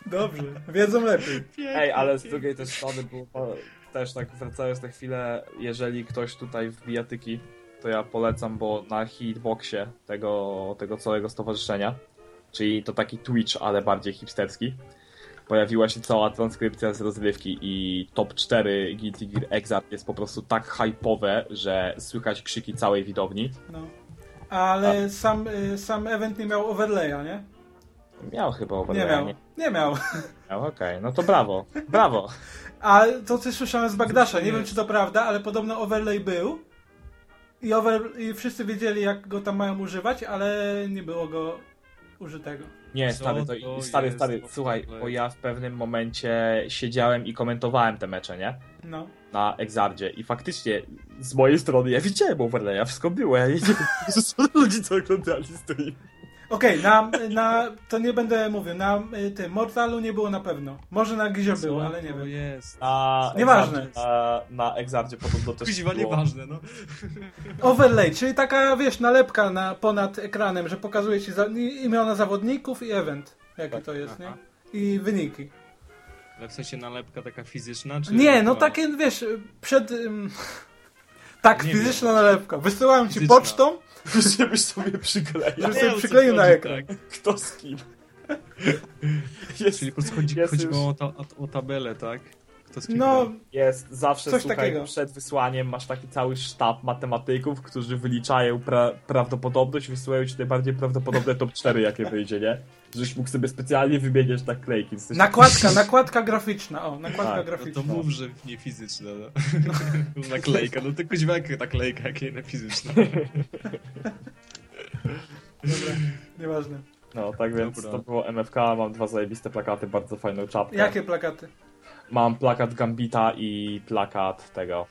Dobrze, wiedzą lepiej. Ej, ale z drugiej też strony było też tak wracając na chwilę, jeżeli ktoś tutaj w bijatyki, to ja polecam, bo na hitboxie tego, tego całego stowarzyszenia, czyli to taki Twitch, ale bardziej hipsterski, pojawiła się cała transkrypcja z rozrywki i top 4 Guilty Gear Exart jest po prostu tak hypowe, że słychać krzyki całej widowni. No. Ale sam, y, sam event nie miał overlaya, nie? Miał chyba Nie overlaya, miał. nie Nie miał. miał. Okej, no to brawo, brawo. A to coś słyszałem z Bagdasza, nie wiem czy to prawda, ale podobno overlay był. I, over, I wszyscy wiedzieli jak go tam mają używać, ale nie było go użytego. Nie, Co stary, to, to stary, stary, słuchaj, bo ja w pewnym momencie siedziałem i komentowałem te mecze, nie? No. Na Exardzie i faktycznie z mojej strony ja widziałem overlaya, wszystko było, ja nie wiem, ludzie, co oglądali stream. Okej, na, na, to nie będę mówił, na y, tym Mortalu nie było na pewno. Może na Gizio było, ale nie to wiem. jest. Na Nieważne. Exardzie, na, na Exardzie podobno też Kuźwa, było, nieważne, no. Overlay, czyli taka, wiesz, nalepka na, ponad ekranem, że pokazuje ci za, imiona zawodników i event. Jaki to jest, nie? Aha. I wyniki. Ale w sensie nalepka taka fizyczna, czy... Nie, no takie, wiesz, przed... ym, Tak, Nie fizyczna nalepka. Wysyłałem ci Fizyczna. Pocztą, żebyś sobie przykleił. Nie, sobie przykleił na chodzi, ekran. tak. Kto z kim? Jest, Czyli po prostu chodzi, jest, chodziło już- o, ta, o tabelę, tak? Kto z kim No, gra. jest zawsze, Coś słuchaj, takiego. przed wysłaniem masz taki cały sztab matematyków, którzy wyliczają pra prawdopodobność, wysyłają ci najbardziej prawdopodobne top 4, jakie wyjdzie, nie? Żeś mógł sobie specjalnie wymieniać naklejki. Jesteś- nakładka, nakładka graficzna. O, nakładka Tak, No graficzna. to mów, że nie fizyczne, no. Naklejka, no kuźwa jaka naklejka, jak nie na fizyczna. Dobra, nieważne. No, tak więc Dobra. to było MFK, mam dwa zajebiste plakaty, bardzo fajną czapkę. Jakie plakaty? Mam plakat Gambita i plakat tego.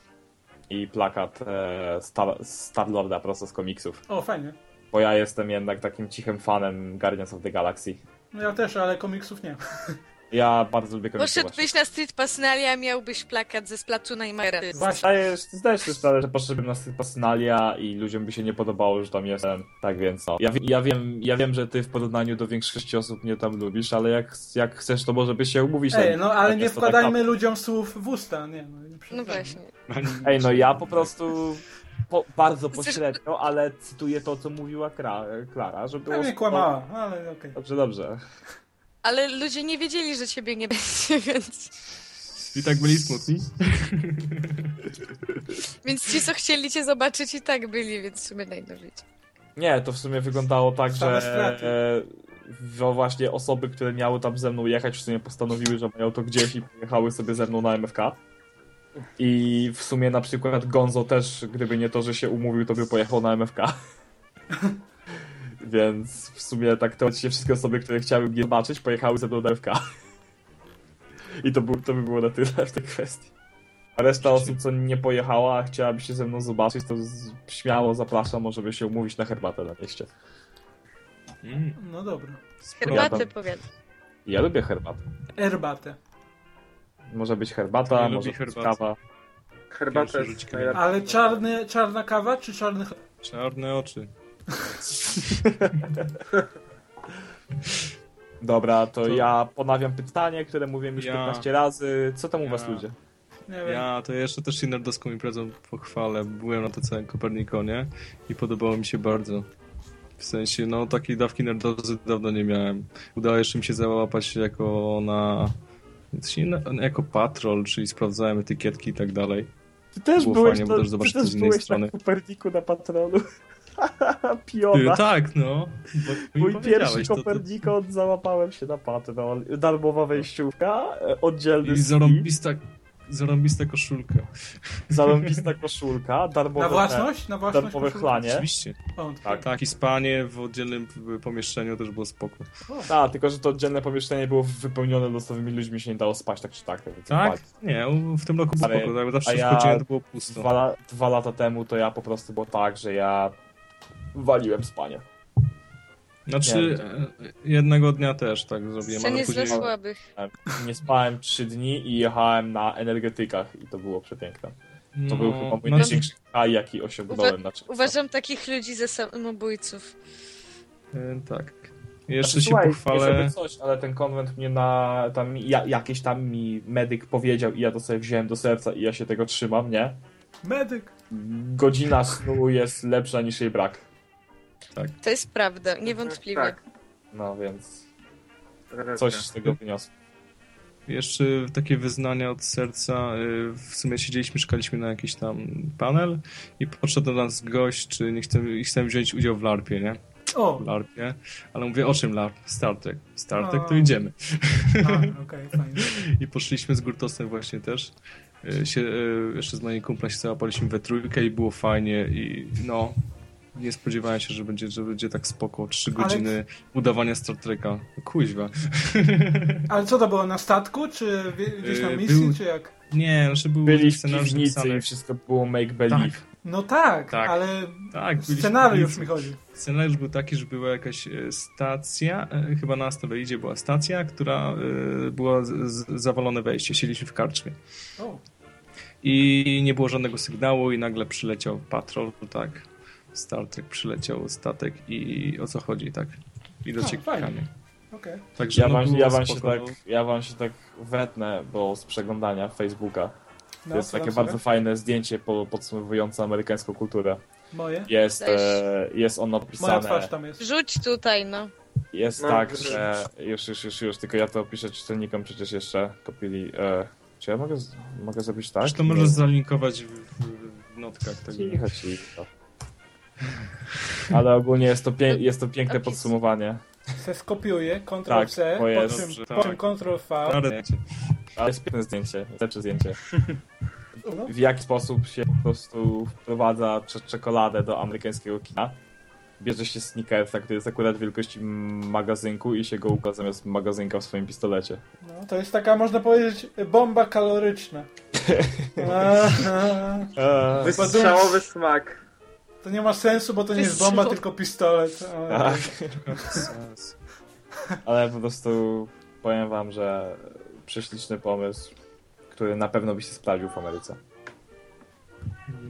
I plakat e, Star, Starlorda prosto z komiksów. O, fajnie. Bo ja jestem jednak takim cichym fanem Guardians of the Galaxy. No ja też, ale komiksów nie. Ja bardzo lubię komiksy. Poszedłbyś na Street Pasnalia, miałbyś plakat ze Splatuna i Majera. Właśnie. Zdajesz, zdajesz sobie sprawę, że poszedłbym na personalia i ludziom by się nie podobało, że tam jestem. Tak więc no. Ja, ja, wiem, ja wiem, że ty w porównaniu do większości osób mnie tam lubisz, ale jak, jak chcesz, to może byś się umówić. Ej, no ale tak nie to wkładajmy ludziom słów w usta, nie no. Nie No właśnie. Tak, ej, no ja po prostu po, bardzo pośrednio, ale cytuję to, co mówiła Kra, Klara, że było... Pewnie kłamała, ale okej. Dobrze, dobrze. Ale ludzie nie wiedzieli, że ciebie nie będzie, więc... I tak byli smutni. Więc ci, co chcieli cię zobaczyć i tak byli, więc w sumie najlepiej. Nie, to w sumie wyglądało tak, Same że straty. e, właśnie osoby, które miały tam ze mną jechać, w sumie postanowiły, że mają to gdzieś i pojechały sobie ze mną na MFK. I w sumie na przykład Gonzo też, gdyby nie to, że się umówił, to by pojechał na MFK. Więc w sumie tak teoretycznie wszystkie osoby, które chciały mnie zobaczyć, pojechały ze mną na MFK. I to, był, to by było na tyle w tej kwestii. A reszta osób, co nie pojechała, a chciałaby się ze mną zobaczyć, to z, śmiało zapraszam, możemy się umówić na herbatę na mieście. Mm, No dobra. Herbatę powiadam. Ja lubię herbatę. Erbatę. Może być herbata, Ja może być herbatę. kawa. Herbata jest. Ale czarny, czarna kawa czy czarny? Czarne oczy. Dobra, to, To- ja ponawiam pytanie, które mówiłem już Ja- 15 razy. Co tam u Ja- was ludzie? Nie wiem. Ja to jeszcze też się nerdowską imprezą pochwalę. Byłem na to całym Kopernikonie i podobało mi się bardzo. W sensie, no takiej dawki nerdozy dawno nie miałem. Udało jeszcze mi się załapać jako na... na- jako patrol, czyli sprawdzałem etykietki i tak dalej. Ty też Było byłeś, fajnie, bo to, też zobaczyć to z innej strony. na Koperniku na patrolu. Ty, Piona. tak, no. Mój pierwszy Kopernikon załapałem się na patrol. Darmowa wejściówka, e, oddzielny I zarąbista, zarąbista koszulka. zarąbista koszulka, darmowe, Na własność? Na własność? darmowe koszulki? chlanie. Oczywiście. O, Tak. Tak, i spanie w oddzielnym pomieszczeniu też było spoko. Tak, tylko że to oddzielne pomieszczenie było wypełnione losowymi ludźmi, się nie dało spać tak czy tak. Tak? fakt. Nie, w tym roku było Ale- spoko, tak, zawsze ja- wchodziłem, to było pusto. Dwa, dwa lata temu to ja po prostu było tak, że ja waliłem spanie. Znaczy, e, jednego dnia też tak zrobiłem, ale dla później... słabych. Nie spałem trzy dni i jechałem na energetykach i to było przepiękne. To no, był chyba mój znaczy, największy kraj, jaki osiągnąłem na czymś. Uważam takich ludzi za samobójców. e, tak. Jeszcze Znaczy, się słuchaj, pochwalę... nie coś, ale ten konwent mnie na... Tam, ja, jakiś tam mi medyk powiedział i ja to sobie wziąłem do serca i ja się tego trzymam, nie? Medyk. Godzina snu jest lepsza niż jej brak. To jest prawda, niewątpliwie. Tak. No więc coś z tego wyniosłem. Jeszcze takie wyznania od serca. y, W sumie siedzieliśmy, szukaliśmy na jakiś tam panel i podszedł do nas gość, czy nie chcemy, chcemy wziąć udział w LARPie, nie? O, W LARPie. Ale mówię, o czym LARP? Star Trek. Star Trek, to idziemy. a, okej, fajnie. I poszliśmy z Gurtosem właśnie też. Y, Się, y, jeszcze z moim kumplem się załapaliśmy we trójkę i było fajnie i no... Nie spodziewałem się, że będzie, że będzie tak spoko. Trzy Ale- godziny udawania Star Treka. Kuźwa. Ale co to było, na statku, czy gdzieś na Yy, misji, był- czy jak? Nie, znaczy był Byli scenariusz napisany. wszystko było make believe. No tak, Tak. ale Tak, scenariusz mi chodzi. Scenariusz był taki, że była jakaś e, stacja, e, chyba na asteroidzie była stacja, która e, była z, z, zawalone wejście. Siedzieliśmy w karczmie. O, I nie było żadnego sygnału i nagle przyleciał patrol, tak. Star Trek przyleciał statek i o co chodzi, tak. I dociekanie. okej. Także Ja no, wam, ja, wam się tak, no. ja wam się tak wetnę, bo z przeglądania Facebooka No, to jest takie bardzo sobie? fajne zdjęcie po, podsumowujące amerykańską kulturę. Moje? Jest, e, jest ono Moja napisane, twarz tam jest. Rzuć tutaj, no. jest No, tak, że już, już, już, już, tylko ja to opiszę czytelnikom przecież jeszcze, kopili, e, czy ja mogę, mogę zrobić tak? Zresztą możesz zalinkować w, w, w notkach tego. Cicho, cicho. Ale ogólnie jest to, pie, jest to piękne podsumowanie. Se skopiuję, Ctrl Tak, C, po jest, czym, że po czym tak. Ctrl V. Ale Ale jest piękne zdjęcie, lepsze zdjęcie. No. w jaki sposób się po prostu wprowadza cze- czekoladę do amerykańskiego kina. bierze się sneakersa, który jest akurat wielkości magazynku i się go układa zamiast magazynka w swoim pistolecie. No, to jest taka, można powiedzieć, bomba kaloryczna. Eee, Wystrzałowy smak. To nie ma sensu, bo to nie jest bomba, tylko pistolet. O, tak. Sens. Ale po prostu powiem wam, że prześliczny pomysł, który na pewno by się sprawdził w Ameryce.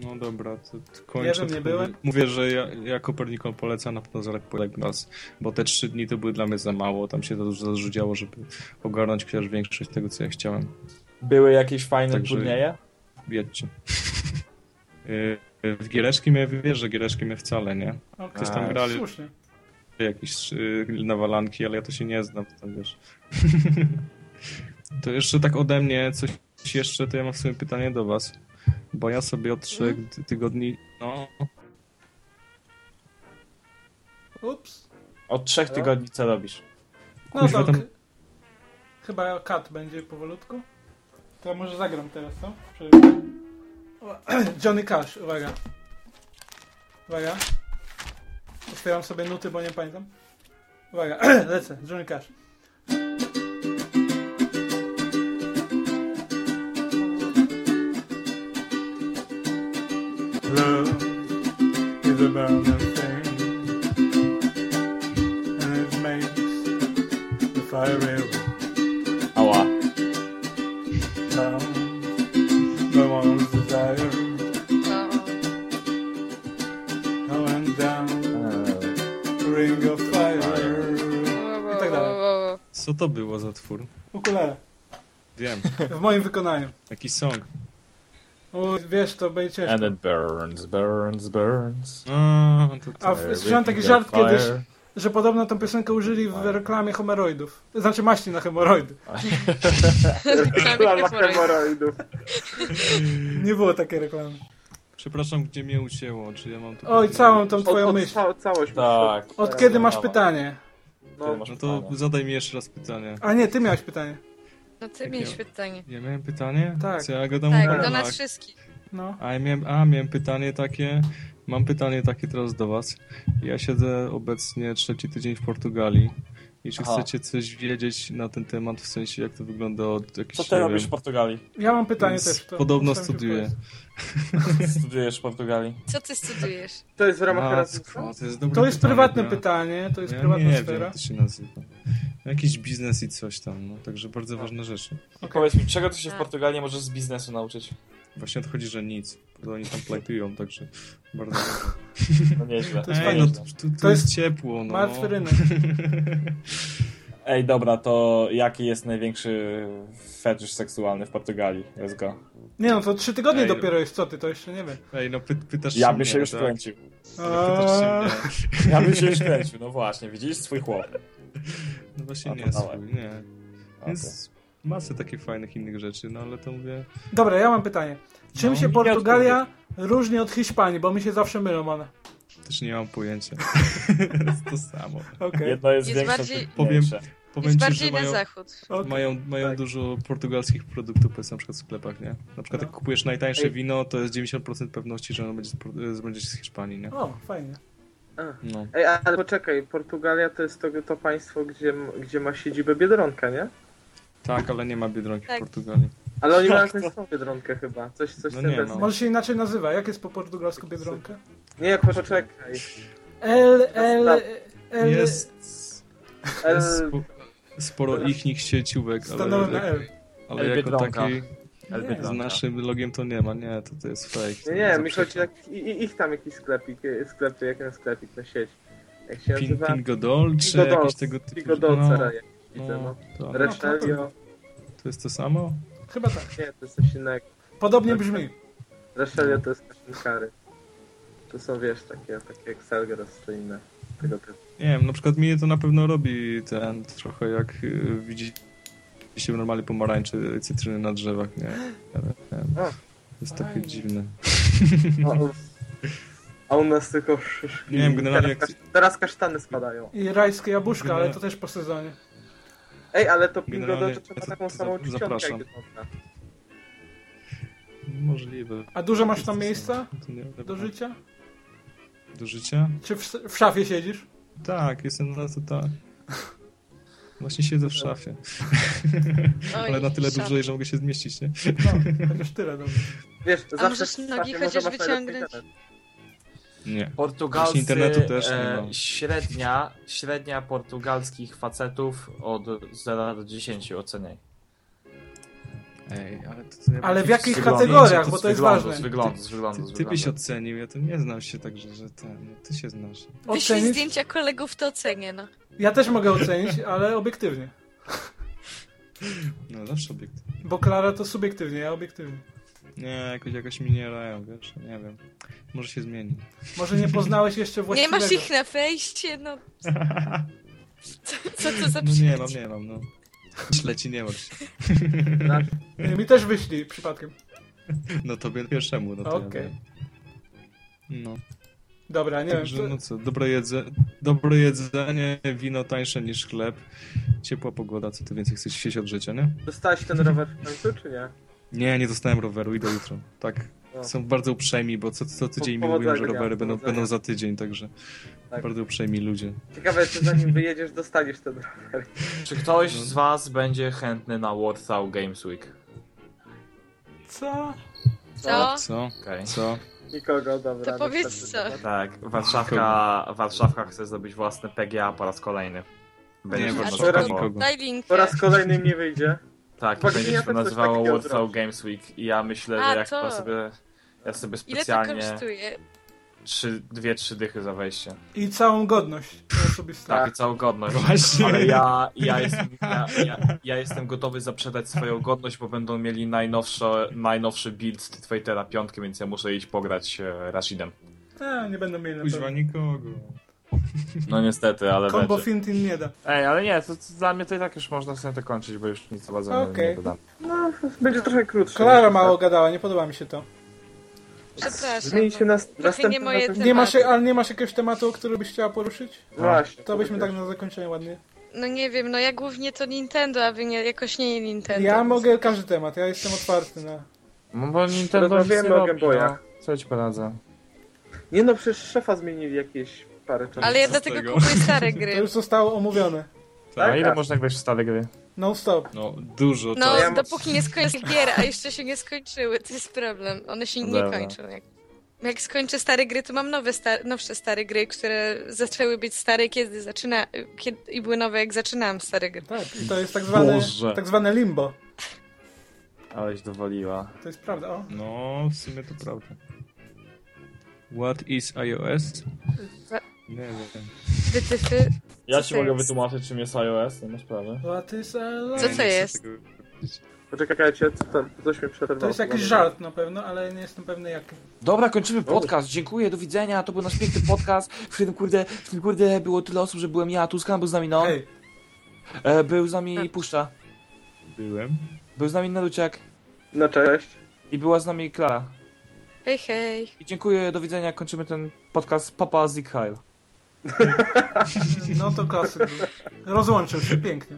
No dobra, to, to Nie kończę. wiem, nie tylko byłem. Mówię, że ja, ja Kopernikon polecam na pewno zaraz poległ nas, bo te trzy dni to były dla mnie za mało, tam się to dużo działo, żeby ogarnąć chociaż większość tego, co ja chciałem. Były jakieś fajne Także- turnieje? Wiecie. W giereczki mnie wiesz, że giereczki mnie wcale, nie? Okej, Coś tam A, grali, Słusznie. jakieś y, nawalanki, ale ja to się nie znam, to tam wiesz. to jeszcze tak ode mnie, coś jeszcze, to ja mam w sumie pytanie do was. Bo ja sobie od trzech ty- tygodni, no, Ups. Od trzech tygodni co robisz? No Kuźwa, to tam- ch- chyba kat będzie powolutku. To ja może zagram teraz, co? Czy... Johnny Cash, uwaga. Uwaga. Otwieram sobie nuty, bo nie pamiętam. Uwaga, lecę. Johnny Cash. Love is a burning thing, and it makes the fire co to było za twór? Ukulele. Wiem, W moim wykonaniu. jaki song. O, wiesz, to będzie ciężko. And it burns, burns, burns. A, to, to. A słyszałem taki żart kiedyś, że podobno tą piosenkę użyli w reklamie hemoroidów. Znaczy maści na hemoroidy. Reklama hemoroidów. Nie było takiej reklamy. Przepraszam, gdzie mnie ucięło, czy ja mam tu... Oj, całą tą Od, twoją od, myśl. ca, całość. Tak. Od kiedy masz Dawaj. pytanie? No, masz No to pytanie? zadaj mi jeszcze raz pytanie. A nie, ty miałeś pytanie. No ty miałeś pytanie. Ja miałem pytanie? Tak. Co ja gadam o Tak, do nas wszystkich. No. A, ja miałem, a, miałem pytanie takie. Mam pytanie takie teraz do was. Ja siedzę obecnie trzeci tydzień w Portugalii. I czy Aha. chcecie coś wiedzieć na ten temat, w sensie jak to wygląda od jakichś... Co ty robisz w wiem, Portugalii? Ja mam pytanie też. To podobno studiuję. Studiujesz w Portugalii? Co ty studujesz? to jest w ramach Erasmusa? to jest To jest pytanie, prywatne pytanie, to jest Ja prywatna nie wiem, sfera. jak to się nazywa. Jakiś biznes i coś tam, no. Także bardzo ważne rzeczy. I powiedz mi, czego ty się w Tak. Portugalii możesz z biznesu nauczyć? Właśnie odchodzi, że nic. Bo oni tam plajtują, także bardzo. No nieźle. To jest Ej, fajne. no tu, tu To jest, ciepło, no. Martwy rynek. Ej, dobra, to jaki jest największy fetysz seksualny w Portugalii? Let's go. Nie no, to trzy tygodnie Ej. dopiero jest, co ty, to jeszcze nie wiem. Ej, no py, pytasz Ja się bym mnie, się już tak? kręcił. Pytasz się. Ja bym się już kręcił, no właśnie, widzisz swój chłop. No właśnie A, nie, to swój, nie. Okej. Masę takich fajnych innych rzeczy, no ale to mówię... Dobra, ja mam pytanie. Czym No, się Portugalia różni od Hiszpanii, bo mi się zawsze mylą one. Też nie mam pojęcia. jest to samo. Okej. Jedno jest, Jest większe, bardziej- Powiem-. Powiem Jest ci, bardziej że na mają, zachód. okej. mają, mają Tak. dużo portugalskich produktów, powiedzmy na przykład w sklepach, nie? Na przykład No. jak kupujesz najtańsze Ej. wino, to jest 90% pewności, że ono będzie będzie z Hiszpanii, nie? O, fajnie. No. Ej, ale poczekaj, Portugalia to jest to, to państwo, gdzie, gdzie ma siedzibę Biedronka, nie? Tak, ale nie ma Biedronki Tak. w Portugalii. Ale oni mają to? jakąś swoją Biedronkę chyba, coś, coś No nie, no. Może się inaczej nazywa. Jak jest po portugalsku Biedronka? Nie, poczekaj. L, L, L... Jest, El... jest spo, sporo ich sieciówek, Stanąłem na ale, L. ale El jako Biedronka. takiej El Nie. z naszym logiem to nie ma. Nie, to, to jest fake. Nie, nie, To mi chodzi jak, i, i- ich tam jakiś sklepik, e, sklepy, jak ten sklepik, na sieć. Jak się Pin, nazywa? Pingo Dolce, Pingo jakieś Dolce, tego typu. Pingo Dolce, no, jak widzę, no. to, Rechelio, to jest to samo? Chyba tak. nie, to jest coś innego. Podobnie brzmi. Rechelio to jest kary. To są, wiesz, takie, takie jak Selgros czy inne tego typu. Nie wiem, na przykład mnie to na pewno robi ten trochę jak y, widzi się normalnie pomarańcze, cytryny na drzewach, nie? Ale, nie wiem, A. to jest takie Fajnie. dziwne. A, a u nas tylko szyszki. Nie wiem, generalnie teraz, jak- teraz kasztany spadają. I rajskie jabłuszka, ale to też po sezonie. Ej, ale to Pingo ma taką samą czcionkę jak. Możliwe. A dużo masz tam miejsca do życia? Do życia? Czy w, w szafie siedzisz? Tak, jestem na to tak. Właśnie siedzę w szafie, Oj, ale na tyle szaf. dużej, że mogę się zmieścić, nie? No, chociaż tyle, dobrze. Wiesz, zawsze możesz nogi chociaż wyciągnąć? Nie. Portugalscy, internetu też nie e, średnia, średnia portugalskich facetów od 0 do 10 oceniaj. Ej, ale to, to Ale w jakich wyglądu, kategoriach, bo to jest wyglądu, ważne. Z wyglądu, z wyglądu, z Ty, ty byś ocenił, ja to nie znam się także, że ten, no, ty się znasz. Wyślij zdjęcia kolegów, to ocenię, no. Ja też mogę ocenić, ale obiektywnie. No zawsze obiekt. Bo Klara to subiektywnie, ja obiektywnie. Nie, jakoś, jakoś mi nie rają, wiesz, nie wiem. Może się zmieni. Może nie poznałeś jeszcze Nie właściwego. masz ich na fejście, no. Co, co to za No nie mam, nie mam, no. Śleci nie masz. Nie, Mi też wyślij przypadkiem. No tobie pierwszemu, no to Okej. ja wiem. No, Dobra, nie także wiem. no co, dobre, jedze, dobre jedzenie, wino tańsze niż chleb, ciepła pogoda, co ty więcej chcesz chcieć od życia, nie? Dostałeś ten rower w końcu, czy nie? Nie, nie dostałem roweru, idę jutro. Tak, No. są bardzo uprzejmi, bo co, co tydzień mi mówią, że rowery będą, będą za tydzień, także Tak. bardzo uprzejmi ludzie. Ciekawe, czy zanim wyjedziesz, dostaniesz ten rower. Czy ktoś No. z was będzie chętny na Warsaw Games Week? Co? Co? Co? Okej. Co? Nikogo, dobra. To powiedz co. Tak, Warszawka, Warszawka chce zdobyć własny PGA po raz kolejny. Będzie Nie, nazywało- nikogo. Daj link. Po raz kolejny nie wyjdzie. Tak, Faktycznie będzie ja się to nazywało Warsaw. Games Week i ja myślę, A, że jak to. sobie, ja sobie Ile to specjalnie kosztuje? trzy, dwie, trzy dychy za wejście. I całą godność osobistą. Tak, i całą godność. Właśnie. Ale ja, ja, jestem, ja, ja, ja jestem gotowy zaprzedać swoją godność, bo będą mieli najnowsze, najnowszy build Street Fightera 5, więc ja muszę iść pograć e, Rashidem. A, nie będą mieli na pewno. nikogo. No niestety, ale Combo będzie. Fintin nie da. Ej, ale nie, to, to dla mnie to i tak już można sobie to kończyć, bo już nic bardzo nie- Okej. nie dodam. No, będzie trochę krótszy. Klara mało gadała, nie podoba mi się to. Przepraszam. Zmieńcie nas Trochę nie moje Nie masz, ale nie masz jakiegoś tematu, który byś chciała poruszyć? Właśnie. To byśmy tak na zakończenie ładnie. No nie wiem, no ja głównie to Nintendo, a wy nie, jakoś nie Nintendo. Ja mogę każdy temat, ja jestem otwarty na... No bo Nintendo nic Rozmawiamy nie o robi, Game Boyach. no. Co ci poradzę? Nie no, przecież szefa zmienili jakieś czasu. Ale ja dlatego tego? kupuję stare To gry. już zostało omówione. A ile tak. można grać w stare gry? Non stop. No, dużo No, ja- dopóki nie skończę gier, a jeszcze się nie skończyły, to jest problem. One się nie Dobra. kończą. Jak, jak skończę stare gry, to mam nowe, sta nowsze stare gry, które zaczęły być stare, kiedy zaczyna, kiedy, i były nowe, jak zaczynałam stare gry. Tak, i to jest tak zwane, Boże. tak zwane limbo. Aleś dowoliła. To jest prawda, o. No, w sumie to prawda. What is iOS? Nie wiem. Wytyfy. Ja Co ci mogę jest? wytłumaczyć czym jest iOS, nie ma sprawy. What is a Co lie? to jest? Poczekajcie, co tam, coś mnie przerwało. To jest jakiś żart na pewno, ale nie jestem pewny jaki. Dobra, kończymy podcast. Dziękuję, do widzenia. To był nasz piękny podcast, w którym kurde, w którym kurde było tyle osób, że byłem ja, Tuskan był z nami, no. Hej, E, był z nami Puszcza, Byłem. był z nami Naruciak No cześć. i była z nami Klara. Hej, hej. I dziękuję, do widzenia. Kończymy ten podcast Papa Zikhail. No to klasyk. był. Rozłączył się pięknie.